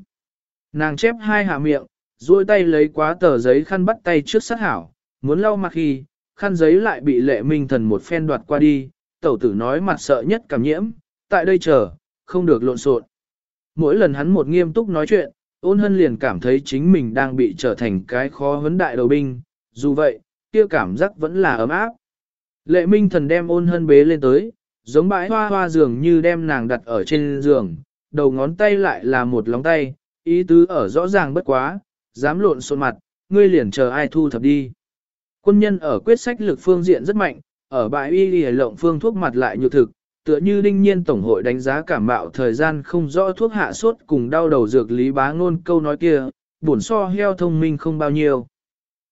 Nàng chép hai hạ miệng, duỗi tay lấy quá tờ giấy khăn bắt tay trước sát hảo, muốn lau mặt khi, khăn giấy lại bị lệ minh thần một phen đoạt qua đi, tẩu tử nói mặt sợ nhất cảm nhiễm, tại đây chờ, không được lộn xộn. Mỗi lần hắn một nghiêm túc nói chuyện, ôn hân liền cảm thấy chính mình đang bị trở thành cái khó vấn đại đầu binh, dù vậy, kia cảm giác vẫn là ấm áp. Lệ minh thần đem ôn hân bế lên tới, giống bãi hoa hoa giường như đem nàng đặt ở trên giường, đầu ngón tay lại là một lóng tay, ý tứ ở rõ ràng bất quá, dám lộn xộn mặt, ngươi liền chờ ai thu thập đi. Quân nhân ở quyết sách lực phương diện rất mạnh, ở bãi y lì lộng phương thuốc mặt lại nhược thực, tựa như đinh nhiên tổng hội đánh giá cảm mạo thời gian không rõ thuốc hạ sốt cùng đau đầu dược lý bá ngôn câu nói kia, bổn so heo thông minh không bao nhiêu.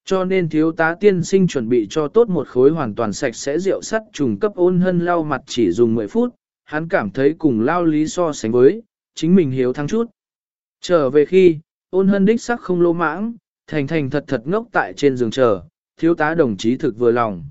Cho nên thiếu tá tiên sinh chuẩn bị cho tốt một khối hoàn toàn sạch sẽ rượu sắt trùng cấp ôn hân lau mặt chỉ dùng 10 phút, hắn cảm thấy cùng lao lý so sánh với, chính mình hiếu thắng chút. Trở về khi, ôn hân đích sắc không lô mãng, thành thành thật thật ngốc tại trên giường chờ, thiếu tá đồng chí thực vừa lòng.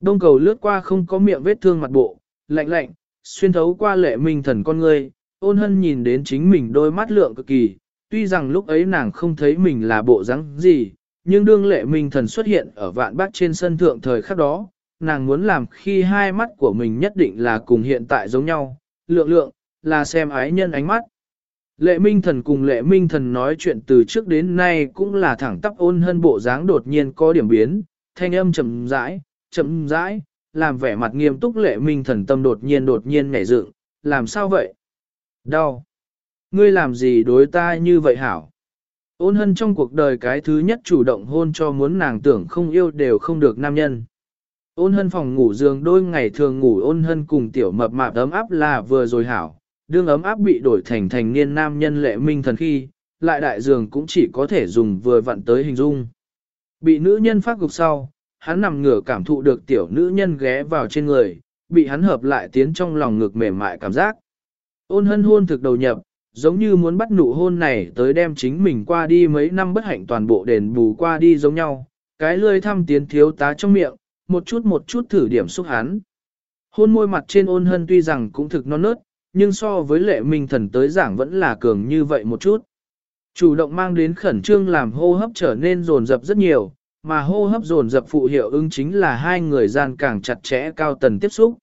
Đông cầu lướt qua không có miệng vết thương mặt bộ, lạnh lạnh, xuyên thấu qua lệ minh thần con ngươi, ôn hân nhìn đến chính mình đôi mắt lượng cực kỳ, tuy rằng lúc ấy nàng không thấy mình là bộ dáng gì, nhưng đương lệ minh thần xuất hiện ở vạn bác trên sân thượng thời khắc đó, nàng muốn làm khi hai mắt của mình nhất định là cùng hiện tại giống nhau, lượng lượng, là xem ái nhân ánh mắt. Lệ minh thần cùng lệ minh thần nói chuyện từ trước đến nay cũng là thẳng tắp ôn hơn bộ dáng đột nhiên có điểm biến, thanh âm chậm rãi, chậm rãi, làm vẻ mặt nghiêm túc lệ minh thần tâm đột nhiên đột nhiên nhảy dựng, làm sao vậy? Đau. Ngươi làm gì đối ta như vậy hảo? Ôn hân trong cuộc đời cái thứ nhất chủ động hôn cho muốn nàng tưởng không yêu đều không được nam nhân. Ôn hân phòng ngủ giường đôi ngày thường ngủ ôn hân cùng tiểu mập mạp ấm áp là vừa rồi hảo, đương ấm áp bị đổi thành thành niên nam nhân lệ minh thần khi, lại đại giường cũng chỉ có thể dùng vừa vặn tới hình dung. Bị nữ nhân phát gục sau, hắn nằm ngửa cảm thụ được tiểu nữ nhân ghé vào trên người, bị hắn hợp lại tiến trong lòng ngực mềm mại cảm giác. Ôn hân hôn thực đầu nhập, giống như muốn bắt nụ hôn này tới đem chính mình qua đi mấy năm bất hạnh toàn bộ đền bù qua đi giống nhau, cái lươi thăm tiến thiếu tá trong miệng, một chút một chút thử điểm xúc hắn. Hôn môi mặt trên ôn hân tuy rằng cũng thực non nớt, nhưng so với lệ minh thần tới giảng vẫn là cường như vậy một chút. Chủ động mang đến khẩn trương làm hô hấp trở nên rồn rập rất nhiều, mà hô hấp rồn rập phụ hiệu ứng chính là hai người gian càng chặt chẽ cao tần tiếp xúc.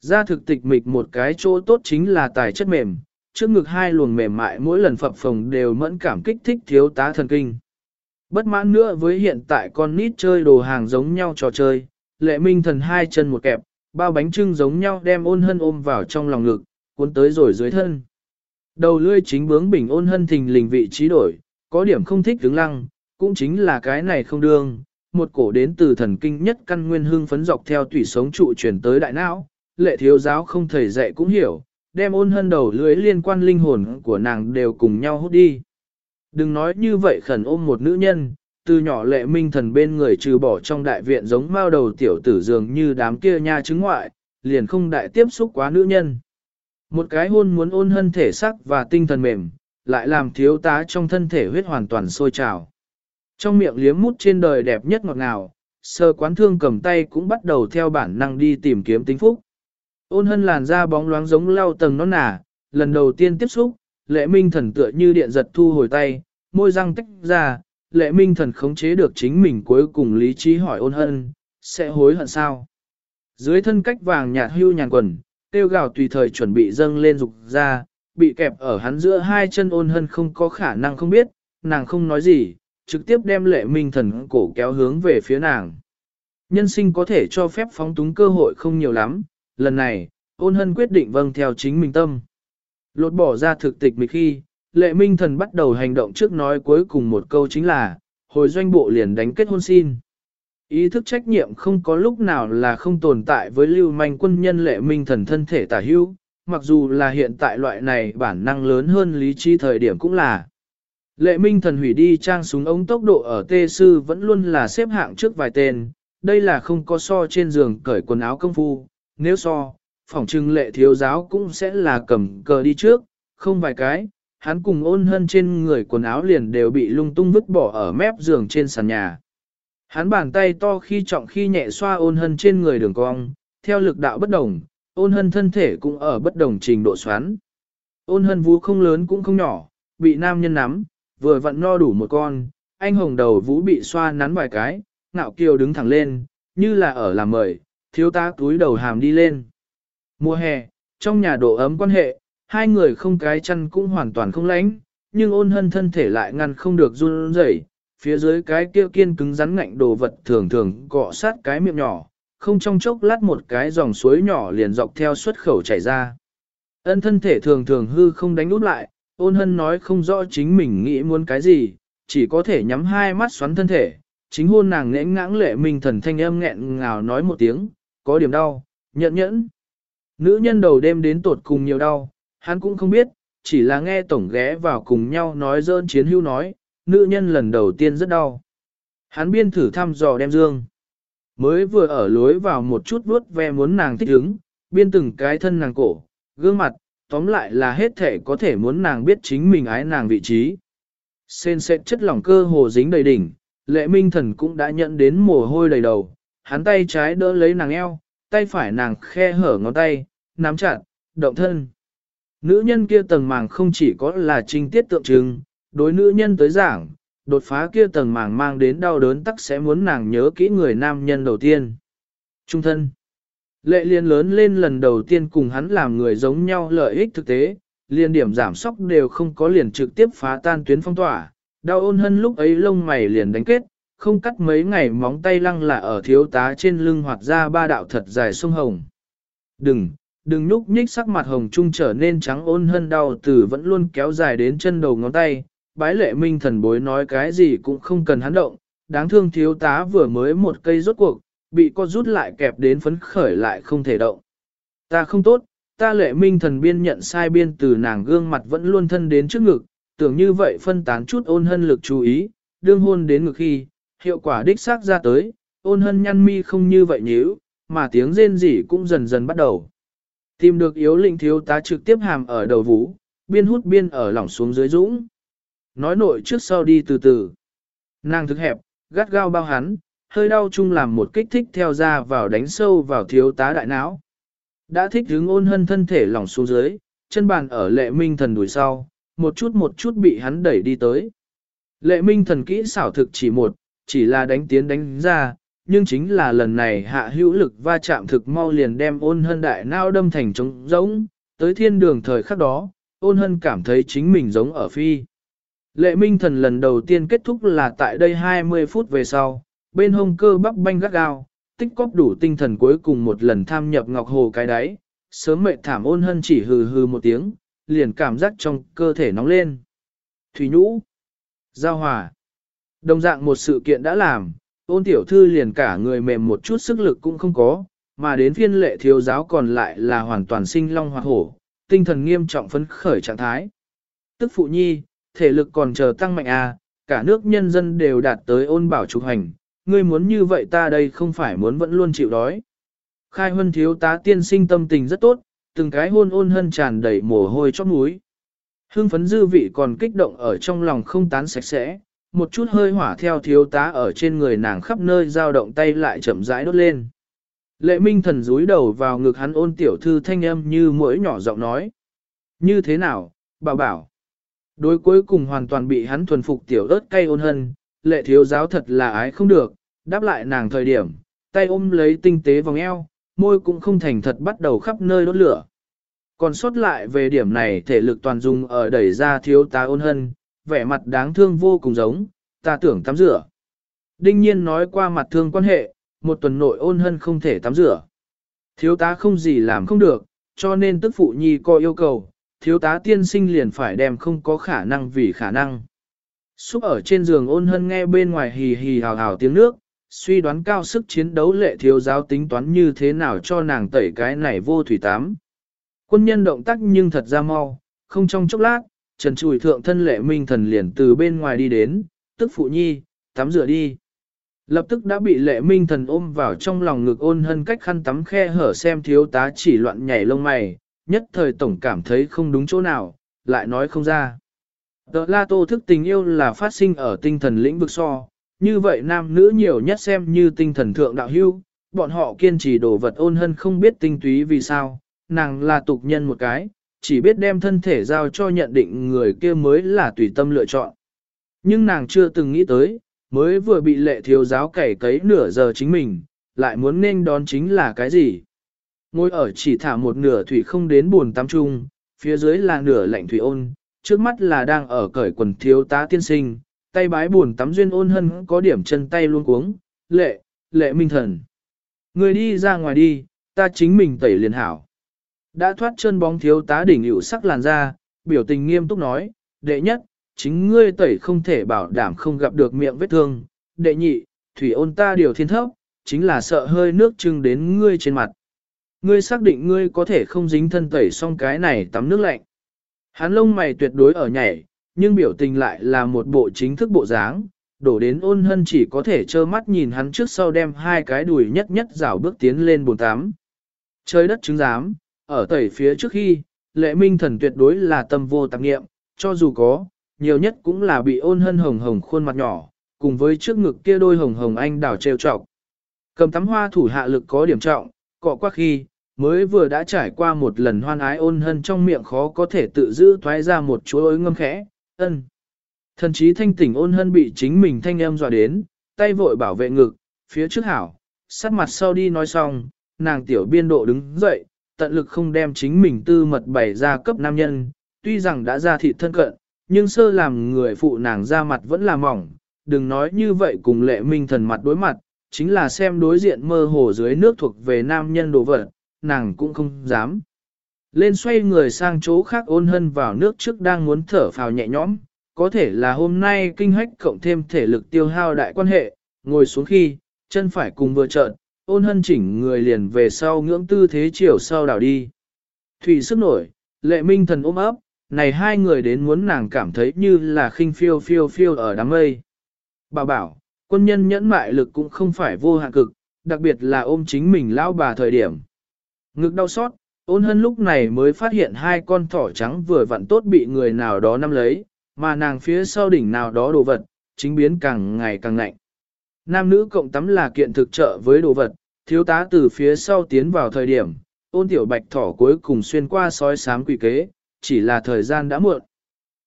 Ra thực tịch mịch một cái chỗ tốt chính là tài chất mềm, trước ngực hai luồng mềm mại mỗi lần phập phồng đều mẫn cảm kích thích thiếu tá thần kinh. Bất mãn nữa với hiện tại con nít chơi đồ hàng giống nhau trò chơi, lệ minh thần hai chân một kẹp, bao bánh trưng giống nhau đem ôn hân ôm vào trong lòng ngực, cuốn tới rồi dưới thân. Đầu lươi chính bướng bình ôn hân thình lình vị trí đổi, có điểm không thích đứng lăng, cũng chính là cái này không đương, một cổ đến từ thần kinh nhất căn nguyên hương phấn dọc theo tủy sống trụ chuyển tới đại não, lệ thiếu giáo không thầy dạy cũng hiểu, đem ôn hân đầu lưới liên quan linh hồn của nàng đều cùng nhau hút đi. Đừng nói như vậy khẩn ôm một nữ nhân, từ nhỏ lệ minh thần bên người trừ bỏ trong đại viện giống mao đầu tiểu tử dường như đám kia nha chứng ngoại, liền không đại tiếp xúc quá nữ nhân. Một cái hôn muốn ôn hân thể sắc và tinh thần mềm, lại làm thiếu tá trong thân thể huyết hoàn toàn sôi trào. Trong miệng liếm mút trên đời đẹp nhất ngọt ngào, sơ quán thương cầm tay cũng bắt đầu theo bản năng đi tìm kiếm tính phúc. Ôn hân làn da bóng loáng giống lau tầng nó nả, lần đầu tiên tiếp xúc, lệ minh thần tựa như điện giật thu hồi tay, môi răng tách ra, lệ minh thần khống chế được chính mình cuối cùng lý trí hỏi ôn hân, sẽ hối hận sao? Dưới thân cách vàng nhạt hưu nhàn quần, tiêu gào tùy thời chuẩn bị dâng lên dục ra, bị kẹp ở hắn giữa hai chân ôn hân không có khả năng không biết, nàng không nói gì, trực tiếp đem lệ minh thần cổ kéo hướng về phía nàng. Nhân sinh có thể cho phép phóng túng cơ hội không nhiều lắm, lần này, ôn hân quyết định vâng theo chính mình tâm. Lột bỏ ra thực tịch mịch khi, lệ minh thần bắt đầu hành động trước nói cuối cùng một câu chính là, hồi doanh bộ liền đánh kết hôn xin. Ý thức trách nhiệm không có lúc nào là không tồn tại với lưu manh quân nhân lệ minh thần thân thể tả hữu, mặc dù là hiện tại loại này bản năng lớn hơn lý trí thời điểm cũng là. Lệ minh thần hủy đi trang súng ống tốc độ ở tê sư vẫn luôn là xếp hạng trước vài tên, đây là không có so trên giường cởi quần áo công phu, nếu so, phỏng trưng lệ thiếu giáo cũng sẽ là cầm cờ đi trước, không vài cái, hắn cùng ôn hân trên người quần áo liền đều bị lung tung vứt bỏ ở mép giường trên sàn nhà. Hắn bàn tay to khi trọng khi nhẹ xoa ôn hân trên người đường cong, theo lực đạo bất đồng, ôn hân thân thể cũng ở bất đồng trình độ xoắn. Ôn hân vú không lớn cũng không nhỏ, bị nam nhân nắm, vừa vặn no đủ một con, anh hồng đầu vũ bị xoa nắn vài cái, ngạo kiều đứng thẳng lên, như là ở làm mời, thiếu tá túi đầu hàm đi lên. Mùa hè, trong nhà độ ấm quan hệ, hai người không cái chăn cũng hoàn toàn không lánh, nhưng ôn hân thân thể lại ngăn không được run rẩy, phía dưới cái kia kiên cứng rắn ngạnh đồ vật thường thường cọ sát cái miệng nhỏ, không trong chốc lát một cái dòng suối nhỏ liền dọc theo xuất khẩu chảy ra. Ân thân thể thường thường hư không đánh út lại, ôn hân nói không rõ chính mình nghĩ muốn cái gì, chỉ có thể nhắm hai mắt xoắn thân thể, chính hôn nàng nghẽn ngãng lệ mình thần thanh âm nghẹn ngào nói một tiếng, có điểm đau, nhẫn nhẫn. Nữ nhân đầu đêm đến tột cùng nhiều đau, hắn cũng không biết, chỉ là nghe tổng ghé vào cùng nhau nói dơn chiến hưu nói, nữ nhân lần đầu tiên rất đau. Hắn biên thử thăm dò đem dương. Mới vừa ở lối vào một chút vuốt ve muốn nàng thích ứng, biên từng cái thân nàng cổ, gương mặt, tóm lại là hết thể có thể muốn nàng biết chính mình ái nàng vị trí. Xên xẹt chất lỏng cơ hồ dính đầy đỉnh, lệ minh thần cũng đã nhận đến mồ hôi đầy đầu, hắn tay trái đỡ lấy nàng eo, tay phải nàng khe hở ngón tay, nắm chặt, động thân. Nữ nhân kia tầng màng không chỉ có là trinh tiết tượng trưng, đối nữ nhân tới giảng, đột phá kia tầng màng mang đến đau đớn tắc sẽ muốn nàng nhớ kỹ người nam nhân đầu tiên. Trung thân. Lệ liên lớn lên lần đầu tiên cùng hắn làm người giống nhau lợi ích thực tế, liên điểm giảm sóc đều không có liền trực tiếp phá tan tuyến phong tỏa, đau ôn hân lúc ấy lông mày liền đánh kết, không cắt mấy ngày móng tay lăng là ở thiếu tá trên lưng hoạt ra ba đạo thật dài sông hồng. Đừng, đừng nhúc nhích sắc mặt hồng trung trở nên trắng ôn hơn đau từ vẫn luôn kéo dài đến chân đầu ngón tay, bái lệ minh thần bối nói cái gì cũng không cần hắn động, đáng thương thiếu tá vừa mới một cây rốt cuộc, bị co rút lại kẹp đến phấn khởi lại không thể động. Ta không tốt, ta lệ minh thần biên nhận sai biên từ nàng gương mặt vẫn luôn thân đến trước ngực, tưởng như vậy phân tán chút ôn hân lực chú ý, đương hôn đến ngực khi, hiệu quả đích xác ra tới, ôn hân nhăn mi không như vậy nhíu, mà tiếng rên rỉ cũng dần dần bắt đầu. Tìm được yếu lĩnh thiếu tá trực tiếp hàm ở đầu vũ, biên hút biên ở lỏng xuống dưới dũng. Nói nội trước sau đi từ từ. Nàng thực hẹp, gắt gao bao hắn, hơi đau chung làm một kích thích theo ra vào đánh sâu vào thiếu tá đại não. Đã thích hướng ôn hân thân thể lỏng xuống dưới, chân bàn ở lệ minh thần đuổi sau, một chút một chút bị hắn đẩy đi tới. Lệ minh thần kỹ xảo thực chỉ một, chỉ là đánh tiến đánh ra, nhưng chính là lần này hạ hữu lực va chạm thực mau liền đem ôn hân đại nao đâm thành trống rỗng, tới thiên đường thời khắc đó, ôn hân cảm thấy chính mình giống ở phi. Lệ minh thần lần đầu tiên kết thúc là tại đây 20 phút về sau, bên hông cơ bắp banh gắt gao, tích cóp đủ tinh thần cuối cùng một lần tham nhập ngọc hồ cái đáy, sớm mệt thảm ôn hân chỉ hừ hừ một tiếng, liền cảm giác trong cơ thể nóng lên. Thủy nhũ, giao hòa, đồng dạng một sự kiện đã làm, ôn tiểu thư liền cả người mềm một chút sức lực cũng không có, mà đến phiên lệ thiếu giáo còn lại là hoàn toàn sinh long hoặc hổ, tinh thần nghiêm trọng phấn khởi trạng thái. Tức phụ nhi, thể lực còn chờ tăng mạnh à, cả nước nhân dân đều đạt tới ôn bảo trục hành, ngươi muốn như vậy ta đây không phải muốn vẫn luôn chịu đói. Khai huân thiếu tá tiên sinh tâm tình rất tốt, từng cái hôn ôn hân tràn đầy mồ hôi chót mũi. Hương phấn dư vị còn kích động ở trong lòng không tán sạch sẽ, một chút hơi hỏa theo thiếu tá ở trên người nàng khắp nơi dao động tay lại chậm rãi đốt lên. Lệ minh thần rúi đầu vào ngực hắn ôn tiểu thư thanh âm như mũi nhỏ giọng nói. Như thế nào, bảo bảo. Đối cuối cùng hoàn toàn bị hắn thuần phục tiểu ớt cay ôn hân, lệ thiếu giáo thật là ái không được, đáp lại nàng thời điểm, tay ôm lấy tinh tế vòng eo, môi cũng không thành thật bắt đầu khắp nơi đốt lửa. Còn sót lại về điểm này thể lực toàn dùng ở đẩy ra thiếu tá ôn hân, vẻ mặt đáng thương vô cùng giống, ta tưởng tắm rửa. Đinh nhiên nói qua mặt thương quan hệ, một tuần nội ôn hân không thể tắm rửa. Thiếu tá không gì làm không được, cho nên tức phụ nhi có yêu cầu, thiếu tá tiên sinh liền phải đem không có khả năng vì khả năng. Xúc ở trên giường ôn hân nghe bên ngoài hì hì hào hào tiếng nước, suy đoán cao sức chiến đấu lệ thiếu giáo tính toán như thế nào cho nàng tẩy cái này vô thủy tám. Quân nhân động tác nhưng thật ra mau, không trong chốc lát, trần chùi thượng thân lệ minh thần liền từ bên ngoài đi đến, tức phụ nhi, tắm rửa đi. Lập tức đã bị lệ minh thần ôm vào trong lòng ngực ôn hân cách khăn tắm khe hở xem thiếu tá chỉ loạn nhảy lông mày, nhất thời tổng cảm thấy không đúng chỗ nào, lại nói không ra. Tờ La Tô thức tình yêu là phát sinh ở tinh thần lĩnh vực so, như vậy nam nữ nhiều nhất xem như tinh thần thượng đạo hưu, bọn họ kiên trì đồ vật ôn hân không biết tinh túy vì sao, nàng là tục nhân một cái, chỉ biết đem thân thể giao cho nhận định người kia mới là tùy tâm lựa chọn. Nhưng nàng chưa từng nghĩ tới, mới vừa bị lệ thiếu giáo cày cấy nửa giờ chính mình, lại muốn nên đón chính là cái gì. Ngồi ở chỉ thả một nửa thủy không đến buồn tắm chung, phía dưới là nửa lạnh thủy ôn, trước mắt là đang ở cởi quần thiếu tá tiên sinh, tay bái buồn tắm duyên ôn hân có điểm chân tay luôn cuống, lệ, lệ minh thần. Người đi ra ngoài đi, ta chính mình tẩy liền hảo. Đã thoát chân bóng thiếu tá đỉnh hữu sắc làn ra, biểu tình nghiêm túc nói, đệ nhất, chính ngươi tẩy không thể bảo đảm không gặp được miệng vết thương, đệ nhị, thủy ôn ta điều thiên thấp, chính là sợ hơi nước trưng đến ngươi trên mặt. Ngươi xác định ngươi có thể không dính thân tẩy xong cái này tắm nước lạnh. Hắn lông mày tuyệt đối ở nhảy, nhưng biểu tình lại là một bộ chính thức bộ dáng, đổ đến ôn hân chỉ có thể trơ mắt nhìn hắn trước sau đem hai cái đùi nhất nhất rảo bước tiến lên bồn tám. Trời đất chứng giám, ở tẩy phía trước khi, lệ minh thần tuyệt đối là tâm vô tạp nghiệm, cho dù có, nhiều nhất cũng là bị ôn hân hồng hồng khuôn mặt nhỏ, cùng với trước ngực kia đôi hồng hồng anh đảo trêu trọc. Cầm tắm hoa thủ hạ lực có điểm trọng, cọ qua khi, mới vừa đã trải qua một lần hoan ái ôn hân trong miệng khó có thể tự giữ thoái ra một chuỗi ối ngâm khẽ, ân. Thần chí thanh tỉnh ôn hân bị chính mình thanh âm dọa đến, tay vội bảo vệ ngực, phía trước hảo, sát mặt sau đi nói xong, nàng tiểu biên độ đứng dậy, tận lực không đem chính mình tư mật bày ra cấp nam nhân, tuy rằng đã ra thịt thân cận, nhưng sơ làm người phụ nàng ra mặt vẫn là mỏng, đừng nói như vậy cùng lệ minh thần mặt đối mặt, chính là xem đối diện mơ hồ dưới nước thuộc về nam nhân đồ vật, nàng cũng không dám. Lên xoay người sang chỗ khác ôn hân vào nước trước đang muốn thở phào nhẹ nhõm, có thể là hôm nay kinh hách cộng thêm thể lực tiêu hao đại quan hệ, ngồi xuống khi, chân phải cùng vừa trợn, ôn hân chỉnh người liền về sau ngưỡng tư thế chiều sau đảo đi. Thủy sức nổi, lệ minh thần ôm ấp, này hai người đến muốn nàng cảm thấy như là khinh phiêu phiêu phiêu ở đám mây. Bà bảo, quân nhân nhẫn mại lực cũng không phải vô hạn cực, đặc biệt là ôm chính mình lão bà thời điểm. Ngực đau xót, ôn hân lúc này mới phát hiện hai con thỏ trắng vừa vặn tốt bị người nào đó nắm lấy, mà nàng phía sau đỉnh nào đó đồ vật, chính biến càng ngày càng lạnh. Nam nữ cộng tắm là kiện thực trợ với đồ vật, thiếu tá từ phía sau tiến vào thời điểm, ôn tiểu bạch thỏ cuối cùng xuyên qua sói sám quỷ kế, chỉ là thời gian đã muộn.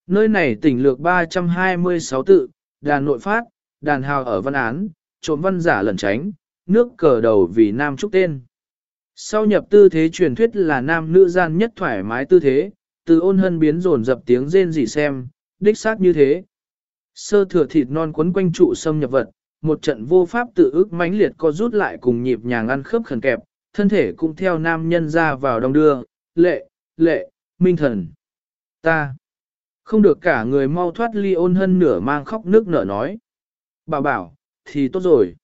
Nơi này tỉnh lược 326 tự, đàn nội phát, đàn hào ở văn án, trộm văn giả lẩn tránh, nước cờ đầu vì nam trúc tên. Sau nhập tư thế truyền thuyết là nam nữ gian nhất thoải mái tư thế, từ ôn hân biến rồn dập tiếng rên rỉ xem, đích xác như thế. Sơ thừa thịt non quấn quanh trụ xâm nhập vật, một trận vô pháp tự ức mãnh liệt co rút lại cùng nhịp nhàng ăn khớp khẩn kẹp, thân thể cũng theo nam nhân ra vào đông đưa, lệ, lệ, minh thần. Ta, không được cả người mau thoát ly ôn hân nửa mang khóc nước nở nói. Bảo bảo, thì tốt rồi.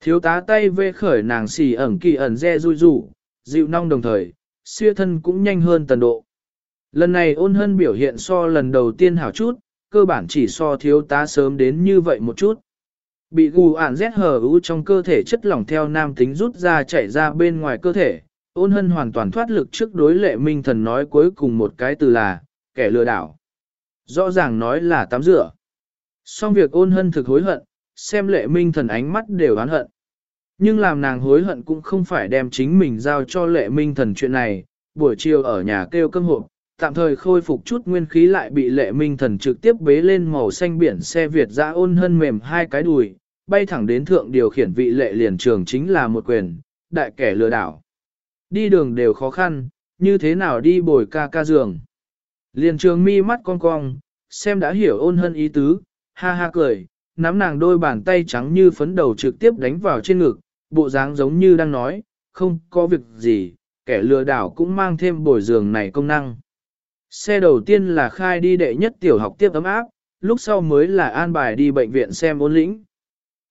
Thiếu tá tay vê khởi nàng xì ẩn kỳ ẩn re rui rủ, dịu nong đồng thời, xưa thân cũng nhanh hơn tần độ. Lần này ôn hân biểu hiện so lần đầu tiên hảo chút, cơ bản chỉ so thiếu tá sớm đến như vậy một chút. Bị gù ản rét hờ ú trong cơ thể chất lỏng theo nam tính rút ra chảy ra bên ngoài cơ thể, ôn hân hoàn toàn thoát lực trước đối lệ minh thần nói cuối cùng một cái từ là, kẻ lừa đảo. Rõ ràng nói là tắm rửa. Xong việc ôn hân thực hối hận, xem lệ minh thần ánh mắt đều oán hận. Nhưng làm nàng hối hận cũng không phải đem chính mình giao cho lệ minh thần chuyện này, buổi chiều ở nhà kêu cơm hộp, tạm thời khôi phục chút nguyên khí lại bị lệ minh thần trực tiếp bế lên màu xanh biển xe Việt ra ôn hân mềm hai cái đùi, bay thẳng đến thượng điều khiển vị lệ liền trường chính là một quyền, đại kẻ lừa đảo. Đi đường đều khó khăn, như thế nào đi bồi ca ca giường. Liền trường mi mắt cong cong, xem đã hiểu ôn hân ý tứ, ha ha cười, nắm nàng đôi bàn tay trắng như phấn đầu trực tiếp đánh vào trên ngực, bộ dáng giống như đang nói, không có việc gì, kẻ lừa đảo cũng mang thêm bồi giường này công năng. Xe đầu tiên là khai đi đệ nhất tiểu học tiếp ấm áp, lúc sau mới là an bài đi bệnh viện xem ôn lĩnh.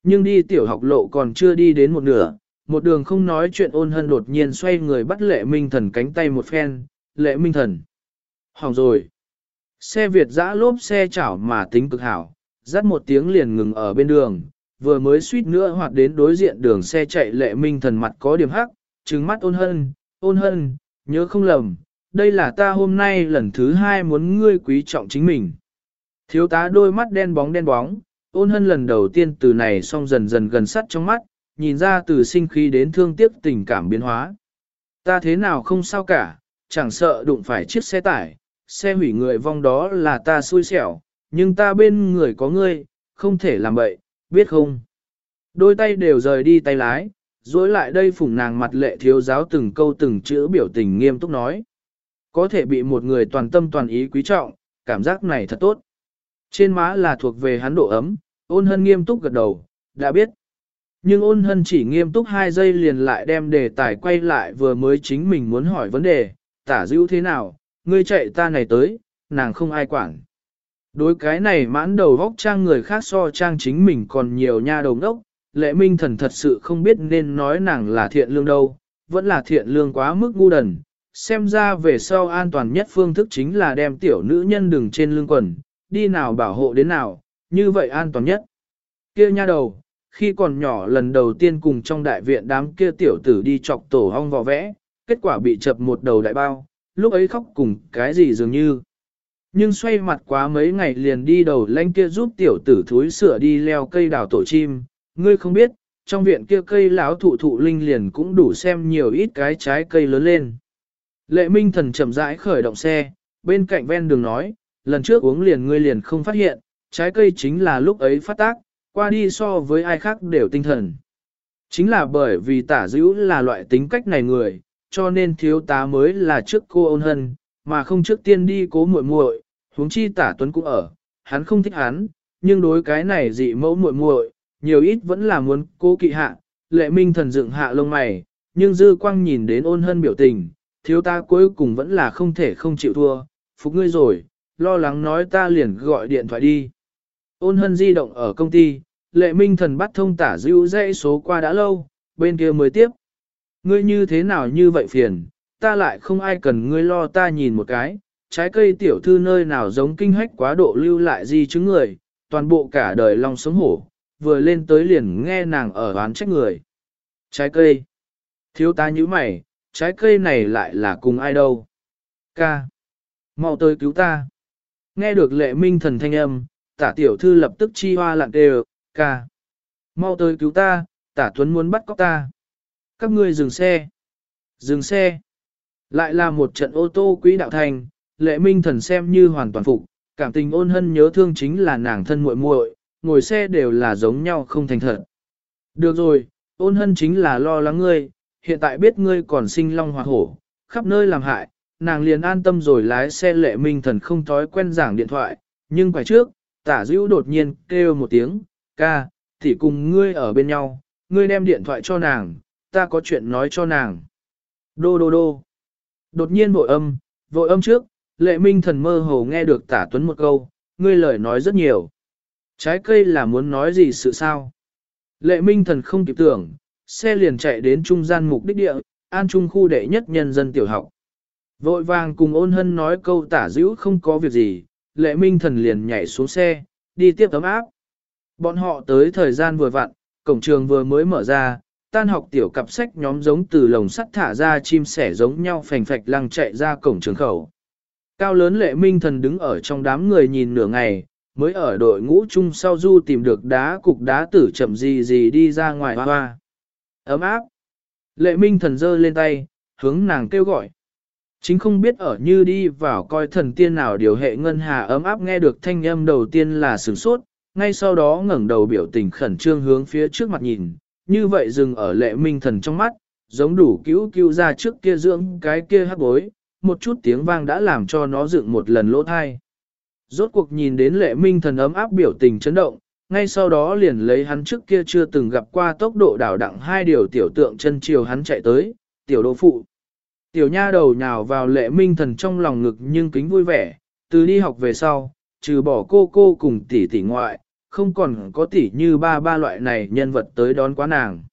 Nhưng đi tiểu học lộ còn chưa đi đến một nửa, một đường không nói chuyện ôn hân đột nhiên xoay người bắt lệ minh thần cánh tay một phen, lệ minh thần. Hỏng rồi. Xe Việt giã lốp xe chảo mà tính cực hảo, dắt một tiếng liền ngừng ở bên đường, vừa mới suýt nữa hoặc đến đối diện đường xe chạy lệ minh thần mặt có điểm hắc, trừng mắt ôn hân, ôn hân, nhớ không lầm, đây là ta hôm nay lần thứ hai muốn ngươi quý trọng chính mình. Thiếu tá đôi mắt đen bóng đen bóng, ôn hân lần đầu tiên từ này xong dần dần gần sắt trong mắt, nhìn ra từ sinh khí đến thương tiếc tình cảm biến hóa. Ta thế nào không sao cả, chẳng sợ đụng phải chiếc xe tải, xe hủy người vong đó là ta xui xẻo, nhưng ta bên người có ngươi, không thể làm bậy, biết không? Đôi tay đều rời đi tay lái, dối lại đây phủng nàng mặt lệ thiếu giáo từng câu từng chữ biểu tình nghiêm túc nói. Có thể bị một người toàn tâm toàn ý quý trọng, cảm giác này thật tốt. Trên má là thuộc về hắn độ ấm, ôn hân nghiêm túc gật đầu, đã biết. Nhưng ôn hân chỉ nghiêm túc hai giây liền lại đem đề tài quay lại vừa mới chính mình muốn hỏi vấn đề, tả dữ thế nào, ngươi chạy ta này tới, nàng không ai quản. Đối cái này mãn đầu góc trang người khác so trang chính mình còn nhiều nha đầu ngốc, lệ minh thần thật sự không biết nên nói nàng là thiện lương đâu, vẫn là thiện lương quá mức ngu đần. Xem ra về sau an toàn nhất phương thức chính là đem tiểu nữ nhân đừng trên lưng quần, đi nào bảo hộ đến nào, như vậy an toàn nhất. kia nha đầu, khi còn nhỏ lần đầu tiên cùng trong đại viện đám kia tiểu tử đi chọc tổ hong vò vẽ, kết quả bị chập một đầu đại bao, lúc ấy khóc cùng cái gì dường như. Nhưng xoay mặt quá mấy ngày liền đi đầu lanh kia giúp tiểu tử thúi sửa đi leo cây đào tổ chim, ngươi không biết, trong viện kia cây lão thụ thụ linh liền cũng đủ xem nhiều ít cái trái cây lớn lên. Lệ minh thần chậm rãi khởi động xe, bên cạnh ven đường nói, lần trước uống liền ngươi liền không phát hiện, trái cây chính là lúc ấy phát tác, qua đi so với ai khác đều tinh thần. Chính là bởi vì tả dữ là loại tính cách này người, cho nên thiếu tá mới là trước cô ôn hân, mà không trước tiên đi cố muội muội, huống chi tả tuấn cũng ở, hắn không thích hắn, nhưng đối cái này dị mẫu muội muội, nhiều ít vẫn là muốn cố kỵ hạ, lệ minh thần dựng hạ lông mày, nhưng dư quang nhìn đến ôn hân biểu tình, thiếu ta cuối cùng vẫn là không thể không chịu thua, phục ngươi rồi, lo lắng nói ta liền gọi điện thoại đi. Ôn hân di động ở công ty, lệ minh thần bắt thông tả dữ dãy số qua đã lâu, bên kia mới tiếp. Ngươi như thế nào như vậy phiền, ta lại không ai cần ngươi lo ta nhìn một cái, trái cây tiểu thư nơi nào giống kinh hách quá độ lưu lại di chứng người, toàn bộ cả đời lòng sống hổ, vừa lên tới liền nghe nàng ở oán trách người. Trái cây. Thiếu ta như mày, trái cây này lại là cùng ai đâu? Ca. mau tới cứu ta. Nghe được lệ minh thần thanh âm, tả tiểu thư lập tức chi hoa lặng đều, ca. Mau tới cứu ta, tả tuấn muốn bắt cóc ta. Các ngươi dừng xe. Dừng xe. Lại là một trận ô tô quỹ đạo thành, lệ minh thần xem như hoàn toàn phục, cảm tình ôn hân nhớ thương chính là nàng thân muội muội, ngồi xe đều là giống nhau không thành thật. Được rồi, ôn hân chính là lo lắng ngươi, hiện tại biết ngươi còn sinh long hoa hổ, khắp nơi làm hại, nàng liền an tâm rồi lái xe lệ minh thần không thói quen giảng điện thoại, nhưng phải trước, tả dữ đột nhiên kêu một tiếng, ca, thì cùng ngươi ở bên nhau, ngươi đem điện thoại cho nàng, ta có chuyện nói cho nàng. Đô đô đô. Đột nhiên vội âm, vội âm trước, lệ minh thần mơ hồ nghe được tả tuấn một câu, ngươi lời nói rất nhiều. Trái cây là muốn nói gì sự sao? Lệ minh thần không kịp tưởng, xe liền chạy đến trung gian mục đích địa, an trung khu đệ nhất nhân dân tiểu học. Vội vàng cùng ôn hân nói câu tả dữ không có việc gì, lệ minh thần liền nhảy xuống xe, đi tiếp tấm áp. Bọn họ tới thời gian vừa vặn, cổng trường vừa mới mở ra, tan học tiểu cặp sách nhóm giống từ lồng sắt thả ra chim sẻ giống nhau phành phạch lăng chạy ra cổng trường khẩu. Cao lớn lệ minh thần đứng ở trong đám người nhìn nửa ngày, mới ở đội ngũ chung sau du tìm được đá cục đá tử chậm gì gì đi ra ngoài hoa hoa. Ấm áp. Lệ minh thần giơ lên tay, hướng nàng kêu gọi. Chính không biết ở như đi vào coi thần tiên nào điều hệ ngân hà ấm áp nghe được thanh âm đầu tiên là sửng sốt, ngay sau đó ngẩng đầu biểu tình khẩn trương hướng phía trước mặt nhìn, như vậy dừng ở lệ minh thần trong mắt, giống đủ cứu cứu ra trước kia dưỡng cái kia hắc bối, một chút tiếng vang đã làm cho nó dựng một lần lỗ thai. Rốt cuộc nhìn đến lệ minh thần ấm áp biểu tình chấn động, ngay sau đó liền lấy hắn trước kia chưa từng gặp qua tốc độ đảo đặng hai điều tiểu tượng chân chiều hắn chạy tới, tiểu đô phụ. Tiểu nha đầu nhào vào lệ minh thần trong lòng ngực nhưng kính vui vẻ, từ đi học về sau, trừ bỏ cô cô cùng tỷ tỷ ngoại, không còn có tỷ như ba ba loại này nhân vật tới đón quá nàng.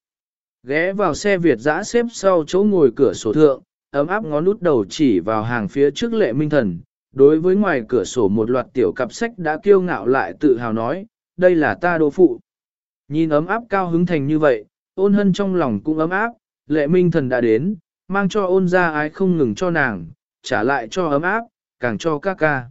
Ghé vào xe Việt dã xếp sau chỗ ngồi cửa sổ thượng, ấm áp ngón út đầu chỉ vào hàng phía trước lệ minh thần, đối với ngoài cửa sổ một loạt tiểu cặp sách đã kiêu ngạo lại tự hào nói, đây là ta đô phụ. Nhìn ấm áp cao hứng thành như vậy, ôn hân trong lòng cũng ấm áp, lệ minh thần đã đến, mang cho ôn ra ái không ngừng cho nàng, trả lại cho ấm áp, càng cho ca ca.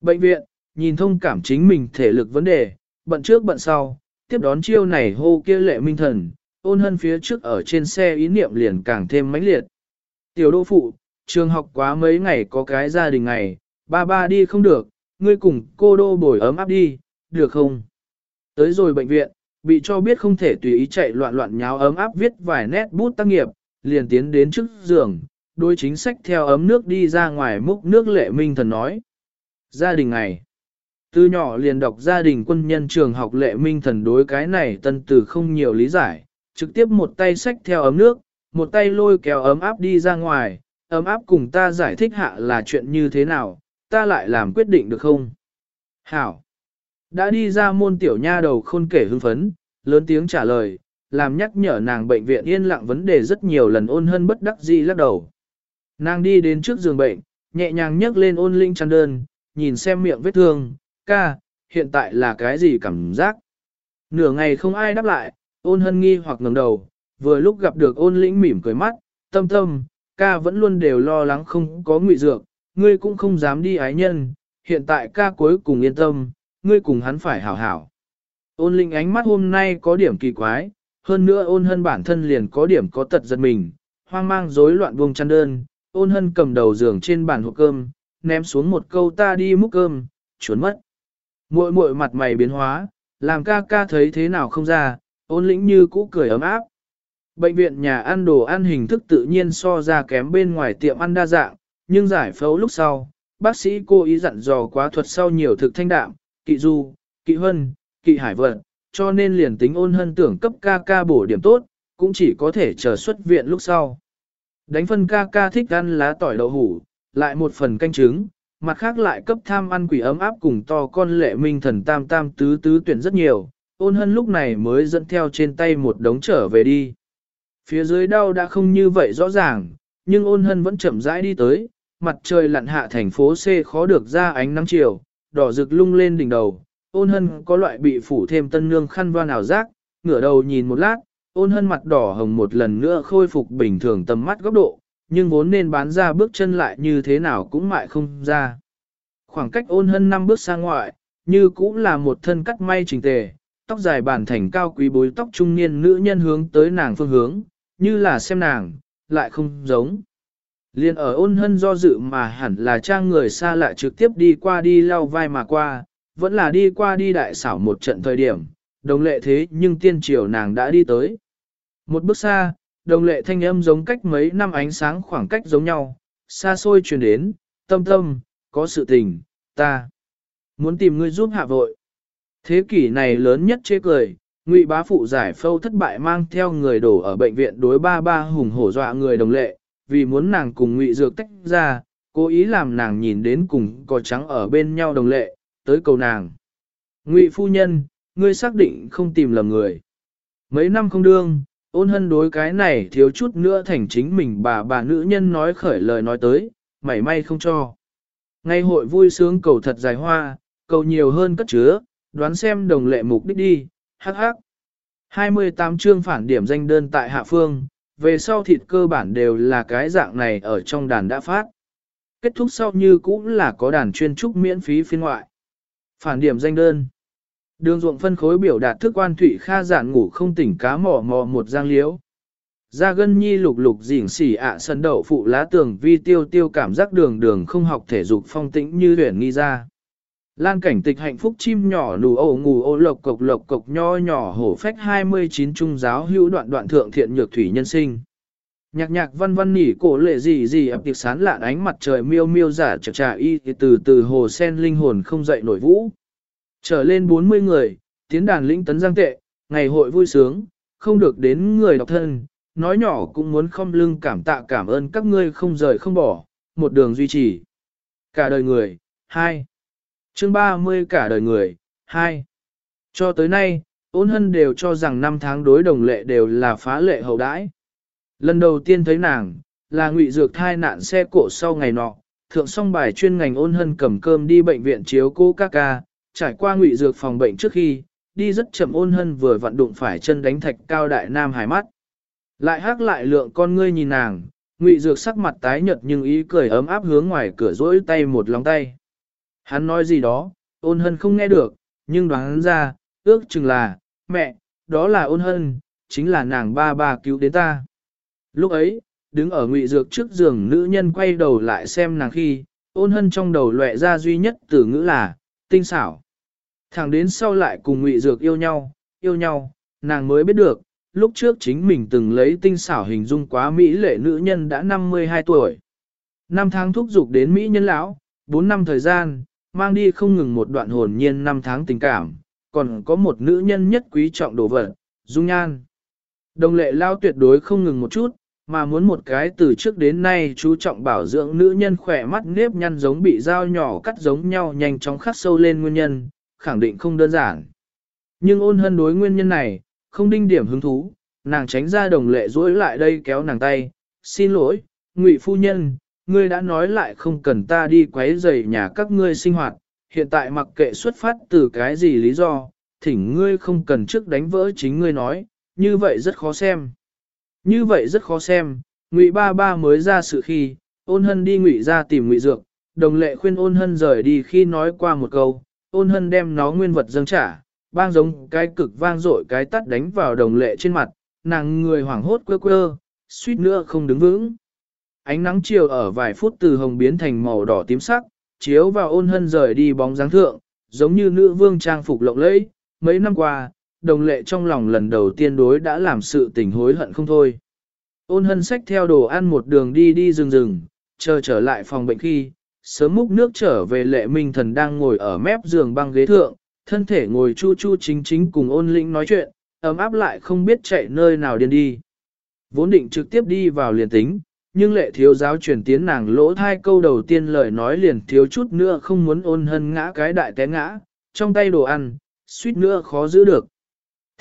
Bệnh viện, nhìn thông cảm chính mình thể lực vấn đề, bận trước bận sau, tiếp đón chiêu này hô kia lệ minh thần, ôn hân phía trước ở trên xe ý niệm liền càng thêm mãnh liệt. Tiểu đô phụ, trường học quá mấy ngày có cái gia đình ngày, ba ba đi không được, ngươi cùng cô đô bồi ấm áp đi, được không? Tới rồi bệnh viện, bị cho biết không thể tùy ý chạy loạn loạn nháo ấm áp viết vài nét bút tác nghiệp, liền tiến đến trước giường, đôi chính sách theo ấm nước đi ra ngoài múc nước lệ minh thần nói. Gia đình này, Từ nhỏ liền đọc gia đình quân nhân trường học lệ minh thần đối cái này tân từ không nhiều lý giải, trực tiếp một tay sách theo ấm nước, một tay lôi kéo ấm áp đi ra ngoài, ấm áp cùng ta giải thích hạ là chuyện như thế nào, ta lại làm quyết định được không? Hảo! Đã đi ra môn tiểu nha đầu khôn kể hưng phấn, lớn tiếng trả lời, làm nhắc nhở nàng bệnh viện yên lặng vấn đề rất nhiều lần ôn hân bất đắc dĩ lắc đầu. Nàng đi đến trước giường bệnh, nhẹ nhàng nhấc lên ôn linh chăn đơn, nhìn xem miệng vết thương, ca, hiện tại là cái gì cảm giác? Nửa ngày không ai đáp lại, ôn hân nghi hoặc ngẩng đầu, vừa lúc gặp được ôn lĩnh mỉm cười mắt, tâm tâm, ca vẫn luôn đều lo lắng không có ngụy dược, ngươi cũng không dám đi ái nhân, hiện tại ca cuối cùng yên tâm, ngươi cùng hắn phải hảo hảo. Ôn linh ánh mắt hôm nay có điểm kỳ quái, hơn nữa ôn hân bản thân liền có điểm có tật giật mình, hoang mang rối loạn buông chăn đơn, ôn hân cầm đầu giường trên bàn hộp cơm, ném xuống một câu ta đi múc cơm, trốn mất. Muội muội mặt mày biến hóa, làm ca ca thấy thế nào không ra, ôn lĩnh như cũ cười ấm áp. Bệnh viện nhà ăn đồ ăn hình thức tự nhiên so ra kém bên ngoài tiệm ăn đa dạng, nhưng giải phẫu lúc sau, bác sĩ cô ý dặn dò quá thuật sau nhiều thực thanh đạm, kỵ du, kỵ hân, kỵ hải vận, cho nên liền tính ôn hân tưởng cấp ca ca bổ điểm tốt, cũng chỉ có thể chờ xuất viện lúc sau. Đánh phân ca ca thích ăn lá tỏi đậu hủ, lại một phần canh trứng, mặt khác lại cấp tham ăn quỷ ấm áp cùng to con lệ minh thần tam tam tứ tứ tuyển rất nhiều, ôn hân lúc này mới dẫn theo trên tay một đống trở về đi. Phía dưới đau đã không như vậy rõ ràng, nhưng ôn hân vẫn chậm rãi đi tới, mặt trời lặn hạ thành phố C khó được ra ánh nắng chiều, đỏ rực lung lên đỉnh đầu, ôn hân có loại bị phủ thêm tân nương khăn voan ảo giác, ngửa đầu nhìn một lát, ôn hân mặt đỏ hồng một lần nữa khôi phục bình thường tầm mắt góc độ, nhưng vốn nên bán ra bước chân lại như thế nào cũng mại không ra. Khoảng cách ôn hân năm bước sang ngoại, như cũng là một thân cắt may chỉnh tề, tóc dài bản thành cao quý bối tóc trung niên nữ nhân hướng tới nàng phương hướng, như là xem nàng, lại không giống. Liên ở ôn hân do dự mà hẳn là trang người xa lạ trực tiếp đi qua đi lau vai mà qua, vẫn là đi qua đi đại xảo một trận thời điểm, đồng lệ thế nhưng tiên triều nàng đã đi tới. Một bước xa, đồng lệ thanh âm giống cách mấy năm ánh sáng khoảng cách giống nhau, xa xôi truyền đến, tâm tâm, có sự tình, ta muốn tìm ngươi giúp hạ vội. Thế kỷ này lớn nhất chê cười, ngụy bá phụ giải phâu thất bại mang theo người đổ ở bệnh viện đối ba ba hùng hổ dọa người đồng lệ, vì muốn nàng cùng ngụy dược tách ra, cố ý làm nàng nhìn đến cùng cò trắng ở bên nhau đồng lệ, tới cầu nàng. Ngụy phu nhân, ngươi xác định không tìm lầm người. Mấy năm không đương, ôn hân đối cái này thiếu chút nữa thành chính mình bà bà nữ nhân nói khởi lời nói tới, mảy may không cho. Ngày hội vui sướng cầu thật dài hoa, cầu nhiều hơn cất chứa, đoán xem đồng lệ mục đích đi, hắc hắc. 28 chương phản điểm danh đơn tại hạ phương, về sau thịt cơ bản đều là cái dạng này ở trong đàn đã phát. Kết thúc sau như cũng là có đàn chuyên trúc miễn phí phiên ngoại. Phản điểm danh đơn. Đường ruộng phân khối biểu đạt thức quan thủy kha giản ngủ không tỉnh cá mỏ mò một giang liếu. Ra gân nhi lục lục dỉn xỉ ạ sân đậu phụ lá tường vi tiêu tiêu cảm giác đường đường không học thể dục phong tĩnh như huyền nghi ra. Lan cảnh tịch hạnh phúc chim nhỏ lù ổ ngủ ô lộc cộc lộc cộc nho nhỏ hổ phách 29 trung giáo hữu đoạn đoạn thượng thiện nhược thủy nhân sinh. Nhạc nhạc văn văn nỉ cổ lệ gì gì ập tiệc sán lạn ánh mặt trời miêu miêu giả chạc trà y từ từ hồ sen linh hồn không dậy nổi vũ. Trở lên 40 người, tiến đàn lĩnh tấn giang tệ, ngày hội vui sướng, không được đến người độc thân, nói nhỏ cũng muốn không lưng cảm tạ cảm ơn các ngươi không rời không bỏ, một đường duy trì. Cả đời người, hai. Chương 30 cả đời người, hai. Cho tới nay, ôn hân đều cho rằng năm tháng đối đồng lệ đều là phá lệ hậu đãi. Lần đầu tiên thấy nàng, là ngụy dược thai nạn xe cộ sau ngày nọ, thượng song bài chuyên ngành ôn hân cầm cơm đi bệnh viện chiếu cô ca ca, trải qua ngụy dược phòng bệnh trước khi, đi rất chậm ôn hân vừa vặn đụng phải chân đánh thạch cao đại nam hải mắt. Lại hắc lại lượng con ngươi nhìn nàng, ngụy dược sắc mặt tái nhợt nhưng ý cười ấm áp hướng ngoài cửa rỗi tay một lòng tay. Hắn nói gì đó, ôn hân không nghe được, nhưng đoán ra, ước chừng là, mẹ, đó là ôn hân, chính là nàng ba ba cứu đến ta. Lúc ấy, đứng ở ngụy dược trước giường nữ nhân quay đầu lại xem nàng khi, ôn hân trong đầu lệ ra duy nhất từ ngữ là, tinh xảo. Thẳng đến sau lại cùng ngụy dược yêu nhau, yêu nhau, nàng mới biết được, lúc trước chính mình từng lấy tinh xảo hình dung quá Mỹ lệ nữ nhân đã 52 tuổi. Năm tháng thúc dục đến Mỹ nhân lão, 4 năm thời gian, mang đi không ngừng một đoạn hồn nhiên năm tháng tình cảm, còn có một nữ nhân nhất quý trọng đồ vật, dung nhan. Đồng lệ lao tuyệt đối không ngừng một chút, mà muốn một cái từ trước đến nay chú trọng bảo dưỡng nữ nhân khỏe mắt nếp nhăn giống bị dao nhỏ cắt giống nhau nhanh chóng khắc sâu lên nguyên nhân, khẳng định không đơn giản. Nhưng ôn hân đối nguyên nhân này, không đinh điểm hứng thú, nàng tránh ra đồng lệ duỗi lại đây kéo nàng tay, xin lỗi, ngụy phu nhân, ngươi đã nói lại không cần ta đi quấy rầy nhà các ngươi sinh hoạt, hiện tại mặc kệ xuất phát từ cái gì lý do, thỉnh ngươi không cần trước đánh vỡ chính ngươi nói, như vậy rất khó xem. Như vậy rất khó xem, ngụy ba ba mới ra sự khi, ôn hân đi ngụy ra tìm ngụy dược, đồng lệ khuyên ôn hân rời đi khi nói qua một câu, ôn hân đem nó nguyên vật dâng trả, bang giống cái cực vang dội cái tắt đánh vào đồng lệ trên mặt, nàng người hoảng hốt quơ quơ, suýt nữa không đứng vững. Ánh nắng chiều ở vài phút từ hồng biến thành màu đỏ tím sắc, chiếu vào ôn hân rời đi bóng dáng thượng, giống như nữ vương trang phục lộng lẫy. Mấy năm qua, đồng lệ trong lòng lần đầu tiên đối đã làm sự tình hối hận không thôi. Ôn hân sách theo đồ ăn một đường đi đi rừng rừng, chờ trở lại phòng bệnh khi, sớm múc nước trở về lệ minh thần đang ngồi ở mép giường băng ghế thượng, thân thể ngồi chu chu chính chính cùng ôn lĩnh nói chuyện, ấm áp lại không biết chạy nơi nào điên đi. Vốn định trực tiếp đi vào liền tính, nhưng lệ thiếu giáo truyền tiến nàng lỗ thai câu đầu tiên lời nói liền thiếu chút nữa không muốn ôn hân ngã cái đại té ngã, trong tay đồ ăn, suýt nữa khó giữ được.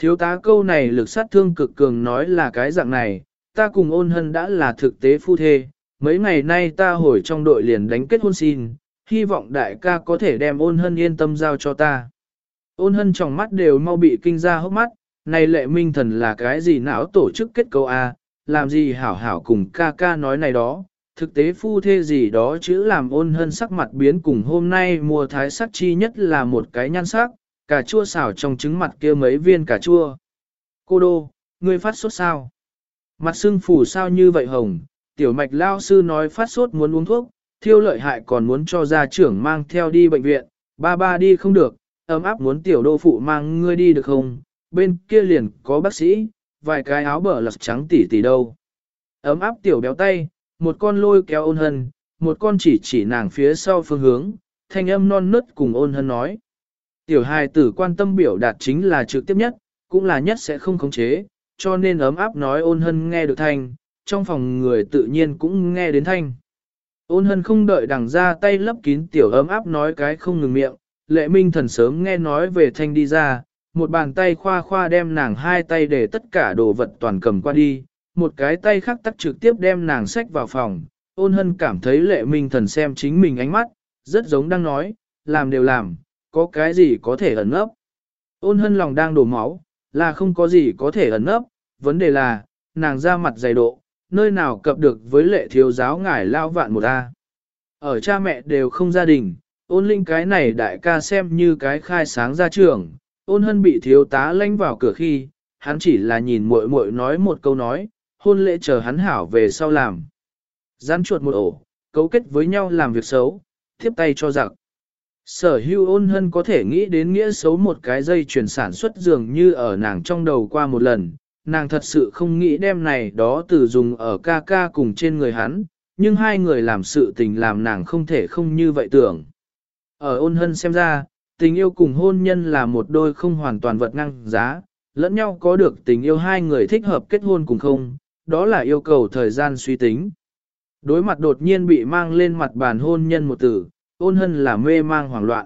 Thiếu tá câu này lực sát thương cực cường nói là cái dạng này, ta cùng ôn hân đã là thực tế phu thê, mấy ngày nay ta hồi trong đội liền đánh kết hôn xin, hy vọng đại ca có thể đem ôn hân yên tâm giao cho ta. Ôn hân trong mắt đều mau bị kinh ra hốc mắt, này lệ minh thần là cái gì não tổ chức kết cấu A, làm gì hảo hảo cùng ca ca nói này đó, thực tế phu thê gì đó chữ làm ôn hân sắc mặt biến cùng hôm nay mùa thái sắc chi nhất là một cái nhan sắc, cà chua xào trong trứng mặt kia mấy viên cà chua. Cô đô, ngươi phát sốt sao? Mặt sưng phủ sao như vậy hồng, tiểu mạch lao sư nói phát sốt muốn uống thuốc, thiêu lợi hại còn muốn cho gia trưởng mang theo đi bệnh viện, ba ba đi không được, ấm áp muốn tiểu đô phụ mang ngươi đi được không, bên kia liền có bác sĩ, vài cái áo bờ lật trắng tỉ tỉ đâu. Ấm áp tiểu béo tay, một con lôi kéo ôn hân, một con chỉ chỉ nàng phía sau phương hướng, thanh âm non nớt cùng ôn hân nói. Tiểu hài tử quan tâm biểu đạt chính là trực tiếp nhất, cũng là nhất sẽ không khống chế, cho nên ấm áp nói ôn hân nghe được thanh, trong phòng người tự nhiên cũng nghe đến thanh. Ôn hân không đợi đằng ra tay lấp kín tiểu ấm áp nói cái không ngừng miệng, lệ minh thần sớm nghe nói về thanh đi ra, một bàn tay khoa khoa đem nàng hai tay để tất cả đồ vật toàn cầm qua đi, một cái tay khác tắt trực tiếp đem nàng xách vào phòng, ôn hân cảm thấy lệ minh thần xem chính mình ánh mắt, rất giống đang nói, làm đều làm, có cái gì có thể ẩn ấp. Ôn hân lòng đang đổ máu, là không có gì có thể ẩn ấp, vấn đề là, nàng ra mặt dày độ, nơi nào cập được với lệ thiếu giáo ngải lao vạn một A. Ở cha mẹ đều không gia đình, ôn linh cái này đại ca xem như cái khai sáng ra trường, ôn hân bị thiếu tá lanh vào cửa khi, hắn chỉ là nhìn muội muội nói một câu nói, hôn lễ chờ hắn hảo về sau làm. Gián chuột một ổ, cấu kết với nhau làm việc xấu, tiếp tay cho giặc. Sở hưu ôn hân có thể nghĩ đến nghĩa xấu một cái dây chuyển sản xuất dường như ở nàng trong đầu qua một lần, nàng thật sự không nghĩ đem này đó từ dùng ở ca ca cùng trên người hắn, nhưng hai người làm sự tình làm nàng không thể không như vậy tưởng. Ở ôn hân xem ra, tình yêu cùng hôn nhân là một đôi không hoàn toàn vật ngang giá, lẫn nhau có được tình yêu hai người thích hợp kết hôn cùng không, đó là yêu cầu thời gian suy tính. Đối mặt đột nhiên bị mang lên mặt bàn hôn nhân một từ, ôn hân là mê mang hoảng loạn.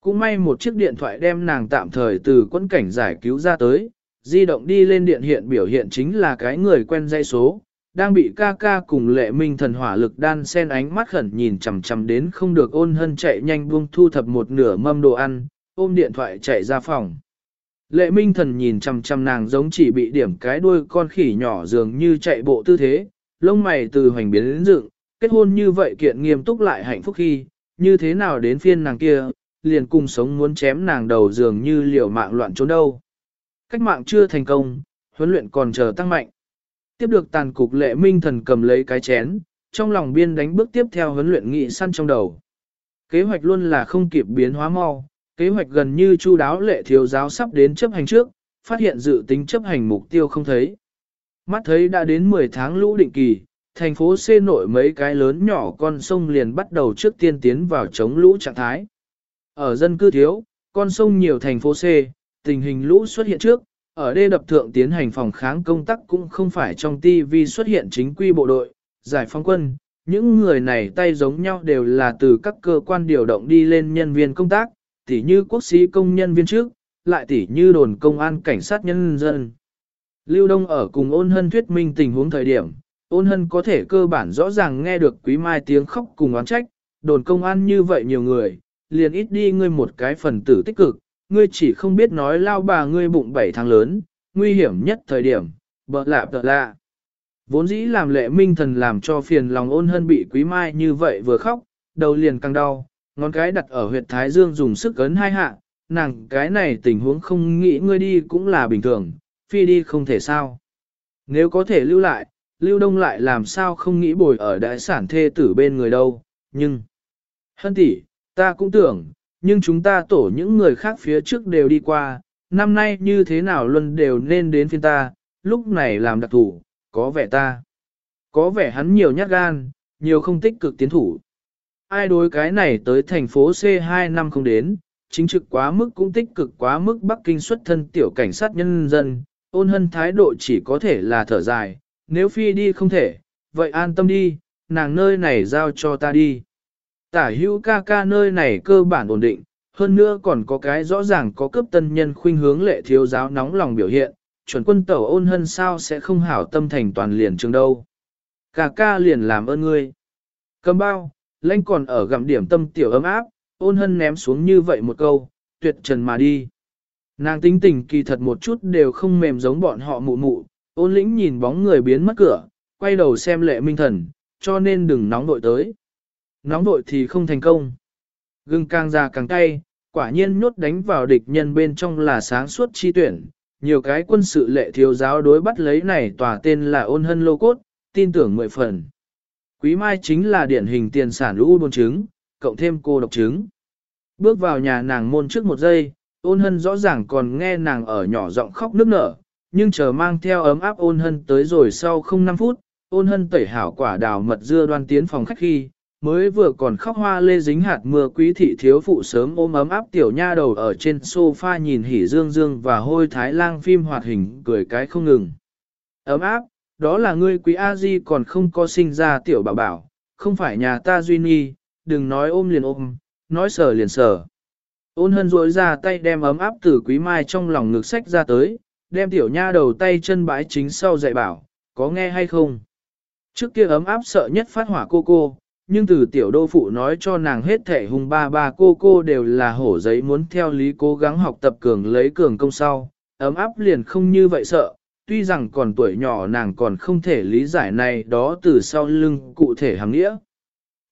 Cũng may một chiếc điện thoại đem nàng tạm thời từ quân cảnh giải cứu ra tới, di động đi lên điện hiện biểu hiện chính là cái người quen dây số, đang bị ca ca cùng lệ minh thần hỏa lực đan sen ánh mắt khẩn nhìn chằm chằm đến không được ôn hân chạy nhanh buông thu thập một nửa mâm đồ ăn, ôm điện thoại chạy ra phòng. Lệ minh thần nhìn chằm chằm nàng giống chỉ bị điểm cái đuôi con khỉ nhỏ dường như chạy bộ tư thế, lông mày từ hoành biến đến dựng, kết hôn như vậy kiện nghiêm túc lại hạnh phúc khi, như thế nào đến phiên nàng kia, liền cùng sống muốn chém nàng đầu dường như liều mạng loạn trốn đâu. Cách mạng chưa thành công, huấn luyện còn chờ tăng mạnh. Tiếp được tàn cục lệ minh thần cầm lấy cái chén, trong lòng biên đánh bước tiếp theo huấn luyện nghị săn trong đầu. Kế hoạch luôn là không kịp biến hóa mau, kế hoạch gần như chu đáo lệ thiếu giáo sắp đến chấp hành trước, phát hiện dự tính chấp hành mục tiêu không thấy. Mắt thấy đã đến 10 tháng lũ định kỳ, thành phố C nội mấy cái lớn nhỏ con sông liền bắt đầu trước tiên tiến vào chống lũ trạng thái. Ở dân cư thiếu, con sông nhiều thành phố C, tình hình lũ xuất hiện trước, ở đê đập thượng tiến hành phòng kháng công tác cũng không phải trong TV xuất hiện chính quy bộ đội, giải phóng quân. Những người này tay giống nhau đều là từ các cơ quan điều động đi lên nhân viên công tác, tỉ như quốc sĩ công nhân viên trước, lại tỉ như đồn công an cảnh sát nhân dân. Lưu Đông ở cùng ôn hân thuyết minh tình huống thời điểm, ôn hân có thể cơ bản rõ ràng nghe được quý mai tiếng khóc cùng oán trách, đồn công an như vậy nhiều người, liền ít đi ngươi một cái phần tử tích cực, ngươi chỉ không biết nói lao bà ngươi bụng bảy tháng lớn, nguy hiểm nhất thời điểm, bợ lạ bợ lạ. Vốn dĩ làm lệ minh thần làm cho phiền lòng ôn hân bị quý mai như vậy vừa khóc, đầu liền căng đau, ngón cái đặt ở huyệt thái dương dùng sức ấn hai hạ, nàng cái này tình huống không nghĩ ngươi đi cũng là bình thường, phi đi không thể sao. Nếu có thể lưu lại, lưu đông lại làm sao không nghĩ bồi ở đại sản thê tử bên người đâu, nhưng... Hân tỷ, ta cũng tưởng, nhưng chúng ta tổ những người khác phía trước đều đi qua, năm nay như thế nào luôn đều nên đến phiên ta, lúc này làm đặc thủ, có vẻ ta. Có vẻ hắn nhiều nhát gan, nhiều không tích cực tiến thủ. Ai đối cái này tới thành phố C2 năm không đến, chính trực quá mức cũng tích cực quá mức Bắc Kinh xuất thân tiểu cảnh sát nhân dân, ôn hân thái độ chỉ có thể là thở dài, nếu phi đi không thể, vậy an tâm đi, nàng nơi này giao cho ta đi. Tả hữu ca ca nơi này cơ bản ổn định, hơn nữa còn có cái rõ ràng có cấp tân nhân khuynh hướng lệ thiếu giáo nóng lòng biểu hiện, chuẩn quân tẩu ôn hân sao sẽ không hảo tâm thành toàn liền trường đâu. Ca ca liền làm ơn ngươi. Cầm bao, lãnh còn ở gặm điểm tâm tiểu ấm áp, ôn hân ném xuống như vậy một câu, tuyệt trần mà đi. Nàng tính tình kỳ thật một chút đều không mềm giống bọn họ mụ mụ, ôn lĩnh nhìn bóng người biến mất cửa, quay đầu xem lệ minh thần, cho nên đừng nóng vội tới. Nóng vội thì không thành công. Gừng càng già càng cay, quả nhiên nhốt đánh vào địch nhân bên trong là sáng suốt chi tuyển. Nhiều cái quân sự lệ thiếu giáo đối bắt lấy này tòa tên là ôn hân lô cốt, tin tưởng mười phần. Quý mai chính là điển hình tiền sản lũ buôn chứng, cộng thêm cô độc chứng. Bước vào nhà nàng môn trước một giây, ôn hân rõ ràng còn nghe nàng ở nhỏ giọng khóc nức nở, nhưng chờ mang theo ấm áp ôn hân tới rồi sau không 5 phút, ôn hân tẩy hảo quả đào mật dưa đoan tiến phòng khách khi, mới vừa còn khóc hoa lê dính hạt mưa quý thị thiếu phụ sớm ôm ấm áp tiểu nha đầu ở trên sofa nhìn hỉ dương dương và hôi thái lang phim hoạt hình cười cái không ngừng. Ấm áp, đó là ngươi quý A-di còn không có sinh ra tiểu bảo bảo, không phải nhà ta duy nhi, đừng nói ôm liền ôm, nói sờ liền sờ. Ôn hân rối ra tay đem ấm áp từ quý mai trong lòng ngực sách ra tới, đem tiểu nha đầu tay chân bãi chính sau dạy bảo, có nghe hay không? Trước kia ấm áp sợ nhất phát hỏa cô cô, nhưng từ tiểu đô phụ nói cho nàng hết thể hùng ba ba cô cô đều là hổ giấy muốn theo lý cố gắng học tập cường lấy cường công sau, ấm áp liền không như vậy sợ, tuy rằng còn tuổi nhỏ nàng còn không thể lý giải này đó từ sau lưng cụ thể hàng nghĩa.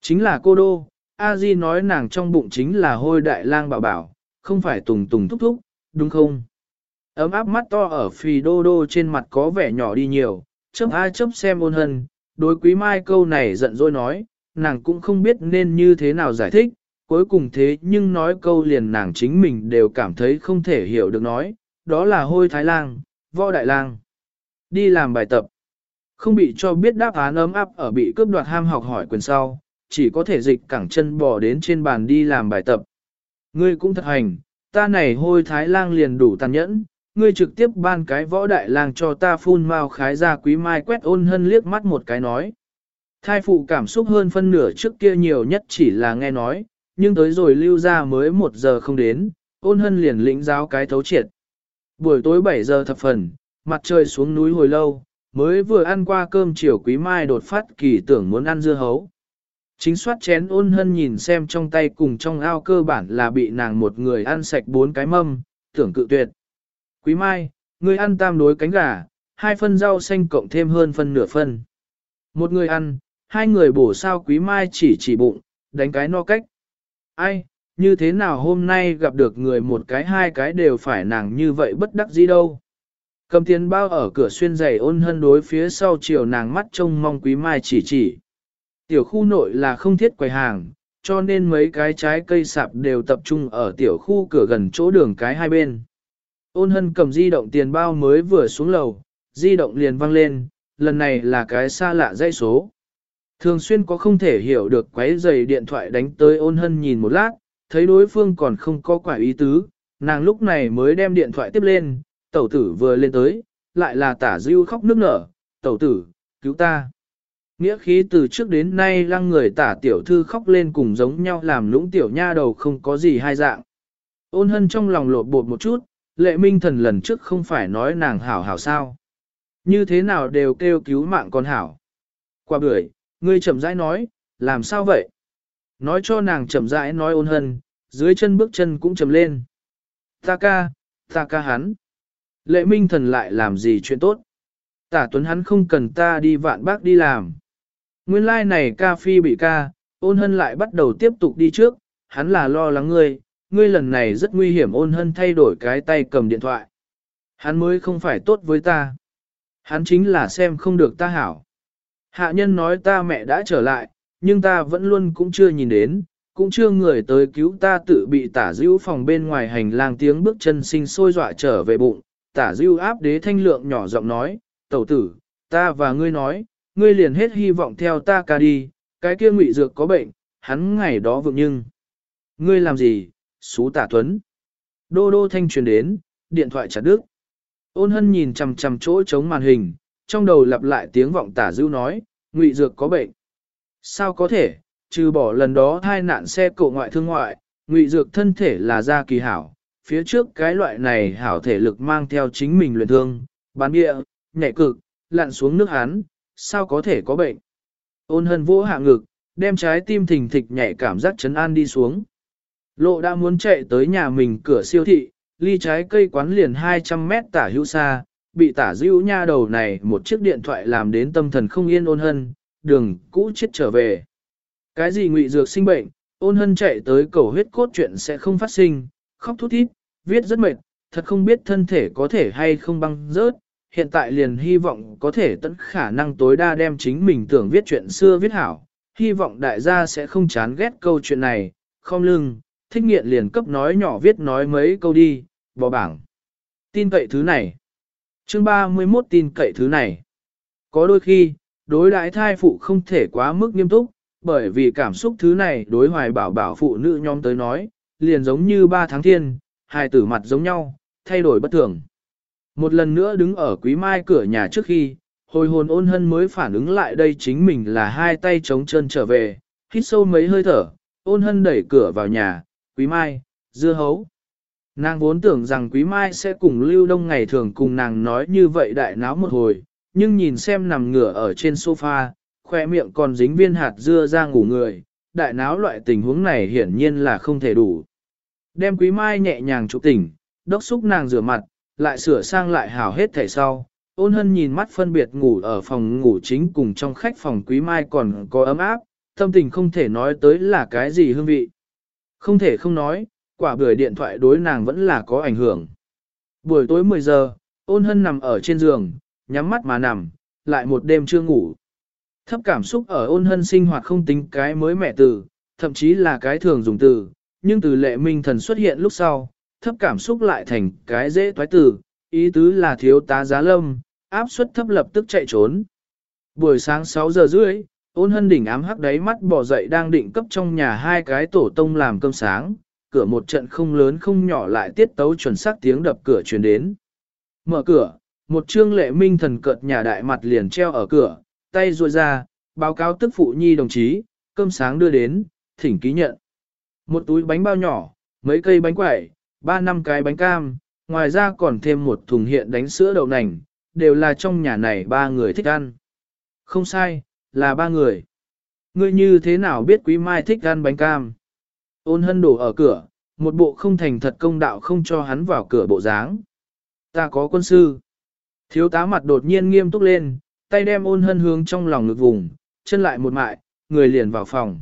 Chính là cô đô, A Di nói nàng trong bụng chính là hôi đại lang bảo bảo, không phải tùng tùng thúc thúc, đúng không? Ấm áp mắt to ở phì đô đô trên mặt có vẻ nhỏ đi nhiều, chớp ai chớp xem ôn hân, đối quý mai câu này giận dỗi nói, nàng cũng không biết nên như thế nào giải thích, cuối cùng thế nhưng nói câu liền nàng chính mình đều cảm thấy không thể hiểu được nói, đó là hôi thái lang, võ đại lang. Đi làm bài tập. Không bị cho biết đáp án ấm áp ở bị cướp đoạt ham học hỏi quyền sau, chỉ có thể dịch cẳng chân bò đến trên bàn đi làm bài tập. Ngươi cũng thật hành, ta này hôi thái lang liền đủ tàn nhẫn, ngươi trực tiếp ban cái võ đại lang cho ta phun mao khái ra quý mai quét ôn hân liếc mắt một cái nói. Thai phụ cảm xúc hơn phân nửa trước kia nhiều nhất chỉ là nghe nói, nhưng tới rồi lưu ra mới một giờ không đến, ôn hân liền lĩnh giáo cái thấu triệt. Buổi tối 7 giờ thập phần, mặt trời xuống núi hồi lâu, mới vừa ăn qua cơm chiều quý mai đột phát kỳ tưởng muốn ăn dưa hấu. Chính soát chén ôn hân nhìn xem trong tay cùng trong ao cơ bản là bị nàng một người ăn sạch bốn cái mâm, tưởng cự tuyệt. Quý mai, người ăn tam đối cánh gà, hai phân rau xanh cộng thêm hơn phân nửa phân. Một người ăn, hai người bổ sao quý mai chỉ chỉ bụng, đánh cái no cách. Ai, như thế nào hôm nay gặp được người một cái hai cái đều phải nàng như vậy bất đắc gì đâu. Cầm tiền bao ở cửa xuyên giày ôn hân đối phía sau chiều nàng mắt trông mong quý mai chỉ chỉ. Tiểu khu nội là không thiết quầy hàng, cho nên mấy cái trái cây sạp đều tập trung ở tiểu khu cửa gần chỗ đường cái hai bên. Ôn hân cầm di động tiền bao mới vừa xuống lầu, di động liền văng lên, lần này là cái xa lạ dây số. Thường xuyên có không thể hiểu được quấy giày điện thoại đánh tới ôn hân nhìn một lát, thấy đối phương còn không có quả ý tứ, nàng lúc này mới đem điện thoại tiếp lên, tẩu tử vừa lên tới, lại là tả dưu khóc nước nở, tẩu tử, cứu ta. Nghĩa khí từ trước đến nay lăng người tả tiểu thư khóc lên cùng giống nhau làm lũng tiểu nha đầu không có gì hai dạng. Ôn hân trong lòng lột bột một chút, lệ minh thần lần trước không phải nói nàng hảo hảo sao. Như thế nào đều kêu cứu mạng con hảo. Qua bưởi, ngươi chậm rãi nói, làm sao vậy? Nói cho nàng chậm rãi nói ôn hân, dưới chân bước chân cũng chậm lên. Ta ca, ta ca hắn. Lệ minh thần lại làm gì chuyện tốt? Tả tuấn hắn không cần ta đi vạn bác đi làm. Nguyên lai like này ca phi bị ca, ôn hân lại bắt đầu tiếp tục đi trước, hắn là lo lắng ngươi, ngươi lần này rất nguy hiểm ôn hân thay đổi cái tay cầm điện thoại. Hắn mới không phải tốt với ta. Hắn chính là xem không được ta hảo. Hạ nhân nói ta mẹ đã trở lại, nhưng ta vẫn luôn cũng chưa nhìn đến, cũng chưa người tới cứu ta tự bị tả dữ phòng bên ngoài hành lang tiếng bước chân sinh sôi dọa trở về bụng. Tả dữ áp đế thanh lượng nhỏ giọng nói, tẩu tử, ta và ngươi nói, ngươi liền hết hy vọng theo ta ca đi, cái kia ngụy dược có bệnh, hắn ngày đó vượng nhưng. Ngươi làm gì, xú tả tuấn. Đô đô thanh truyền đến, điện thoại chặt đứt. Ôn hân nhìn chằm chằm chỗ chống màn hình, trong đầu lặp lại tiếng vọng tả Dữ nói, ngụy dược có bệnh. Sao có thể, trừ bỏ lần đó hai nạn xe cộ ngoại thương ngoại, ngụy dược thân thể là gia kỳ hảo, phía trước cái loại này hảo thể lực mang theo chính mình luyện thương, bán địa, nhảy cực, lặn xuống nước hán, sao có thể có bệnh. Ôn hân vỗ hạ ngực, đem trái tim thình thịch nhảy cảm giác chấn an đi xuống. Lộ đã muốn chạy tới nhà mình cửa siêu thị, ly trái cây quán liền 200 mét tả hữu xa, bị tả dữ nha đầu này một chiếc điện thoại làm đến tâm thần không yên ôn hân, đường cũ chết trở về. Cái gì ngụy dược sinh bệnh, ôn hân chạy tới cầu huyết cốt chuyện sẽ không phát sinh, khóc thút thít, viết rất mệt, thật không biết thân thể có thể hay không băng rớt, hiện tại liền hy vọng có thể tận khả năng tối đa đem chính mình tưởng viết chuyện xưa viết hảo, hy vọng đại gia sẽ không chán ghét câu chuyện này, không lưng, thích nghiện liền cấp nói nhỏ viết nói mấy câu đi, bỏ bảng. Tin cậy thứ này. Chương 31 tin cậy thứ này. Có đôi khi, đối đãi thai phụ không thể quá mức nghiêm túc, bởi vì cảm xúc thứ này đối hoài bảo bảo phụ nữ nhóm tới nói, liền giống như ba tháng thiên, hai tử mặt giống nhau, thay đổi bất thường. Một lần nữa đứng ở quý mai cửa nhà trước khi, hồi hồn ôn hân mới phản ứng lại đây chính mình là hai tay chống chân trở về, hít sâu mấy hơi thở, ôn hân đẩy cửa vào nhà, quý mai, dưa hấu. Nàng vốn tưởng rằng quý mai sẽ cùng lưu đông ngày thường cùng nàng nói như vậy đại náo một hồi, nhưng nhìn xem nằm ngửa ở trên sofa, khoe miệng còn dính viên hạt dưa ra ngủ người, đại náo loại tình huống này hiển nhiên là không thể đủ. Đem quý mai nhẹ nhàng chụp tỉnh, đốc xúc nàng rửa mặt, lại sửa sang lại hào hết thể sau. Ôn hân nhìn mắt phân biệt ngủ ở phòng ngủ chính cùng trong khách phòng quý mai còn có ấm áp, tâm tình không thể nói tới là cái gì hương vị. Không thể không nói, quả bưởi điện thoại đối nàng vẫn là có ảnh hưởng. Buổi tối 10 giờ, ôn hân nằm ở trên giường, nhắm mắt mà nằm, lại một đêm chưa ngủ. Thấp cảm xúc ở ôn hân sinh hoạt không tính cái mới mẹ từ, thậm chí là cái thường dùng từ, nhưng từ lệ minh thần xuất hiện lúc sau, thấp cảm xúc lại thành cái dễ toái từ, ý tứ là thiếu tá giá lâm, áp suất thấp lập tức chạy trốn. Buổi sáng 6 giờ rưỡi, ôn hân đỉnh ám hắc đáy mắt bỏ dậy đang định cấp trong nhà hai cái tổ tông làm cơm sáng, cửa một trận không lớn không nhỏ lại tiết tấu chuẩn xác tiếng đập cửa truyền đến. Mở cửa, một trương lệ minh thần cợt nhà đại mặt liền treo ở cửa, tay ruôi ra, báo cáo tức phụ nhi đồng chí, cơm sáng đưa đến, thỉnh ký nhận. Một túi bánh bao nhỏ, mấy cây bánh quẩy, ba năm cái bánh cam, ngoài ra còn thêm một thùng hiện đánh sữa đậu nành, đều là trong nhà này ba người thích ăn. Không sai, là ba người. Ngươi như thế nào biết quý mai thích ăn bánh cam? Ôn hân đổ ở cửa, một bộ không thành thật công đạo không cho hắn vào cửa bộ dáng. Ta có quân sư. Thiếu tá mặt đột nhiên nghiêm túc lên, tay đem ôn hân hướng trong lòng ngực vùng, chân lại một mại, người liền vào phòng.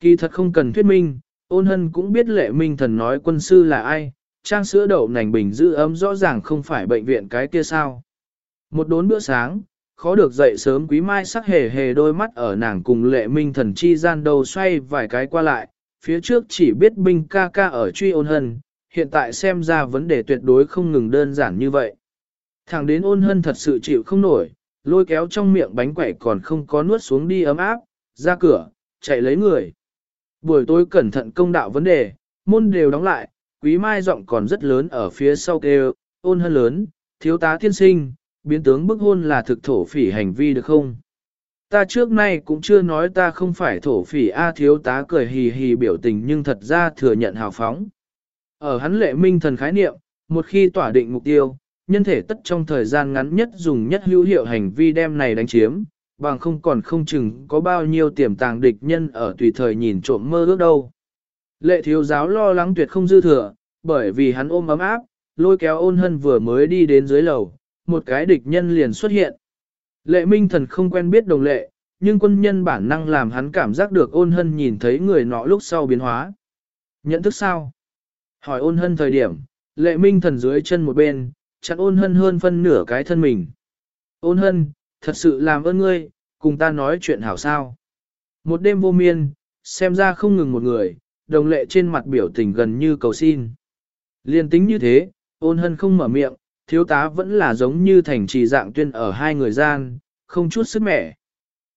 Kỳ thật không cần thuyết minh, ôn hân cũng biết lệ minh thần nói quân sư là ai, trang sữa đậu nành bình giữ ấm rõ ràng không phải bệnh viện cái kia sao. Một đốn bữa sáng, khó được dậy sớm quý mai sắc hề hề đôi mắt ở nàng cùng lệ minh thần chi gian đầu xoay vài cái qua lại, phía trước chỉ biết binh ca ca ở truy ôn hân, hiện tại xem ra vấn đề tuyệt đối không ngừng đơn giản như vậy. Thẳng đến ôn hân thật sự chịu không nổi, lôi kéo trong miệng bánh quẩy còn không có nuốt xuống đi ấm áp, ra cửa, chạy lấy người. Buổi tối cẩn thận công đạo vấn đề, môn đều đóng lại, quý mai giọng còn rất lớn ở phía sau kêu, ôn hân lớn, thiếu tá thiên sinh, biến tướng bức hôn là thực thổ phỉ hành vi được không? Ta trước nay cũng chưa nói ta không phải thổ phỉ A thiếu tá cười hì hì biểu tình nhưng thật ra thừa nhận hào phóng. Ở hắn lệ minh thần khái niệm, một khi tỏa định mục tiêu, nhân thể tất trong thời gian ngắn nhất dùng nhất hữu hiệu hành vi đem này đánh chiếm, bằng không còn không chừng có bao nhiêu tiềm tàng địch nhân ở tùy thời nhìn trộm mơ ước đâu. Lệ thiếu giáo lo lắng tuyệt không dư thừa, bởi vì hắn ôm ấm áp, lôi kéo ôn hân vừa mới đi đến dưới lầu, một cái địch nhân liền xuất hiện. Lệ minh thần không quen biết đồng lệ, nhưng quân nhân bản năng làm hắn cảm giác được ôn hân nhìn thấy người nọ lúc sau biến hóa. Nhận thức sao? Hỏi ôn hân thời điểm, lệ minh thần dưới chân một bên, chặn ôn hân hơn phân nửa cái thân mình. Ôn hân, thật sự làm ơn ngươi, cùng ta nói chuyện hảo sao. Một đêm vô miên, xem ra không ngừng một người, đồng lệ trên mặt biểu tình gần như cầu xin. Liên tính như thế, ôn hân không mở miệng, thiếu tá vẫn là giống như thành trì dạng tuyên ở hai người gian, không chút sức mẻ.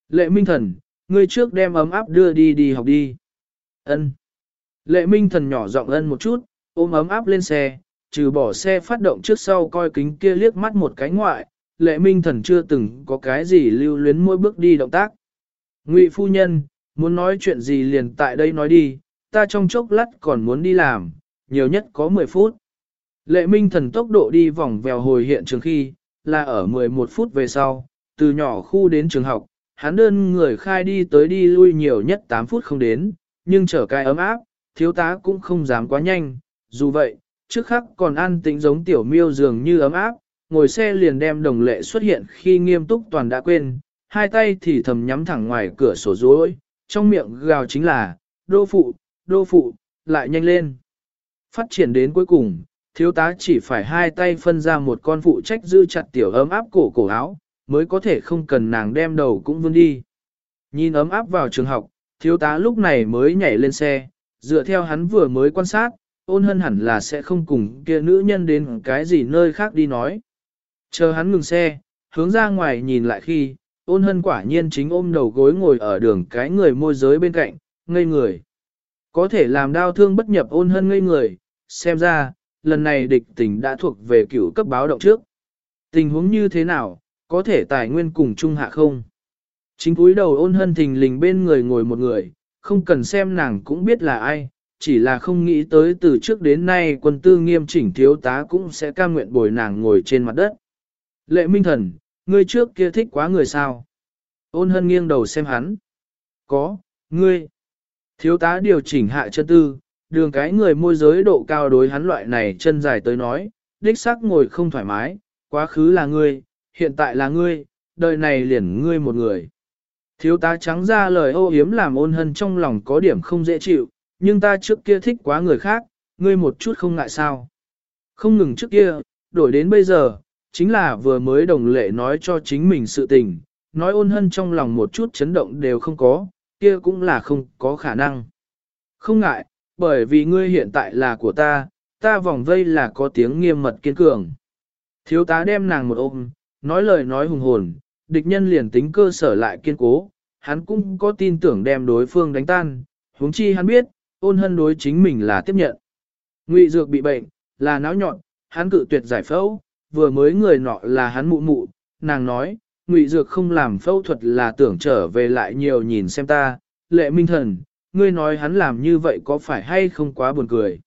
Lệ minh thần, ngươi trước đem ấm áp đưa đi đi học đi. Ân. Lệ minh thần nhỏ giọng ân một chút, ôm ấm áp lên xe, trừ bỏ xe phát động trước sau coi kính kia liếc mắt một cái ngoại, lệ minh thần chưa từng có cái gì lưu luyến mỗi bước đi động tác. Ngụy phu nhân, muốn nói chuyện gì liền tại đây nói đi, ta trong chốc lát còn muốn đi làm, nhiều nhất có 10 phút. Lệ minh thần tốc độ đi vòng vèo hồi hiện trường khi, là ở 11 phút về sau, từ nhỏ khu đến trường học, hắn đơn người khai đi tới đi lui nhiều nhất 8 phút không đến, nhưng trở cái ấm áp, thiếu tá cũng không dám quá nhanh, dù vậy, trước khắc còn an tĩnh giống tiểu miêu dường như ấm áp, ngồi xe liền đem đồng lệ xuất hiện khi nghiêm túc toàn đã quên, hai tay thì thầm nhắm thẳng ngoài cửa sổ rối, trong miệng gào chính là, đô phụ, đô phụ, lại nhanh lên. Phát triển đến cuối cùng, thiếu tá chỉ phải hai tay phân ra một con phụ trách giữ chặt tiểu ấm áp cổ cổ áo, mới có thể không cần nàng đem đầu cũng vươn đi. Nhìn ấm áp vào trường học, thiếu tá lúc này mới nhảy lên xe, dựa theo hắn vừa mới quan sát, ôn hân hẳn là sẽ không cùng kia nữ nhân đến cái gì nơi khác đi nói. Chờ hắn ngừng xe, hướng ra ngoài nhìn lại khi, ôn hân quả nhiên chính ôm đầu gối ngồi ở đường cái người môi giới bên cạnh, ngây người. Có thể làm đau thương bất nhập ôn hân ngây người, xem ra, lần này địch tình đã thuộc về cửu cấp báo động trước. Tình huống như thế nào, có thể tài nguyên cùng chung hạ không? Chính cúi đầu ôn hân thình lình bên người ngồi một người, không cần xem nàng cũng biết là ai, chỉ là không nghĩ tới từ trước đến nay quân tư nghiêm chỉnh thiếu tá cũng sẽ cam nguyện bồi nàng ngồi trên mặt đất. Lệ minh thần, ngươi trước kia thích quá người sao? Ôn hân nghiêng đầu xem hắn. Có, ngươi. Thiếu tá điều chỉnh hạ chân tư, đường cái người môi giới độ cao đối hắn loại này chân dài tới nói, đích xác ngồi không thoải mái, quá khứ là ngươi, hiện tại là ngươi, đời này liền ngươi một người. Thiếu tá trắng ra lời ô hiếm làm ôn hân trong lòng có điểm không dễ chịu, nhưng ta trước kia thích quá người khác, ngươi một chút không ngại sao. Không ngừng trước kia, đổi đến bây giờ, chính là vừa mới đồng lệ nói cho chính mình sự tình, nói ôn hân trong lòng một chút chấn động đều không có, kia cũng là không có khả năng. Không ngại, bởi vì ngươi hiện tại là của ta, ta vòng vây là có tiếng nghiêm mật kiên cường. Thiếu tá đem nàng một ôm, nói lời nói hùng hồn, địch nhân liền tính cơ sở lại kiên cố, hắn cũng có tin tưởng đem đối phương đánh tan, huống chi hắn biết, ôn hân đối chính mình là tiếp nhận. Ngụy dược bị bệnh, là náo nhọn, hắn cự tuyệt giải phẫu, vừa mới người nọ là hắn mụ mụ, nàng nói, ngụy dược không làm phẫu thuật là tưởng trở về lại nhiều nhìn xem ta, lệ minh thần, ngươi nói hắn làm như vậy có phải hay không quá buồn cười.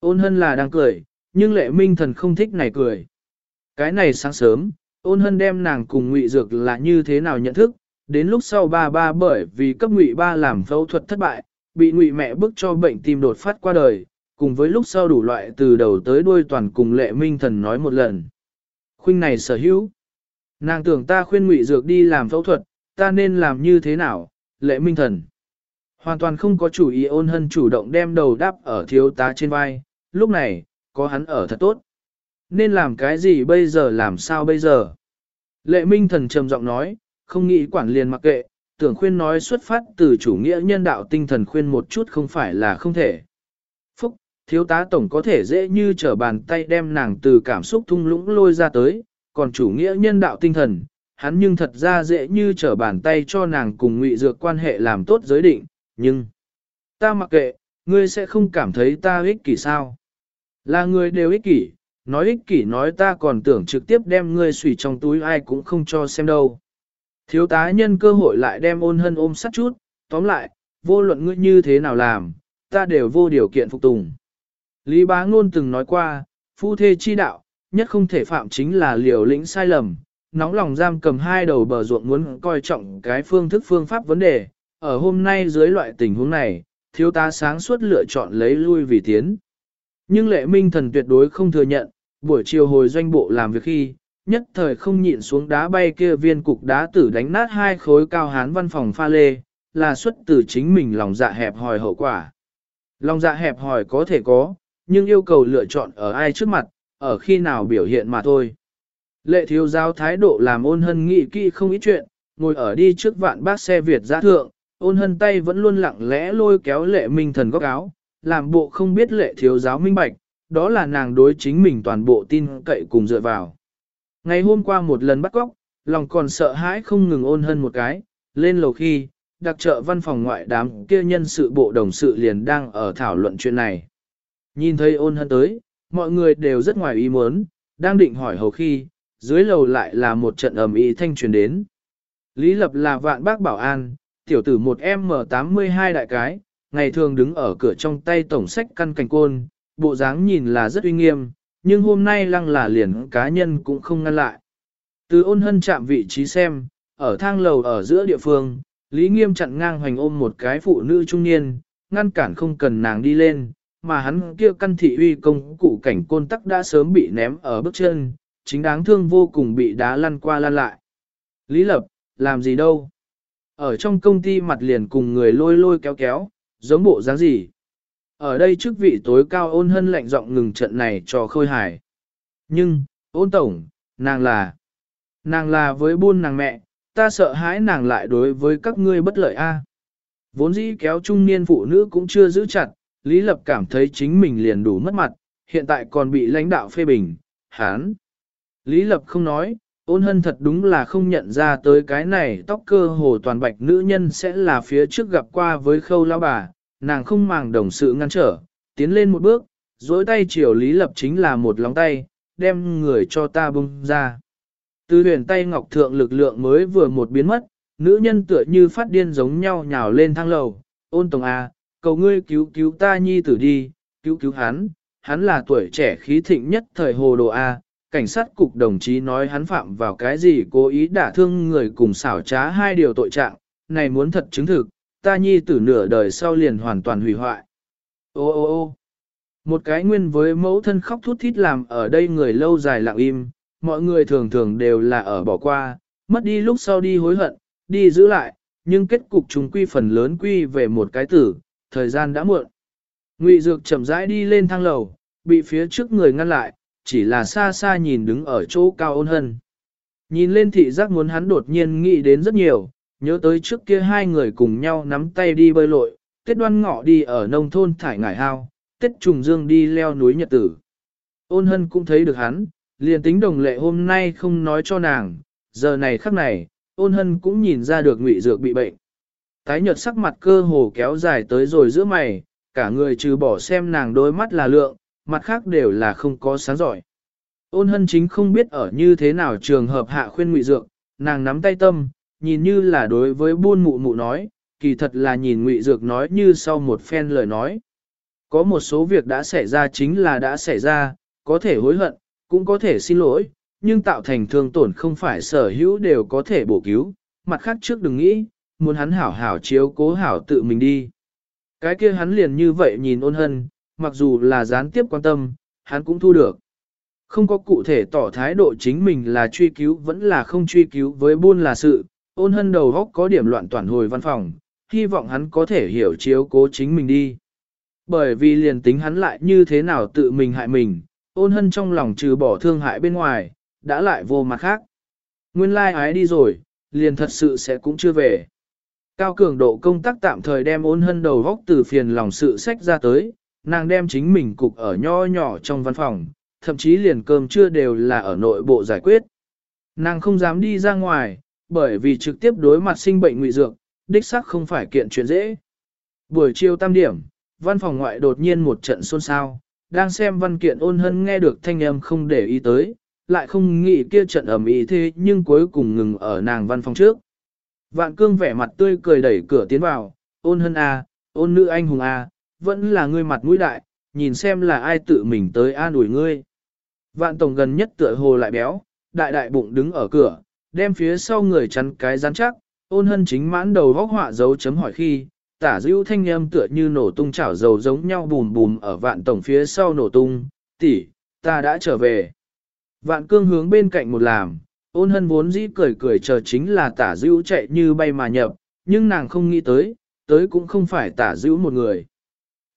Ôn hân là đang cười, nhưng lệ minh thần không thích này cười. Cái này sáng sớm, ôn hân đem nàng cùng ngụy dược là như thế nào nhận thức, đến lúc sau ba ba bởi vì cấp ngụy ba làm phẫu thuật thất bại, bị ngụy mẹ bức cho bệnh tim đột phát qua đời, cùng với lúc sau đủ loại từ đầu tới đuôi toàn cùng lệ minh thần nói một lần. Khuynh này sở hữu. Nàng tưởng ta khuyên ngụy dược đi làm phẫu thuật, ta nên làm như thế nào, lệ minh thần. Hoàn toàn không có chủ ý ôn hân chủ động đem đầu đáp ở thiếu tá trên vai, lúc này, có hắn ở thật tốt. Nên làm cái gì bây giờ làm sao bây giờ? Lệ minh thần trầm giọng nói, không nghĩ quản liền mặc kệ, tưởng khuyên nói xuất phát từ chủ nghĩa nhân đạo tinh thần khuyên một chút không phải là không thể. Phúc, thiếu tá tổng có thể dễ như trở bàn tay đem nàng từ cảm xúc thung lũng lôi ra tới, còn chủ nghĩa nhân đạo tinh thần, hắn nhưng thật ra dễ như trở bàn tay cho nàng cùng ngụy dược quan hệ làm tốt giới định, nhưng ta mặc kệ, ngươi sẽ không cảm thấy ta ích kỷ sao. Là người đều ích kỷ, nói ích kỷ nói ta còn tưởng trực tiếp đem ngươi xùy trong túi ai cũng không cho xem đâu. Thiếu tá nhân cơ hội lại đem ôn hân ôm sát chút, tóm lại, vô luận ngươi như thế nào làm, ta đều vô điều kiện phục tùng. Lý bá ngôn từng nói qua, phu thê chi đạo, nhất không thể phạm chính là liều lĩnh sai lầm, nóng lòng giam cầm hai đầu bờ ruộng muốn coi trọng cái phương thức phương pháp vấn đề, ở hôm nay dưới loại tình huống này, thiếu tá sáng suốt lựa chọn lấy lui vì tiến. Nhưng lệ minh thần tuyệt đối không thừa nhận, buổi chiều hồi doanh bộ làm việc khi, nhất thời không nhịn xuống đá bay kia viên cục đá tử đánh nát hai khối cao hán văn phòng pha lê, là xuất từ chính mình lòng dạ hẹp hòi hậu quả. Lòng dạ hẹp hòi có thể có, nhưng yêu cầu lựa chọn ở ai trước mặt, ở khi nào biểu hiện mà thôi. Lệ thiếu giáo thái độ làm ôn hân nghị kỹ không ít chuyện, ngồi ở đi trước vạn bác xe Việt giã thượng, ôn hân tay vẫn luôn lặng lẽ lôi kéo lệ minh thần góc áo, làm bộ không biết lệ thiếu giáo minh bạch, đó là nàng đối chính mình toàn bộ tin cậy cùng dựa vào. Ngày hôm qua một lần bắt góc, lòng còn sợ hãi không ngừng ôn hân một cái, lên lầu khi, đặc trợ văn phòng ngoại đám kia nhân sự bộ đồng sự liền đang ở thảo luận chuyện này. Nhìn thấy ôn hân tới, mọi người đều rất ngoài ý muốn, đang định hỏi hầu khi, dưới lầu lại là một trận ầm ĩ thanh truyền đến. Lý Lập là vạn bác bảo an, tiểu tử một M82 đại cái, ngày thường đứng ở cửa trong tay tổng sách căn cành côn, bộ dáng nhìn là rất uy nghiêm, nhưng hôm nay lăng là liền cá nhân cũng không ngăn lại. Từ ôn hân chạm vị trí xem, ở thang lầu ở giữa địa phương, Lý Nghiêm chặn ngang hoành ôm một cái phụ nữ trung niên, ngăn cản không cần nàng đi lên, mà hắn kia căn thị uy công cụ cảnh côn tắc đã sớm bị ném ở bước chân, chính đáng thương vô cùng bị đá lăn qua lăn lại. Lý Lập, làm gì đâu? Ở trong công ty mặt liền cùng người lôi lôi kéo kéo, giống bộ dáng gì? Ở đây chức vị tối cao ôn hân lạnh giọng ngừng trận này cho khôi hài. Nhưng, ôn tổng, nàng là, nàng là với buôn nàng mẹ, ta sợ hãi nàng lại đối với các ngươi bất lợi a. Vốn dĩ kéo trung niên phụ nữ cũng chưa giữ chặt, Lý Lập cảm thấy chính mình liền đủ mất mặt, hiện tại còn bị lãnh đạo phê bình, hán. Lý Lập không nói, ôn hân thật đúng là không nhận ra tới cái này tóc cơ hồ toàn bạch nữ nhân sẽ là phía trước gặp qua với khâu lao bà, nàng không màng đồng sự ngăn trở, tiến lên một bước, dối tay chiều Lý Lập chính là một lóng tay, đem người cho ta bung ra. Từ huyền tay ngọc thượng lực lượng mới vừa một biến mất, nữ nhân tựa như phát điên giống nhau nhào lên thang lầu, ôn tổng A, cầu ngươi cứu cứu ta nhi tử đi, cứu cứu hắn, hắn là tuổi trẻ khí thịnh nhất thời hồ đồ A, cảnh sát cục đồng chí nói hắn phạm vào cái gì cố ý đả thương người cùng xảo trá hai điều tội trạng, này muốn thật chứng thực, ta nhi tử nửa đời sau liền hoàn toàn hủy hoại. Ô ô ô một cái nguyên với mẫu thân khóc thút thít làm ở đây người lâu dài lặng im, mọi người thường thường đều là ở bỏ qua, mất đi lúc sau đi hối hận, đi giữ lại, nhưng kết cục chúng quy phần lớn quy về một cái tử, thời gian đã muộn. Ngụy Dược chậm rãi đi lên thang lầu, bị phía trước người ngăn lại, chỉ là xa xa nhìn đứng ở chỗ cao ôn hân. Nhìn lên thị giác muốn hắn đột nhiên nghĩ đến rất nhiều, nhớ tới trước kia hai người cùng nhau nắm tay đi bơi lội, Tết đoan ngọ đi ở nông thôn thải ngải hao, Tết trùng dương đi leo núi nhật tử. Ôn hân cũng thấy được hắn, liền tính đồng lệ hôm nay không nói cho nàng, giờ này khắc này, ôn hân cũng nhìn ra được ngụy dược bị bệnh. Tái nhợt sắc mặt cơ hồ kéo dài tới rồi giữa mày, cả người trừ bỏ xem nàng đôi mắt là lượng, mặt khác đều là không có sáng giỏi. Ôn hân chính không biết ở như thế nào trường hợp hạ khuyên ngụy dược, nàng nắm tay tâm, nhìn như là đối với buôn mụ mụ nói, kỳ thật là nhìn ngụy dược nói như sau một phen lời nói. Có một số việc đã xảy ra chính là đã xảy ra, có thể hối hận, cũng có thể xin lỗi, nhưng tạo thành thương tổn không phải sở hữu đều có thể bổ cứu, mặt khác trước đừng nghĩ, muốn hắn hảo hảo chiếu cố hảo tự mình đi. Cái kia hắn liền như vậy nhìn ôn hân, mặc dù là gián tiếp quan tâm, hắn cũng thu được. Không có cụ thể tỏ thái độ chính mình là truy cứu vẫn là không truy cứu với buôn là sự, ôn hân đầu góc có điểm loạn toàn hồi văn phòng, hy vọng hắn có thể hiểu chiếu cố chính mình đi. Bởi vì liền tính hắn lại như thế nào tự mình hại mình, ôn hân trong lòng trừ bỏ thương hại bên ngoài, đã lại vô mặt khác. Nguyên lai like ái đi rồi, liền thật sự sẽ cũng chưa về. Cao cường độ công tác tạm thời đem ôn hân đầu góc từ phiền lòng sự sách ra tới, nàng đem chính mình cục ở nho nhỏ trong văn phòng, thậm chí liền cơm chưa đều là ở nội bộ giải quyết. Nàng không dám đi ra ngoài, bởi vì trực tiếp đối mặt sinh bệnh ngụy dược, đích xác không phải kiện chuyện dễ. Buổi chiều tam điểm, văn phòng ngoại đột nhiên một trận xôn xao, đang xem văn kiện ôn hân nghe được thanh âm không để ý tới, lại không nghĩ kia trận ầm ý thế nhưng cuối cùng ngừng ở nàng văn phòng trước. Vạn cương vẻ mặt tươi cười đẩy cửa tiến vào, ôn hân a, ôn nữ anh hùng a, vẫn là ngươi mặt mũi đại, nhìn xem là ai tự mình tới an ủi ngươi. Vạn tổng gần nhất tựa hồ lại béo, đại đại bụng đứng ở cửa, đem phía sau người chắn cái rắn chắc, ôn hân chính mãn đầu vóc họa dấu chấm hỏi khi, tả dữ thanh âm tựa như nổ tung chảo dầu giống nhau bùm bùm ở vạn tổng phía sau nổ tung, tỷ, ta đã trở về. Vạn cương hướng bên cạnh một làm, ôn hân vốn dĩ cười cười chờ chính là tả dữ chạy như bay mà nhập, nhưng nàng không nghĩ tới, tới cũng không phải tả dữ một người.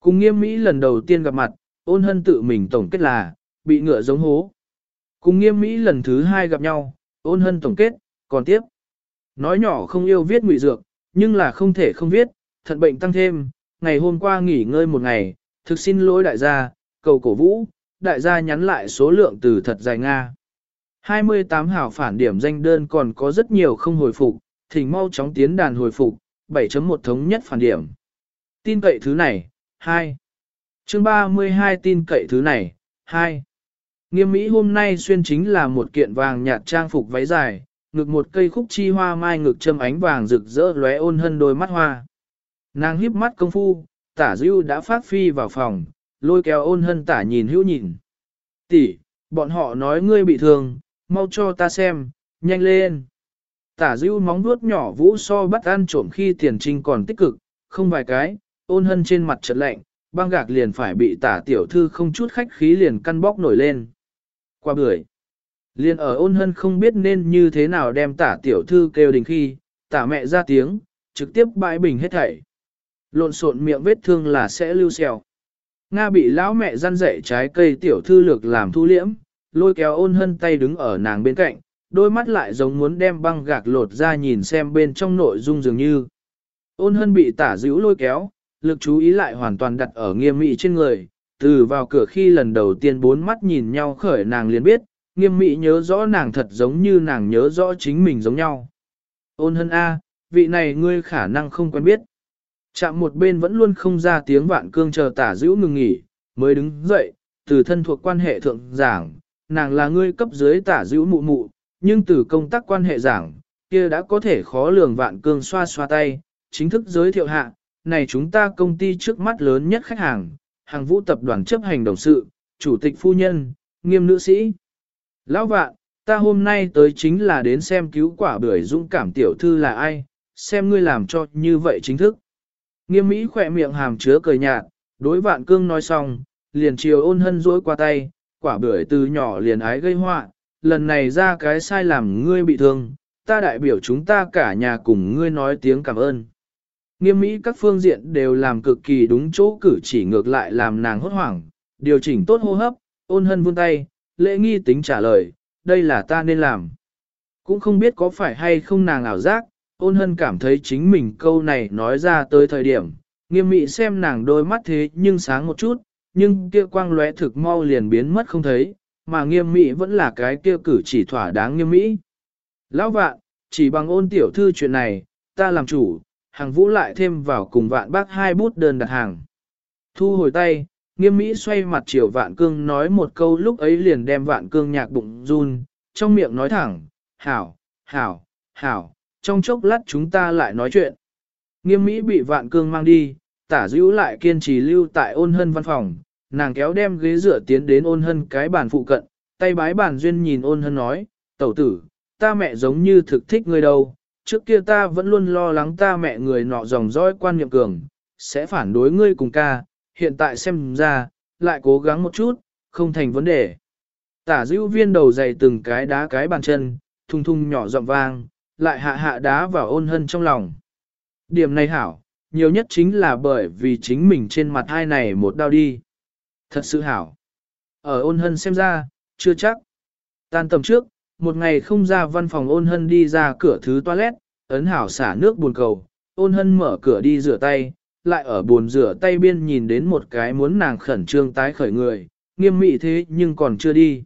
Cùng nghiêm mỹ lần đầu tiên gặp mặt, ôn hân tự mình tổng kết là, bị ngựa giống hố. Cùng nghiêm mỹ lần thứ hai gặp nhau, ôn hân tổng kết, còn tiếp. Nói nhỏ không yêu viết ngụy dược, nhưng là không thể không viết, thận bệnh tăng thêm, ngày hôm qua nghỉ ngơi một ngày, thực xin lỗi đại gia, cầu cổ vũ, đại gia nhắn lại số lượng từ thật dài Nga. 28 hảo phản điểm danh đơn còn có rất nhiều không hồi phục, thỉnh mau chóng tiến đàn hồi phục, 7.1 thống nhất phản điểm. Tin cậy thứ này, 2. chương 32 tin cậy thứ này, 2. Nghiêm Mỹ hôm nay xuyên chính là một kiện vàng nhạt trang phục váy dài, ngực một cây khúc chi hoa mai ngực châm ánh vàng rực rỡ lóe ôn hân đôi mắt hoa. Nàng híp mắt công phu, tả dưu đã phát phi vào phòng, lôi kéo ôn hân tả nhìn hữu nhìn. Tỷ, bọn họ nói ngươi bị thương, mau cho ta xem, Nhanh lên! Tả dưu móng vuốt nhỏ vũ so bắt ăn trộm khi tiền trinh còn tích cực, không vài cái, ôn hân trên mặt trật lạnh, băng gạc liền phải bị tả tiểu thư không chút khách khí liền căn bóc nổi lên. Qua bưởi. Liền ở ôn hân không biết nên như thế nào đem tả tiểu thư kêu đình khi, tả mẹ ra tiếng, trực tiếp bãi bình hết thảy. Lộn xộn miệng vết thương là sẽ lưu xèo. Nga bị lão mẹ răn dậy trái cây tiểu thư lược làm thu liễm, lôi kéo ôn hân tay đứng ở nàng bên cạnh, đôi mắt lại giống muốn đem băng gạc lột ra nhìn xem bên trong nội dung dường như. Ôn hân bị tả dữ lôi kéo, lực chú ý lại hoàn toàn đặt ở nghiêm mỹ trên người, từ vào cửa khi lần đầu tiên bốn mắt nhìn nhau khởi nàng liền biết, nghiêm mỹ nhớ rõ nàng thật giống như nàng nhớ rõ chính mình giống nhau. Ôn hân A, vị này ngươi khả năng không quen biết. Chạm một bên vẫn luôn không ra tiếng vạn cương chờ tả dữ ngừng nghỉ, mới đứng dậy, từ thân thuộc quan hệ thượng giảng, nàng là ngươi cấp dưới tả dữ mụ mụ, nhưng từ công tác quan hệ giảng, kia đã có thể khó lường vạn cương xoa xoa tay, chính thức giới thiệu hạ, này chúng ta công ty trước mắt lớn nhất khách hàng, hàng vũ tập đoàn chấp hành đồng sự, chủ tịch phu nhân, nghiêm nữ sĩ. Lão vạn, ta hôm nay tới chính là đến xem cứu quả bưởi dũng cảm tiểu thư là ai, xem ngươi làm cho như vậy chính thức. Nghiêm Mỹ khỏe miệng hàm chứa cười nhạt, đối vạn cương nói xong, liền chiều ôn hân rỗi qua tay, quả bưởi từ nhỏ liền ái gây họa, lần này ra cái sai làm ngươi bị thương, ta đại biểu chúng ta cả nhà cùng ngươi nói tiếng cảm ơn. Nghiêm Mỹ các phương diện đều làm cực kỳ đúng chỗ cử chỉ ngược lại làm nàng hốt hoảng, điều chỉnh tốt hô hấp, ôn hân vươn tay, lễ nghi tính trả lời, đây là ta nên làm. Cũng không biết có phải hay không nàng ảo giác, ôn hân cảm thấy chính mình câu này nói ra tới thời điểm, nghiêm mỹ xem nàng đôi mắt thế nhưng sáng một chút, nhưng kia quang lóe thực mau liền biến mất không thấy, mà nghiêm mỹ vẫn là cái kia cử chỉ thỏa đáng nghiêm mỹ. Lão vạn, chỉ bằng ôn tiểu thư chuyện này, ta làm chủ, hàng vũ lại thêm vào cùng vạn bác hai bút đơn đặt hàng. Thu hồi tay, nghiêm mỹ xoay mặt chiều vạn cương nói một câu lúc ấy liền đem vạn cương nhạc bụng run, trong miệng nói thẳng, hảo, hảo, hảo, trong chốc lát chúng ta lại nói chuyện. Nghiêm mỹ bị vạn cương mang đi, tả dữ lại kiên trì lưu tại ôn hân văn phòng, nàng kéo đem ghế dựa tiến đến ôn hân cái bàn phụ cận, tay bái bàn duyên nhìn ôn hân nói, tẩu tử, ta mẹ giống như thực thích ngươi đâu, trước kia ta vẫn luôn lo lắng ta mẹ người nọ dòng dõi quan niệm cường, sẽ phản đối ngươi cùng ca, hiện tại xem ra, lại cố gắng một chút, không thành vấn đề. Tả dữ viên đầu dày từng cái đá cái bàn chân, thung thung nhỏ giọng vang, lại hạ hạ đá vào ôn hân trong lòng. Điểm này hảo, nhiều nhất chính là bởi vì chính mình trên mặt hai này một đau đi. Thật sự hảo. Ở ôn hân xem ra, chưa chắc. Tan tầm trước, một ngày không ra văn phòng ôn hân đi ra cửa thứ toilet, ấn hảo xả nước buồn cầu, ôn hân mở cửa đi rửa tay, lại ở buồn rửa tay biên nhìn đến một cái muốn nàng khẩn trương tái khởi người, nghiêm mị thế nhưng còn chưa đi.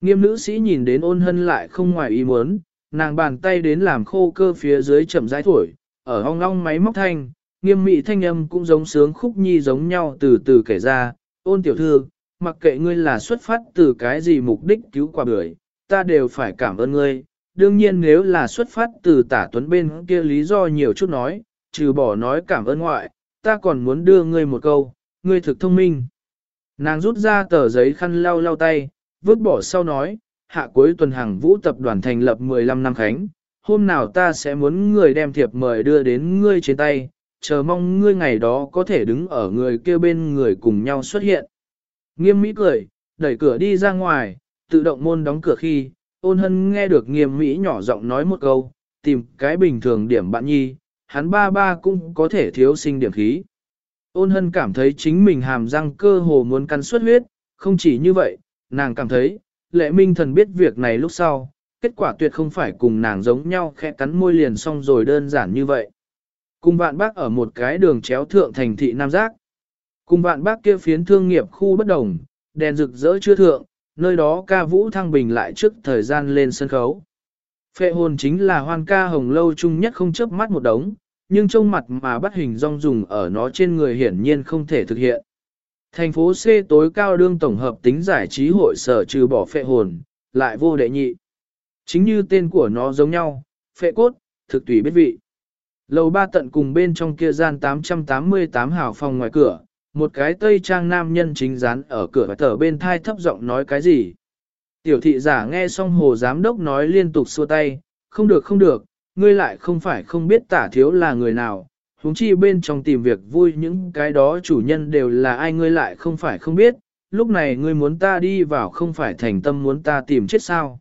Nghiêm nữ sĩ nhìn đến ôn hân lại không ngoài ý muốn, nàng bàn tay đến làm khô cơ phía dưới chậm rãi thổi, ở hong long máy móc thanh, nghiêm mị thanh âm cũng giống sướng khúc nhi giống nhau từ từ kể ra, ôn tiểu thư, mặc kệ ngươi là xuất phát từ cái gì mục đích cứu quả bưởi, ta đều phải cảm ơn ngươi. Đương nhiên nếu là xuất phát từ tả tuấn bên kia lý do nhiều chút nói, trừ bỏ nói cảm ơn ngoại, ta còn muốn đưa ngươi một câu, ngươi thực thông minh. Nàng rút ra tờ giấy khăn lau lau tay, vứt bỏ sau nói, hạ cuối tuần hàng vũ tập đoàn thành lập 15 năm khánh, hôm nào ta sẽ muốn người đem thiệp mời đưa đến ngươi trên tay, chờ mong ngươi ngày đó có thể đứng ở người kia bên người cùng nhau xuất hiện. Nghiêm Mỹ cười, đẩy cửa đi ra ngoài, tự động môn đóng cửa khi, ôn hân nghe được nghiêm Mỹ nhỏ giọng nói một câu, tìm cái bình thường điểm bạn nhi, hắn ba ba cũng có thể thiếu sinh điểm khí. Ôn hân cảm thấy chính mình hàm răng cơ hồ muốn cắn suốt huyết, không chỉ như vậy, nàng cảm thấy, lệ minh thần biết việc này lúc sau, kết quả tuyệt không phải cùng nàng giống nhau khẽ cắn môi liền xong rồi đơn giản như vậy. Cùng vạn bác ở một cái đường chéo thượng thành thị Nam Giác. Cùng vạn bác kia phiến thương nghiệp khu bất đồng, đèn rực rỡ chưa thượng, nơi đó ca vũ thăng bình lại trước thời gian lên sân khấu. Phệ hồn chính là hoan ca hồng lâu chung nhất không chớp mắt một đống, nhưng trông mặt mà bắt hình rong dùng ở nó trên người hiển nhiên không thể thực hiện. Thành phố C tối cao đương tổng hợp tính giải trí hội sở trừ bỏ phệ hồn, lại vô đệ nhị. Chính như tên của nó giống nhau, phệ cốt, thực tùy biết vị. Lầu ba tận cùng bên trong kia gian 888 hào phòng ngoài cửa, một cái tây trang nam nhân chính dán ở cửa và thở bên thai thấp giọng nói cái gì. Tiểu thị giả nghe xong hồ giám đốc nói liên tục xua tay, không được không được, ngươi lại không phải không biết tả thiếu là người nào, huống chi bên trong tìm việc vui những cái đó chủ nhân đều là ai ngươi lại không phải không biết, lúc này ngươi muốn ta đi vào không phải thành tâm muốn ta tìm chết sao.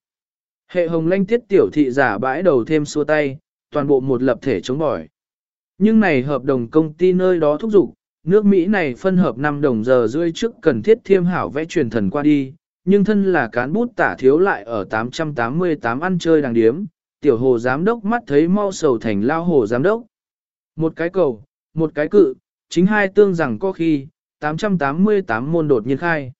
Hệ hồng lanh tiết tiểu thị giả bãi đầu thêm xua tay, toàn bộ một lập thể chống bỏi. Nhưng này hợp đồng công ty nơi đó thúc giục, nước Mỹ này phân hợp 5 đồng giờ rưỡi trước cần thiết thiêm hảo vẽ truyền thần qua đi, nhưng thân là cán bút tả thiếu lại ở 888 ăn chơi đàng điếm, tiểu hồ giám đốc mắt thấy mau sầu thành lao hồ giám đốc. Một cái cầu, một cái cự, chính hai tương rằng có khi, 888 môn đột nhiên khai.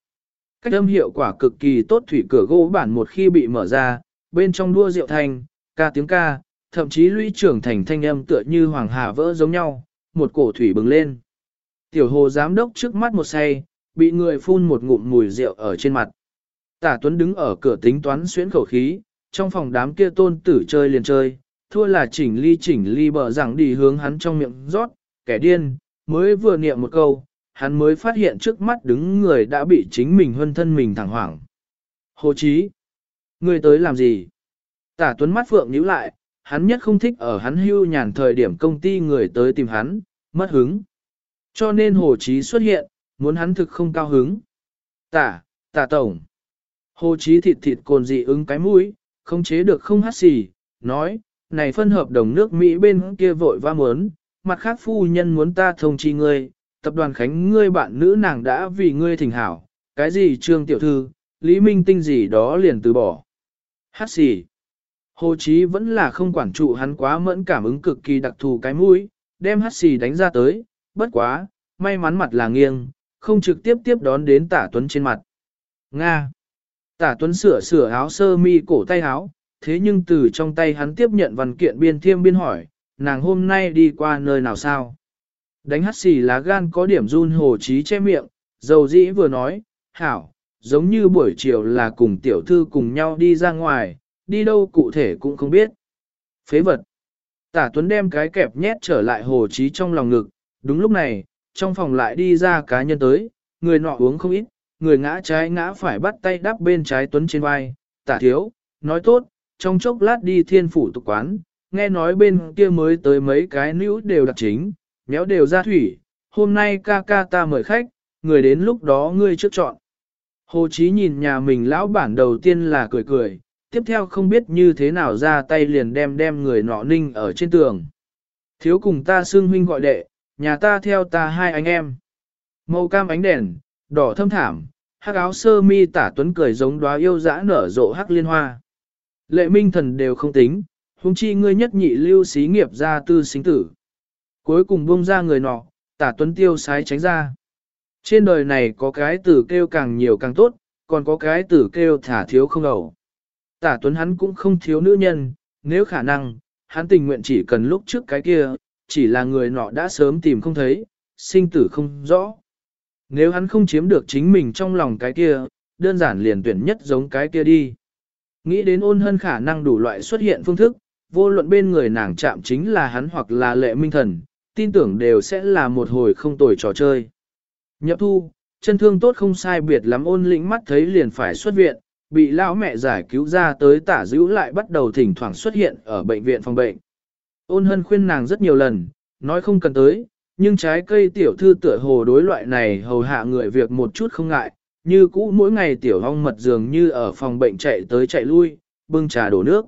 Cách âm hiệu quả cực kỳ tốt thủy cửa gỗ bản một khi bị mở ra, bên trong đua rượu thành ca tiếng ca, thậm chí lũy trưởng thành thanh âm tựa như hoàng hà vỡ giống nhau, một cổ thủy bừng lên. Tiểu hồ giám đốc trước mắt một say, bị người phun một ngụm mùi rượu ở trên mặt. Tả Tuấn đứng ở cửa tính toán xuyến khẩu khí, trong phòng đám kia tôn tử chơi liền chơi, thua là chỉnh ly chỉnh ly bờ rằng đi hướng hắn trong miệng rót, kẻ điên, mới vừa niệm một câu, hắn mới phát hiện trước mắt đứng người đã bị chính mình hơn thân mình thẳng hoảng. Hồ chí, người tới làm gì? Tả Tuấn mắt phượng nhíu lại, hắn nhất không thích ở hắn hưu nhàn thời điểm công ty người tới tìm hắn, mất hứng. Cho nên Hồ Chí xuất hiện, muốn hắn thực không cao hứng. Tả, tả tổng. Hồ Chí thịt thịt cồn dị ứng cái mũi, không chế được không hát xì, nói, này phân hợp đồng nước Mỹ bên kia vội va muốn, mặt khác phu nhân muốn ta thông chi ngươi, tập đoàn khánh ngươi bạn nữ nàng đã vì ngươi thỉnh hảo, cái gì trương tiểu thư, lý minh tinh gì đó liền từ bỏ. Hát xì. Hồ Chí vẫn là không quản trụ hắn quá mẫn cảm ứng cực kỳ đặc thù cái mũi, đem hát xì đánh ra tới, bất quá, may mắn mặt là nghiêng, không trực tiếp tiếp đón đến tả tuấn trên mặt. Nga. Tả tuấn sửa sửa áo sơ mi cổ tay áo, thế nhưng từ trong tay hắn tiếp nhận văn kiện biên thiêm biên hỏi, nàng hôm nay đi qua nơi nào sao? Đánh hát xì lá gan có điểm run hồ trí che miệng, dầu dĩ vừa nói, hảo, giống như buổi chiều là cùng tiểu thư cùng nhau đi ra ngoài, đi đâu cụ thể cũng không biết. Phế vật. Tả Tuấn đem cái kẹp nhét trở lại hồ trí trong lòng ngực, đúng lúc này, trong phòng lại đi ra cá nhân tới, người nọ uống không ít, người ngã trái ngã phải bắt tay đắp bên trái Tuấn trên vai, tả thiếu, nói tốt, trong chốc lát đi thiên phủ tục quán, nghe nói bên kia mới tới mấy cái nữ đều đặc chính, méo đều ra thủy, hôm nay ca ca ta mời khách, người đến lúc đó ngươi trước chọn. Hồ Chí nhìn nhà mình lão bản đầu tiên là cười cười, tiếp theo không biết như thế nào ra tay liền đem đem người nọ ninh ở trên tường. Thiếu cùng ta xương huynh gọi đệ, nhà ta theo ta hai anh em. Màu cam ánh đèn, đỏ thâm thảm, hắc áo sơ mi tả tuấn cười giống đóa yêu dã nở rộ hắc liên hoa. Lệ minh thần đều không tính, huống chi ngươi nhất nhị lưu xí nghiệp ra tư sinh tử. Cuối cùng buông ra người nọ, tả tuấn tiêu sái tránh ra. Trên đời này có cái tử kêu càng nhiều càng tốt, còn có cái tử kêu thả thiếu không ẩu. Tả tuấn hắn cũng không thiếu nữ nhân, nếu khả năng, hắn tình nguyện chỉ cần lúc trước cái kia, chỉ là người nọ đã sớm tìm không thấy, sinh tử không rõ. Nếu hắn không chiếm được chính mình trong lòng cái kia, đơn giản liền tuyển nhất giống cái kia đi. Nghĩ đến ôn hân khả năng đủ loại xuất hiện phương thức, vô luận bên người nàng chạm chính là hắn hoặc là lệ minh thần, tin tưởng đều sẽ là một hồi không tồi trò chơi. Nhập thu, chân thương tốt không sai biệt lắm ôn lĩnh mắt thấy liền phải xuất viện, bị lão mẹ giải cứu ra tới tả dữ lại bắt đầu thỉnh thoảng xuất hiện ở bệnh viện phòng bệnh. Ôn hân khuyên nàng rất nhiều lần, nói không cần tới, nhưng trái cây tiểu thư tựa hồ đối loại này hầu hạ người việc một chút không ngại, như cũ mỗi ngày tiểu hong mật dường như ở phòng bệnh chạy tới chạy lui, bưng trà đổ nước.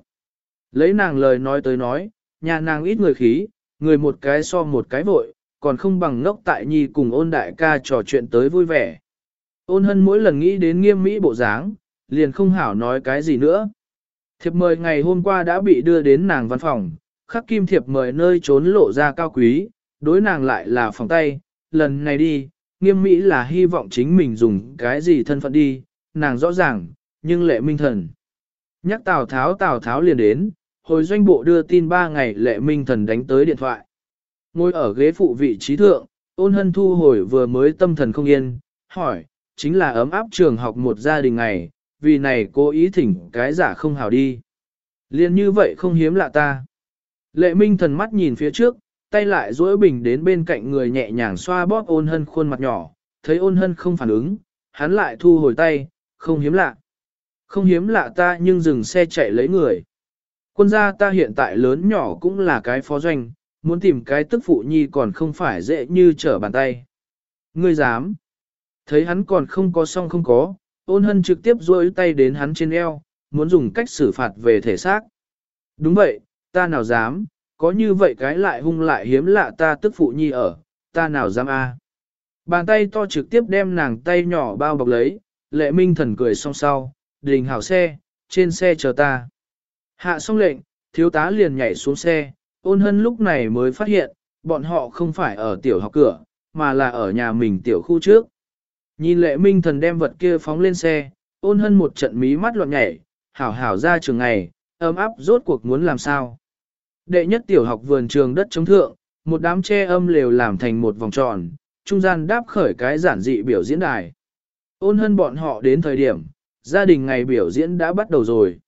Lấy nàng lời nói tới nói, nhà nàng ít người khí, người một cái so một cái vội, còn không bằng ngốc tại nhi cùng ôn đại ca trò chuyện tới vui vẻ. Ôn hân mỗi lần nghĩ đến nghiêm mỹ bộ dáng, liền không hảo nói cái gì nữa. Thiệp mời ngày hôm qua đã bị đưa đến nàng văn phòng, khắc kim thiệp mời nơi trốn lộ ra cao quý, đối nàng lại là phòng tay, lần này đi, nghiêm mỹ là hy vọng chính mình dùng cái gì thân phận đi, nàng rõ ràng, nhưng lệ minh thần. Nhắc Tào Tháo Tào Tháo liền đến, hồi doanh bộ đưa tin ba ngày lệ minh thần đánh tới điện thoại. Ngồi ở ghế phụ vị trí thượng, ôn hân thu hồi vừa mới tâm thần không yên, hỏi, chính là ấm áp trường học một gia đình ngày, vì này cố ý thỉnh cái giả không hào đi. Liên như vậy không hiếm lạ ta. Lệ minh thần mắt nhìn phía trước, tay lại duỗi bình đến bên cạnh người nhẹ nhàng xoa bóp ôn hân khuôn mặt nhỏ, thấy ôn hân không phản ứng, hắn lại thu hồi tay, không hiếm lạ. Không hiếm lạ ta nhưng dừng xe chạy lấy người. Quân gia ta hiện tại lớn nhỏ cũng là cái phó doanh, muốn tìm cái tức phụ nhi còn không phải dễ như trở bàn tay. Ngươi dám. Thấy hắn còn không có song không có, ôn hân trực tiếp duỗi tay đến hắn trên eo, muốn dùng cách xử phạt về thể xác. Đúng vậy, ta nào dám, có như vậy cái lại hung lại hiếm lạ ta tức phụ nhi ở, ta nào dám a? Bàn tay to trực tiếp đem nàng tay nhỏ bao bọc lấy, lệ minh thần cười song sau, đình hảo xe, trên xe chờ ta. Hạ xong lệnh, thiếu tá liền nhảy xuống xe, ôn hân lúc này mới phát hiện, bọn họ không phải ở tiểu học cửa, mà là ở nhà mình tiểu khu trước. Nhìn lệ minh thần đem vật kia phóng lên xe, ôn hân một trận mí mắt loạn nhảy, hảo hảo ra trường ngày, ấm áp rốt cuộc muốn làm sao. Đệ nhất tiểu học vườn trường đất chống thượng, một đám tre âm lều làm thành một vòng tròn, trung gian đáp khởi cái giản dị biểu diễn đài. Ôn hân bọn họ đến thời điểm, gia đình ngày biểu diễn đã bắt đầu rồi.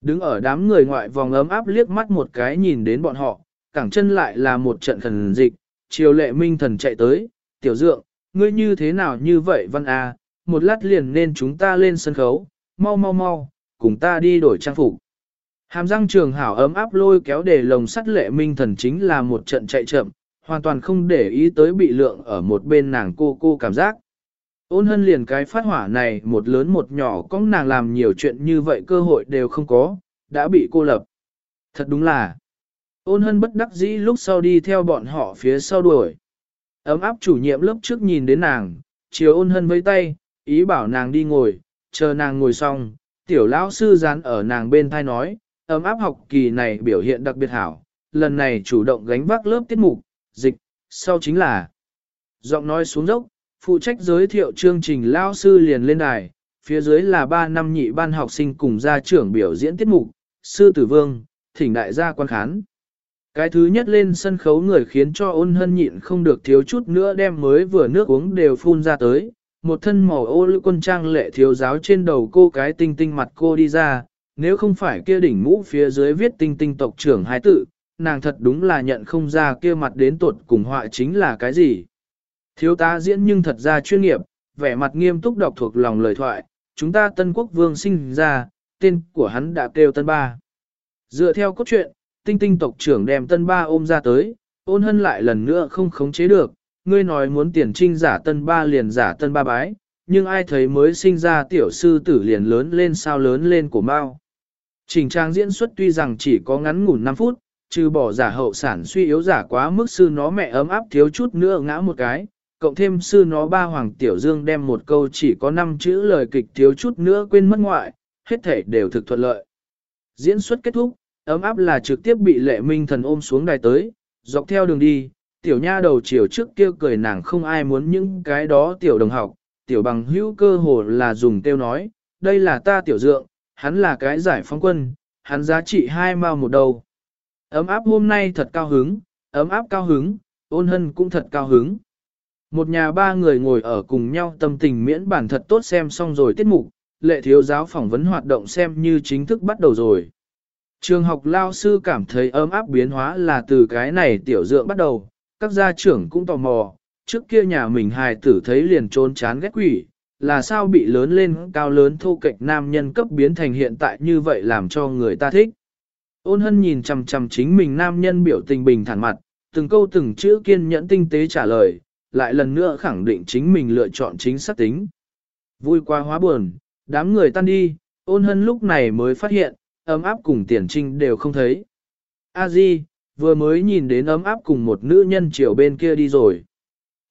Đứng ở đám người ngoại vòng ấm áp liếc mắt một cái nhìn đến bọn họ, cẳng chân lại là một trận thần dịch, triều lệ minh thần chạy tới, tiểu dượng, ngươi như thế nào như vậy văn a à, một lát liền nên chúng ta lên sân khấu, mau mau mau, cùng ta đi đổi trang phục. Hàm răng trường hảo ấm áp lôi kéo để lồng sắt lệ minh thần chính là một trận chạy chậm, hoàn toàn không để ý tới bị lượng ở một bên nàng cô cô cảm giác. Ôn hân liền cái phát hỏa này một lớn một nhỏ có nàng làm nhiều chuyện như vậy cơ hội đều không có, đã bị cô lập. Thật đúng là, ôn hân bất đắc dĩ lúc sau đi theo bọn họ phía sau đuổi. Ấm áp chủ nhiệm lớp trước nhìn đến nàng, chiều ôn hân với tay, ý bảo nàng đi ngồi, chờ nàng ngồi xong, tiểu lão sư dán ở nàng bên thai nói, ấm áp học kỳ này biểu hiện đặc biệt hảo, lần này chủ động gánh vác lớp tiết mục, dịch, sau chính là giọng nói xuống dốc, phụ trách giới thiệu chương trình lao sư liền lên đài, phía dưới là 3 năm nhị ban học sinh cùng gia trưởng biểu diễn tiết mục, sư tử vương, thỉnh đại gia quan khán. Cái thứ nhất lên sân khấu người khiến cho ôn hân nhịn không được thiếu chút nữa đem mới vừa nước uống đều phun ra tới, một thân màu ô lưu quân trang lệ thiếu giáo trên đầu cô cái tinh tinh mặt cô đi ra, nếu không phải kia đỉnh mũ phía dưới viết tinh tinh tộc trưởng hai tự, nàng thật đúng là nhận không ra kia mặt đến tuột cùng họa chính là cái gì. Thiếu tá diễn nhưng thật ra chuyên nghiệp, vẻ mặt nghiêm túc đọc thuộc lòng lời thoại, chúng ta Tân Quốc Vương sinh ra, tên của hắn đã kêu Tân Ba. Dựa theo cốt truyện, tinh tinh tộc trưởng đem Tân Ba ôm ra tới, ôn hân lại lần nữa không khống chế được, ngươi nói muốn tiền trinh giả Tân Ba liền giả Tân Ba bái, nhưng ai thấy mới sinh ra tiểu sư tử liền lớn lên sao lớn lên của Mao. Trình trang diễn xuất tuy rằng chỉ có ngắn ngủn 5 phút, trừ bỏ giả hậu sản suy yếu giả quá mức sư nó mẹ ấm áp thiếu chút nữa ngã một cái, cộng thêm sư nó ba hoàng tiểu dương đem một câu chỉ có 5 chữ lời kịch thiếu chút nữa quên mất ngoại, hết thể đều thực thuận lợi. Diễn xuất kết thúc, ấm áp là trực tiếp bị lệ minh thần ôm xuống đài tới, dọc theo đường đi, tiểu nha đầu chiều trước kia cười nàng không ai muốn những cái đó tiểu đồng học, tiểu bằng hữu cơ hồ là dùng tiêu nói, đây là ta tiểu dượng, hắn là cái giải phóng quân, hắn giá trị hai mao một đầu. Ấm áp hôm nay thật cao hứng, ấm áp cao hứng, ôn hân cũng thật cao hứng. Một nhà ba người ngồi ở cùng nhau tâm tình miễn bản thật tốt xem xong rồi tiết mục, lệ thiếu giáo phỏng vấn hoạt động xem như chính thức bắt đầu rồi. Trường học lao sư cảm thấy ấm áp biến hóa là từ cái này tiểu dượng bắt đầu, các gia trưởng cũng tò mò, trước kia nhà mình hài tử thấy liền trốn chán ghét quỷ, là sao bị lớn lên cao lớn thô kệch nam nhân cấp biến thành hiện tại như vậy làm cho người ta thích. Ôn hân nhìn chằm chằm chính mình nam nhân biểu tình bình thản mặt, từng câu từng chữ kiên nhẫn tinh tế trả lời, lại lần nữa khẳng định chính mình lựa chọn chính xác tính. Vui qua hóa buồn, đám người tan đi, ôn hân lúc này mới phát hiện, ấm áp cùng tiền trinh đều không thấy. A Di, vừa mới nhìn đến ấm áp cùng một nữ nhân chiều bên kia đi rồi.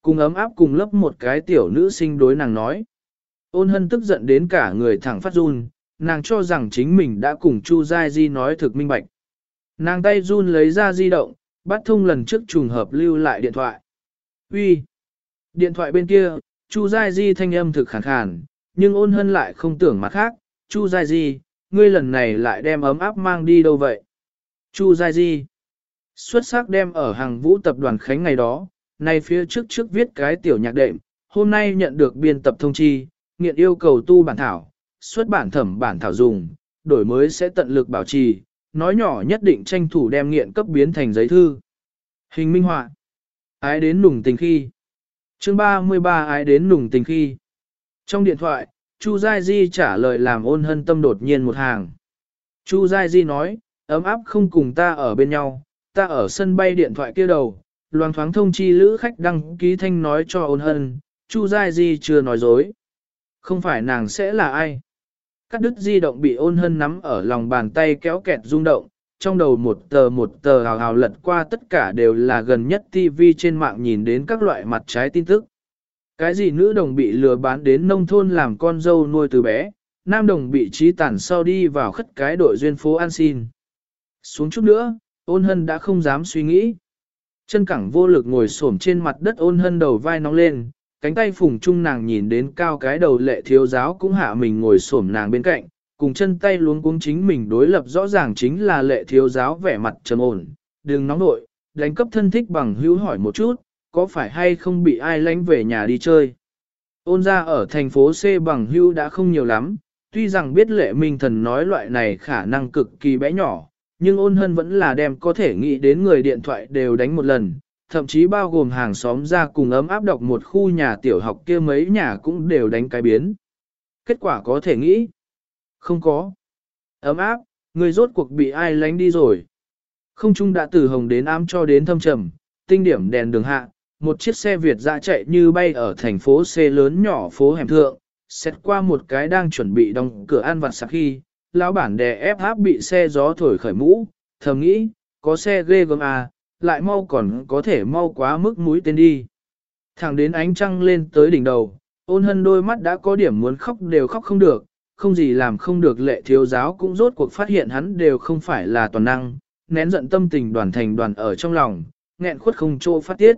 Cùng ấm áp cùng lớp một cái tiểu nữ sinh đối nàng nói. Ôn hân tức giận đến cả người thẳng phát run, nàng cho rằng chính mình đã cùng Chu Giai Di nói thực minh bạch. Nàng tay run lấy ra di động, bắt thông lần trước trùng hợp lưu lại điện thoại. Uy, Điện thoại bên kia, Chu Giai Di thanh âm thực khàn khàn, nhưng ôn hân lại không tưởng mặt khác. Chu Giai Di, ngươi lần này lại đem ấm áp mang đi đâu vậy? Chu Giai Di, xuất sắc đem ở hàng vũ tập đoàn Khánh ngày đó, nay phía trước trước viết cái tiểu nhạc đệm, hôm nay nhận được biên tập thông chi, nghiện yêu cầu tu bản thảo, xuất bản thẩm bản thảo dùng, đổi mới sẽ tận lực bảo trì, nói nhỏ nhất định tranh thủ đem nghiện cấp biến thành giấy thư. Hình minh họa Ái đến nùng tình khi chương 33 ái đến nùng tình khi Trong điện thoại, Chu Giai Di trả lời làm ôn hân tâm đột nhiên một hàng. Chu Giai Di nói, ấm áp không cùng ta ở bên nhau, ta ở sân bay điện thoại kia đầu, loang thoáng thông chi lữ khách đăng ký thanh nói cho ôn hân, Chu Giai Di chưa nói dối. Không phải nàng sẽ là ai. Cắt đứt di động bị ôn hân nắm ở lòng bàn tay kéo kẹt rung động, trong đầu một tờ một tờ hào hào lật qua tất cả đều là gần nhất TV trên mạng nhìn đến các loại mặt trái tin tức. Cái gì nữ đồng bị lừa bán đến nông thôn làm con dâu nuôi từ bé, nam đồng bị trí tàn sau đi vào khất cái đội duyên phố an xin. Xuống chút nữa, ôn hân đã không dám suy nghĩ. Chân cẳng vô lực ngồi xổm trên mặt đất ôn hân đầu vai nóng lên, cánh tay phùng chung nàng nhìn đến cao cái đầu lệ thiếu giáo cũng hạ mình ngồi xổm nàng bên cạnh, cùng chân tay luống cuống chính mình đối lập rõ ràng chính là lệ thiếu giáo vẻ mặt trầm ổn, đừng nóng nội, đánh cấp thân thích bằng hữu hỏi một chút, có phải hay không bị ai lánh về nhà đi chơi. Ôn ra ở thành phố C bằng hữu đã không nhiều lắm, tuy rằng biết lệ minh thần nói loại này khả năng cực kỳ bé nhỏ, nhưng ôn hân vẫn là đem có thể nghĩ đến người điện thoại đều đánh một lần, thậm chí bao gồm hàng xóm ra cùng ấm áp đọc một khu nhà tiểu học kia mấy nhà cũng đều đánh cái biến. Kết quả có thể nghĩ. Không có. Ấm áp, người rốt cuộc bị ai lánh đi rồi. Không trung đã từ hồng đến ám cho đến thâm trầm, tinh điểm đèn đường hạ, một chiếc xe Việt dã chạy như bay ở thành phố C lớn nhỏ phố hẻm thượng, xét qua một cái đang chuẩn bị đóng cửa ăn vặt sạc khi, lão bản đè ép áp bị xe gió thổi khởi mũ, thầm nghĩ, có xe ghê gớm à, lại mau còn có thể mau quá mức mũi tên đi. Thẳng đến ánh trăng lên tới đỉnh đầu, ôn hân đôi mắt đã có điểm muốn khóc đều khóc không được, không gì làm không được lệ thiếu giáo cũng rốt cuộc phát hiện hắn đều không phải là toàn năng, nén giận tâm tình đoàn thành đoàn ở trong lòng, nghẹn khuất không chỗ phát tiết.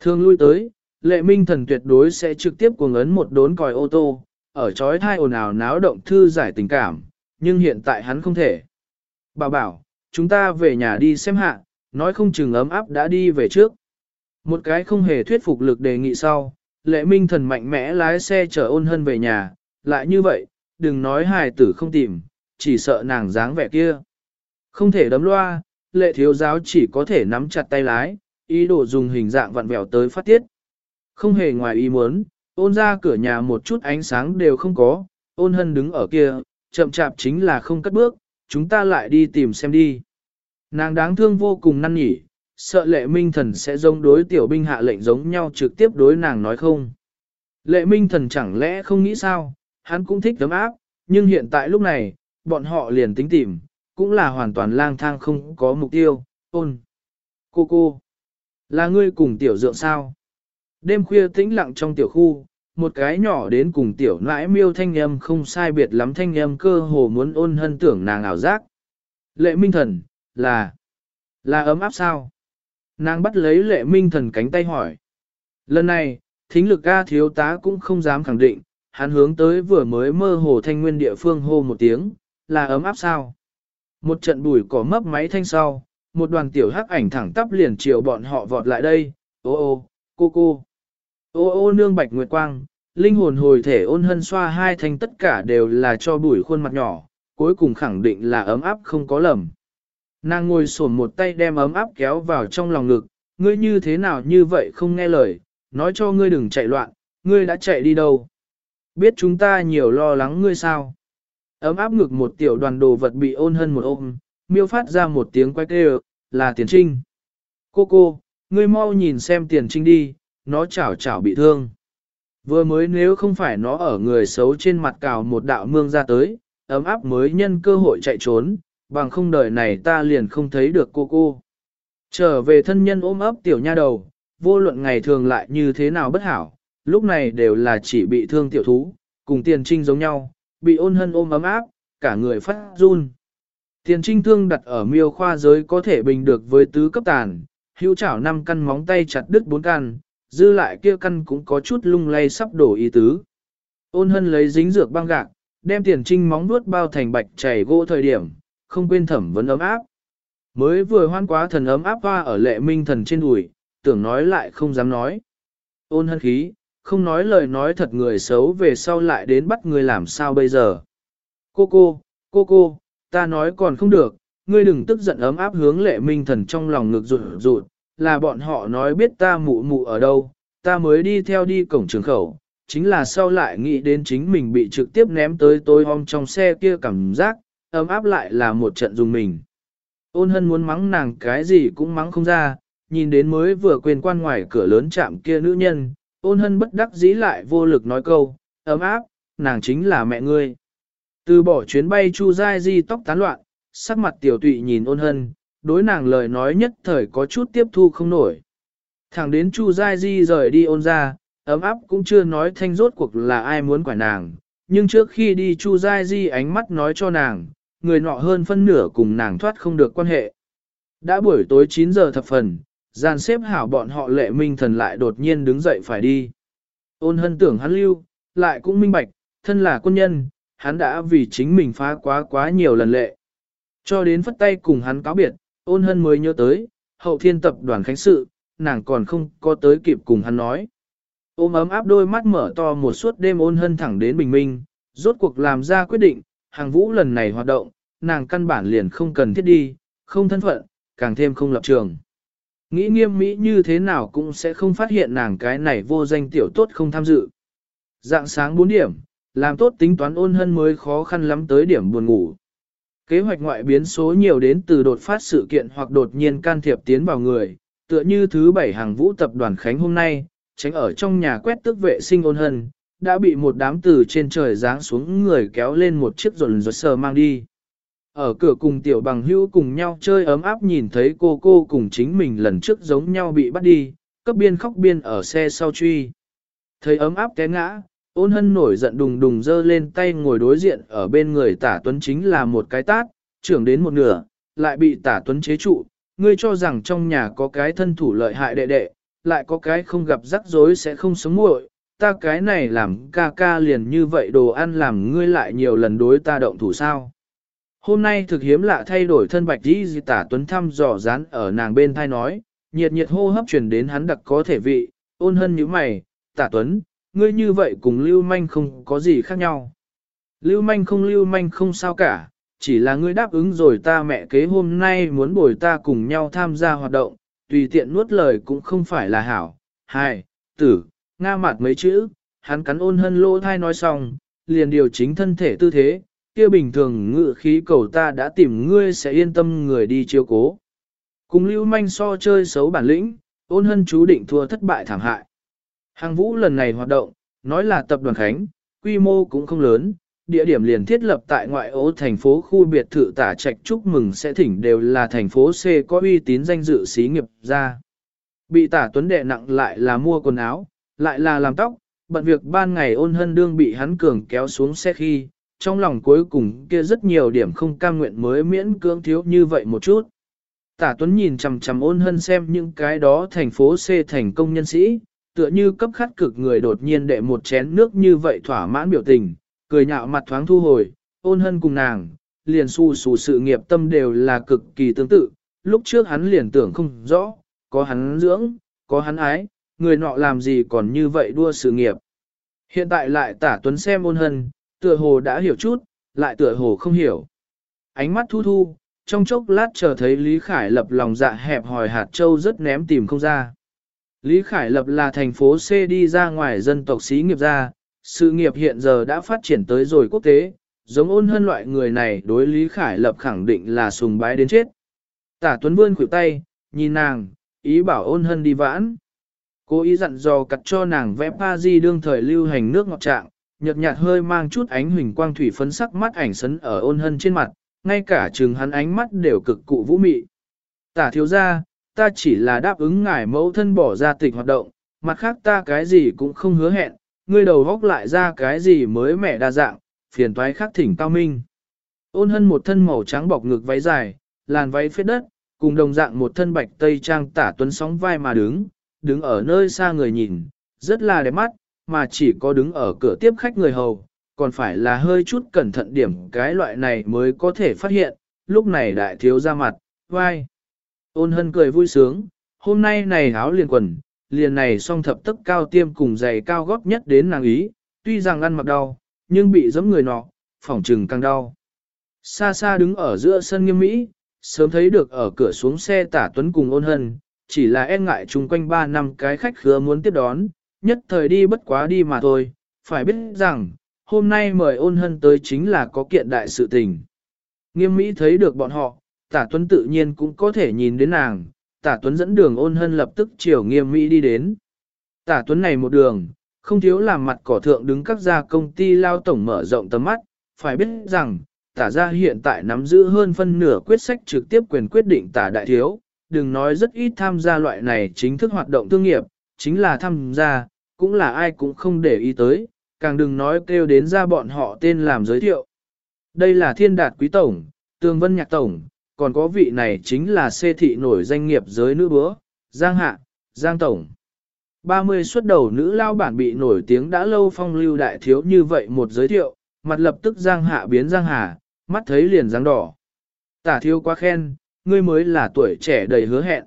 Thường lui tới, lệ minh thần tuyệt đối sẽ trực tiếp cuồng ấn một đốn còi ô tô, ở chói thai ồn ào náo động thư giải tình cảm, nhưng hiện tại hắn không thể. Bảo bảo, chúng ta về nhà đi xem hạ, nói không chừng ấm áp đã đi về trước. Một cái không hề thuyết phục lực đề nghị sau, lệ minh thần mạnh mẽ lái xe chở ôn hân về nhà, lại như vậy, đừng nói hài tử không tìm, chỉ sợ nàng dáng vẻ kia. Không thể đấm loa, lệ thiếu giáo chỉ có thể nắm chặt tay lái, ý đồ dùng hình dạng vặn vẹo tới phát tiết. Không hề ngoài ý muốn, ôn ra cửa nhà một chút ánh sáng đều không có, ôn hân đứng ở kia, chậm chạp chính là không cất bước, chúng ta lại đi tìm xem đi. Nàng đáng thương vô cùng năn nhỉ, sợ lệ minh thần sẽ giống đối tiểu binh hạ lệnh giống nhau trực tiếp đối nàng nói không. Lệ minh thần chẳng lẽ không nghĩ sao, hắn cũng thích tấm áp, nhưng hiện tại lúc này, bọn họ liền tính tìm, cũng là hoàn toàn lang thang không có mục tiêu, ôn. Cô cô, là ngươi cùng tiểu dượng sao? Đêm khuya tĩnh lặng trong tiểu khu, một cái nhỏ đến cùng tiểu nãi miêu thanh âm không sai biệt lắm thanh âm cơ hồ muốn ôn hân tưởng nàng ảo giác. Lệ minh thần, là, là ấm áp sao? Nàng bắt lấy lệ minh thần cánh tay hỏi. Lần này, thính lực ca thiếu tá cũng không dám khẳng định, hắn hướng tới vừa mới mơ hồ thanh nguyên địa phương hô một tiếng, là ấm áp sao? Một trận bùi cỏ mấp máy thanh sau, một đoàn tiểu hắc ảnh thẳng tắp liền chiều bọn họ vọt lại đây, ô ô, cô cô. Ô ô nương bạch nguyệt quang, linh hồn hồi thể ôn hân xoa hai thanh tất cả đều là cho bùi khuôn mặt nhỏ, cuối cùng khẳng định là ấm áp không có lầm. Nàng ngồi sổn một tay đem ấm áp kéo vào trong lòng ngực, ngươi như thế nào như vậy không nghe lời, nói cho ngươi đừng chạy loạn, ngươi đã chạy đi đâu. Biết chúng ta nhiều lo lắng ngươi sao. Ấm áp ngực một tiểu đoàn đồ vật bị ôn hơn một ôm, miêu phát ra một tiếng quay kêu, là tiền trinh. Cô cô, ngươi mau nhìn xem tiền trinh đi, nó chảo chảo bị thương. Vừa mới nếu không phải nó ở người xấu trên mặt cào một đạo mương ra tới, ấm áp mới nhân cơ hội chạy trốn, bằng không đời này ta liền không thấy được cô cô. Trở về thân nhân ôm ấp tiểu nha đầu, vô luận ngày thường lại như thế nào bất hảo, lúc này đều là chỉ bị thương tiểu thú, cùng tiền trinh giống nhau, bị ôn hân ôm ấm áp, cả người phát run. Tiền trinh thương đặt ở miêu khoa giới có thể bình được với tứ cấp tàn, hữu chảo năm căn móng tay chặt đứt bốn căn, dư lại kia căn cũng có chút lung lay sắp đổ ý tứ. Ôn hân lấy dính dược băng gạc, đem tiền trinh móng nuốt bao thành bạch chảy gỗ thời điểm, không quên thẩm vấn ấm áp. Mới vừa hoan quá thần ấm áp hoa ở lệ minh thần trên đùi, tưởng nói lại không dám nói. Ôn hân khí, không nói lời nói thật người xấu về sau lại đến bắt người làm sao bây giờ. Cô cô, cô cô, ta nói còn không được, ngươi đừng tức giận ấm áp hướng lệ minh thần trong lòng ngực rụt rụt, là bọn họ nói biết ta mụ mụ ở đâu, ta mới đi theo đi cổng trường khẩu, chính là sau lại nghĩ đến chính mình bị trực tiếp ném tới tối hôm trong xe kia cảm giác, ấm áp lại là một trận dùng mình. Ôn hân muốn mắng nàng cái gì cũng mắng không ra, nhìn đến mới vừa quên quan ngoài cửa lớn chạm kia nữ nhân, ôn hân bất đắc dĩ lại vô lực nói câu, ấm áp, nàng chính là mẹ ngươi. Từ bỏ chuyến bay Chu dai Di tóc tán loạn, sắc mặt tiểu tụy nhìn ôn hân, đối nàng lời nói nhất thời có chút tiếp thu không nổi. Thẳng đến Chu dai Di rời đi ôn ra, ấm áp cũng chưa nói thanh rốt cuộc là ai muốn quả nàng, nhưng trước khi đi Chu dai Di ánh mắt nói cho nàng, người nọ hơn phân nửa cùng nàng thoát không được quan hệ. Đã buổi tối 9 giờ thập phần, dàn xếp hảo bọn họ lệ minh thần lại đột nhiên đứng dậy phải đi. Ôn hân tưởng hắn lưu, lại cũng minh bạch, thân là quân nhân, hắn đã vì chính mình phá quá quá nhiều lần lệ. Cho đến phất tay cùng hắn cáo biệt, ôn hân mới nhớ tới, hậu thiên tập đoàn khánh sự, nàng còn không có tới kịp cùng hắn nói. Ôm ấm áp đôi mắt mở to một suốt đêm ôn hân thẳng đến bình minh, rốt cuộc làm ra quyết định, hàng vũ lần này hoạt động, nàng căn bản liền không cần thiết đi, không thân phận, càng thêm không lập trường. Nghĩ nghiêm mỹ như thế nào cũng sẽ không phát hiện nàng cái này vô danh tiểu tốt không tham dự. Dạng sáng 4 điểm, làm tốt tính toán ôn hân mới khó khăn lắm tới điểm buồn ngủ. Kế hoạch ngoại biến số nhiều đến từ đột phát sự kiện hoặc đột nhiên can thiệp tiến vào người, tựa như thứ bảy hàng vũ tập đoàn Khánh hôm nay, tránh ở trong nhà quét tước vệ sinh ôn hân, đã bị một đám từ trên trời giáng xuống người kéo lên một chiếc rồn rột sờ mang đi. Ở cửa cùng tiểu bằng hữu cùng nhau chơi ấm áp nhìn thấy cô cô cùng chính mình lần trước giống nhau bị bắt đi, cấp biên khóc biên ở xe sau truy. Thấy ấm áp té ngã, ôn hân nổi giận đùng đùng dơ lên tay ngồi đối diện ở bên người tả tuấn chính là một cái tát, trưởng đến một nửa, lại bị tả tuấn chế trụ, ngươi cho rằng trong nhà có cái thân thủ lợi hại đệ đệ, lại có cái không gặp rắc rối sẽ không sống muội, ta cái này làm ca ca liền như vậy đồ ăn làm ngươi lại nhiều lần đối ta động thủ sao. Hôm nay thực hiếm lạ thay đổi thân bạch đi di tả tuấn thăm dò dán ở nàng bên thai nói, nhiệt nhiệt hô hấp truyền đến hắn đặc có thể vị, ôn hân như mày, tả tuấn, ngươi như vậy cùng lưu manh không có gì khác nhau. Lưu manh không lưu manh không sao cả, chỉ là ngươi đáp ứng rồi ta mẹ kế hôm nay muốn bồi ta cùng nhau tham gia hoạt động, tùy tiện nuốt lời cũng không phải là hảo. Hai, tử, nga mặt mấy chữ, hắn cắn ôn hân lỗ thai nói xong, liền điều chính thân thể tư thế, kia bình thường ngự khí cầu ta đã tìm ngươi sẽ yên tâm người đi chiếu cố. Cùng lưu manh so chơi xấu bản lĩnh, ôn hân chú định thua thất bại thảm hại. Hàng vũ lần này hoạt động, nói là tập đoàn Khánh, quy mô cũng không lớn, địa điểm liền thiết lập tại ngoại ô thành phố khu biệt thự tả trạch chúc mừng sẽ thỉnh đều là thành phố C có uy tín danh dự xí nghiệp ra. Bị tả tuấn đệ nặng lại là mua quần áo, lại là làm tóc, bận việc ban ngày ôn hân đương bị hắn cường kéo xuống xe khi, trong lòng cuối cùng kia rất nhiều điểm không cam nguyện mới miễn cưỡng thiếu như vậy một chút. Tả Tuấn nhìn chằm chằm ôn hân xem những cái đó thành phố C thành công nhân sĩ, tựa như cấp khát cực người đột nhiên đệ một chén nước như vậy thỏa mãn biểu tình, cười nhạo mặt thoáng thu hồi, ôn hân cùng nàng, liền su xù sự nghiệp tâm đều là cực kỳ tương tự, lúc trước hắn liền tưởng không rõ, có hắn dưỡng, có hắn ái, người nọ làm gì còn như vậy đua sự nghiệp. Hiện tại lại tả tuấn xem ôn hân, tựa hồ đã hiểu chút, lại tựa hồ không hiểu. Ánh mắt thu thu, trong chốc lát chờ thấy Lý Khải lập lòng dạ hẹp hòi hạt châu rất ném tìm không ra. Lý Khải lập là thành phố C đi ra ngoài dân tộc xí nghiệp ra, sự nghiệp hiện giờ đã phát triển tới rồi quốc tế, giống ôn hơn loại người này đối Lý Khải lập khẳng định là sùng bái đến chết. Tả Tuấn vươn khuỷu tay, nhìn nàng, ý bảo ôn hân đi vãn. Cố ý dặn dò cặt cho nàng vẽ pa di đương thời lưu hành nước ngọt trạng, nhợt nhạt hơi mang chút ánh huỳnh quang thủy phấn sắc mắt ảnh sấn ở ôn hân trên mặt, ngay cả chừng hắn ánh mắt đều cực cụ vũ mị. Tả thiếu ra, ta chỉ là đáp ứng ngài mẫu thân bỏ ra tịch hoạt động, mặt khác ta cái gì cũng không hứa hẹn, ngươi đầu góc lại ra cái gì mới mẻ đa dạng, phiền toái khắc thỉnh cao minh. Ôn hân một thân màu trắng bọc ngực váy dài, làn váy phết đất, cùng đồng dạng một thân bạch tây trang tả tuấn sóng vai mà đứng, đứng ở nơi xa người nhìn, rất là đẹp mắt, mà chỉ có đứng ở cửa tiếp khách người hầu, còn phải là hơi chút cẩn thận điểm cái loại này mới có thể phát hiện, lúc này đại thiếu ra mặt, vai. Ôn hân cười vui sướng, hôm nay này áo liền quần, liền này song thập tức cao tiêm cùng giày cao góp nhất đến nàng ý, tuy rằng ăn mặc đau, nhưng bị giống người nọ, phỏng trừng càng đau. Xa xa đứng ở giữa sân nghiêm mỹ, sớm thấy được ở cửa xuống xe tả tuấn cùng ôn hân, chỉ là e ngại chung quanh ba năm cái khách khứa muốn tiếp đón, nhất thời đi bất quá đi mà thôi, phải biết rằng, hôm nay mời ôn hân tới chính là có kiện đại sự tình. Nghiêm Mỹ thấy được bọn họ, tả tuấn tự nhiên cũng có thể nhìn đến nàng, tả tuấn dẫn đường ôn hân lập tức chiều nghiêm Mỹ đi đến. Tả tuấn này một đường, không thiếu làm mặt cỏ thượng đứng các gia công ty lao tổng mở rộng tầm mắt, phải biết rằng, tả gia hiện tại nắm giữ hơn phân nửa quyết sách trực tiếp quyền quyết định tả đại thiếu, đừng nói rất ít tham gia loại này chính thức hoạt động thương nghiệp, chính là tham gia, cũng là ai cũng không để ý tới, càng đừng nói kêu đến ra bọn họ tên làm giới thiệu. Đây là thiên đạt quý tổng, tường vân nhạc tổng, còn có vị này chính là xê thị nổi danh nghiệp giới nữ bữa, Giang Hạ, Giang Tổng. 30 xuất đầu nữ lao bản bị nổi tiếng đã lâu phong lưu đại thiếu như vậy một giới thiệu, mặt lập tức Giang Hạ biến Giang Hà, mắt thấy liền Giang đỏ. Tả thiếu quá khen, ngươi mới là tuổi trẻ đầy hứa hẹn.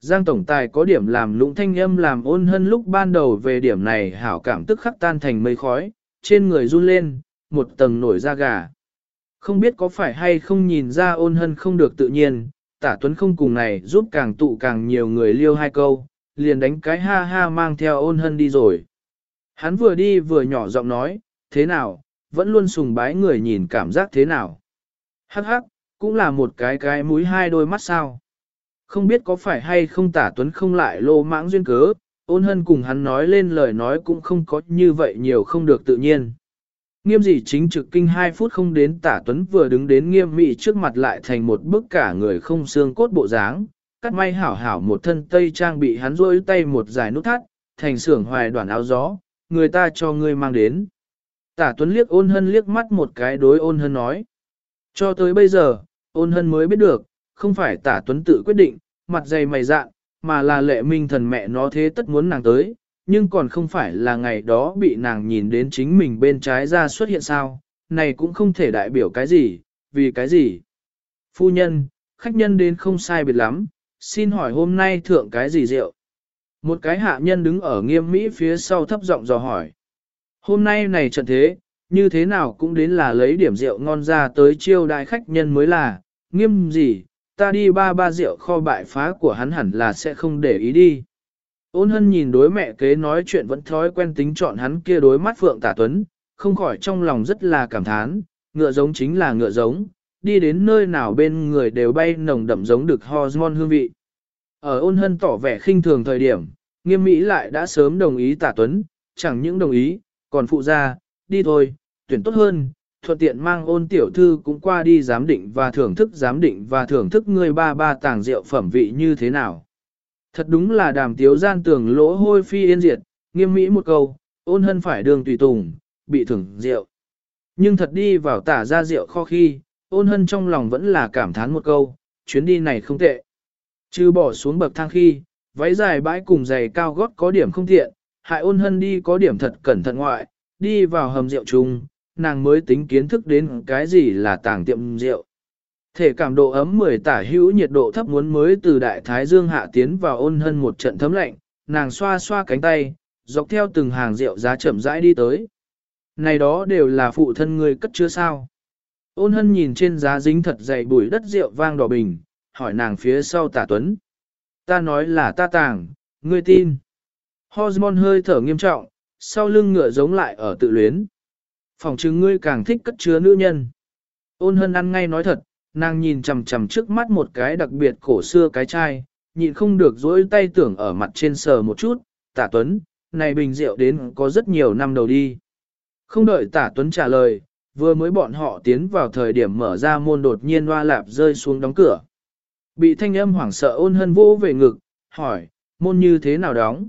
Giang Tổng Tài có điểm làm lũng thanh âm làm ôn hân lúc ban đầu về điểm này hảo cảm tức khắc tan thành mây khói, trên người run lên, một tầng nổi da gà. Không biết có phải hay không nhìn ra ôn hân không được tự nhiên, tả tuấn không cùng này giúp càng tụ càng nhiều người liêu hai câu, liền đánh cái ha ha mang theo ôn hân đi rồi. Hắn vừa đi vừa nhỏ giọng nói, thế nào, vẫn luôn sùng bái người nhìn cảm giác thế nào. Hắc hắc, cũng là một cái cái mũi hai đôi mắt sao. Không biết có phải hay không tả tuấn không lại lô mãng duyên cớ, ôn hân cùng hắn nói lên lời nói cũng không có như vậy nhiều không được tự nhiên. Nghiêm dị chính trực kinh 2 phút không đến tả tuấn vừa đứng đến nghiêm mị trước mặt lại thành một bức cả người không xương cốt bộ dáng, cắt may hảo hảo một thân tây trang bị hắn rôi tay một dài nút thắt, thành sưởng hoài đoàn áo gió, người ta cho ngươi mang đến. Tả tuấn liếc ôn hân liếc mắt một cái đối ôn hân nói. Cho tới bây giờ, ôn hân mới biết được, không phải tả tuấn tự quyết định, mặt dày mày dạn, mà là lệ minh thần mẹ nó thế tất muốn nàng tới, nhưng còn không phải là ngày đó bị nàng nhìn đến chính mình bên trái ra xuất hiện sao, này cũng không thể đại biểu cái gì, vì cái gì. Phu nhân, khách nhân đến không sai biệt lắm, xin hỏi hôm nay thượng cái gì rượu? Một cái hạ nhân đứng ở nghiêm mỹ phía sau thấp giọng dò hỏi. Hôm nay này trận thế, như thế nào cũng đến là lấy điểm rượu ngon ra tới chiêu đại khách nhân mới là, nghiêm gì, ta đi ba ba rượu kho bại phá của hắn hẳn là sẽ không để ý đi. Ôn hân nhìn đối mẹ kế nói chuyện vẫn thói quen tính chọn hắn kia đối mắt phượng tả tuấn, không khỏi trong lòng rất là cảm thán, ngựa giống chính là ngựa giống, đi đến nơi nào bên người đều bay nồng đậm giống được hormone hương vị. Ở ôn hân tỏ vẻ khinh thường thời điểm, nghiêm mỹ lại đã sớm đồng ý tả tuấn, chẳng những đồng ý, còn phụ ra, đi thôi, tuyển tốt hơn, thuận tiện mang ôn tiểu thư cũng qua đi giám định và thưởng thức giám định và thưởng thức người ba ba tàng rượu phẩm vị như thế nào. Thật đúng là đàm tiếu gian tường lỗ hôi phi yên diệt, nghiêm mỹ một câu, ôn hân phải đường tùy tùng, bị thưởng rượu. Nhưng thật đi vào tả ra rượu kho khi, ôn hân trong lòng vẫn là cảm thán một câu, chuyến đi này không tệ. Chứ bỏ xuống bậc thang khi, váy dài bãi cùng giày cao gót có điểm không tiện, hại ôn hân đi có điểm thật cẩn thận ngoại, đi vào hầm rượu chung, nàng mới tính kiến thức đến cái gì là tàng tiệm rượu. Thể cảm độ ấm 10 tả hữu nhiệt độ thấp muốn mới từ đại thái dương hạ tiến vào ôn hơn một trận thấm lạnh, nàng xoa xoa cánh tay, dọc theo từng hàng rượu giá chậm rãi đi tới. Này đó đều là phụ thân người cất chưa sao. Ôn hân nhìn trên giá dính thật dày bụi đất rượu vang đỏ bình, hỏi nàng phía sau tả tuấn. Ta nói là ta tàng, ngươi tin. Hormone hơi thở nghiêm trọng, sau lưng ngựa giống lại ở tự luyến. Phòng chứng ngươi càng thích cất chứa nữ nhân. Ôn hân ăn ngay nói thật, nàng nhìn chằm chằm trước mắt một cái đặc biệt cổ xưa cái chai, nhịn không được dỗi tay tưởng ở mặt trên sờ một chút, tả tuấn, này bình rượu đến có rất nhiều năm đầu đi. Không đợi tả tuấn trả lời, vừa mới bọn họ tiến vào thời điểm mở ra môn đột nhiên hoa lạp rơi xuống đóng cửa. Bị thanh âm hoảng sợ ôn hân vô về ngực, hỏi, môn như thế nào đóng?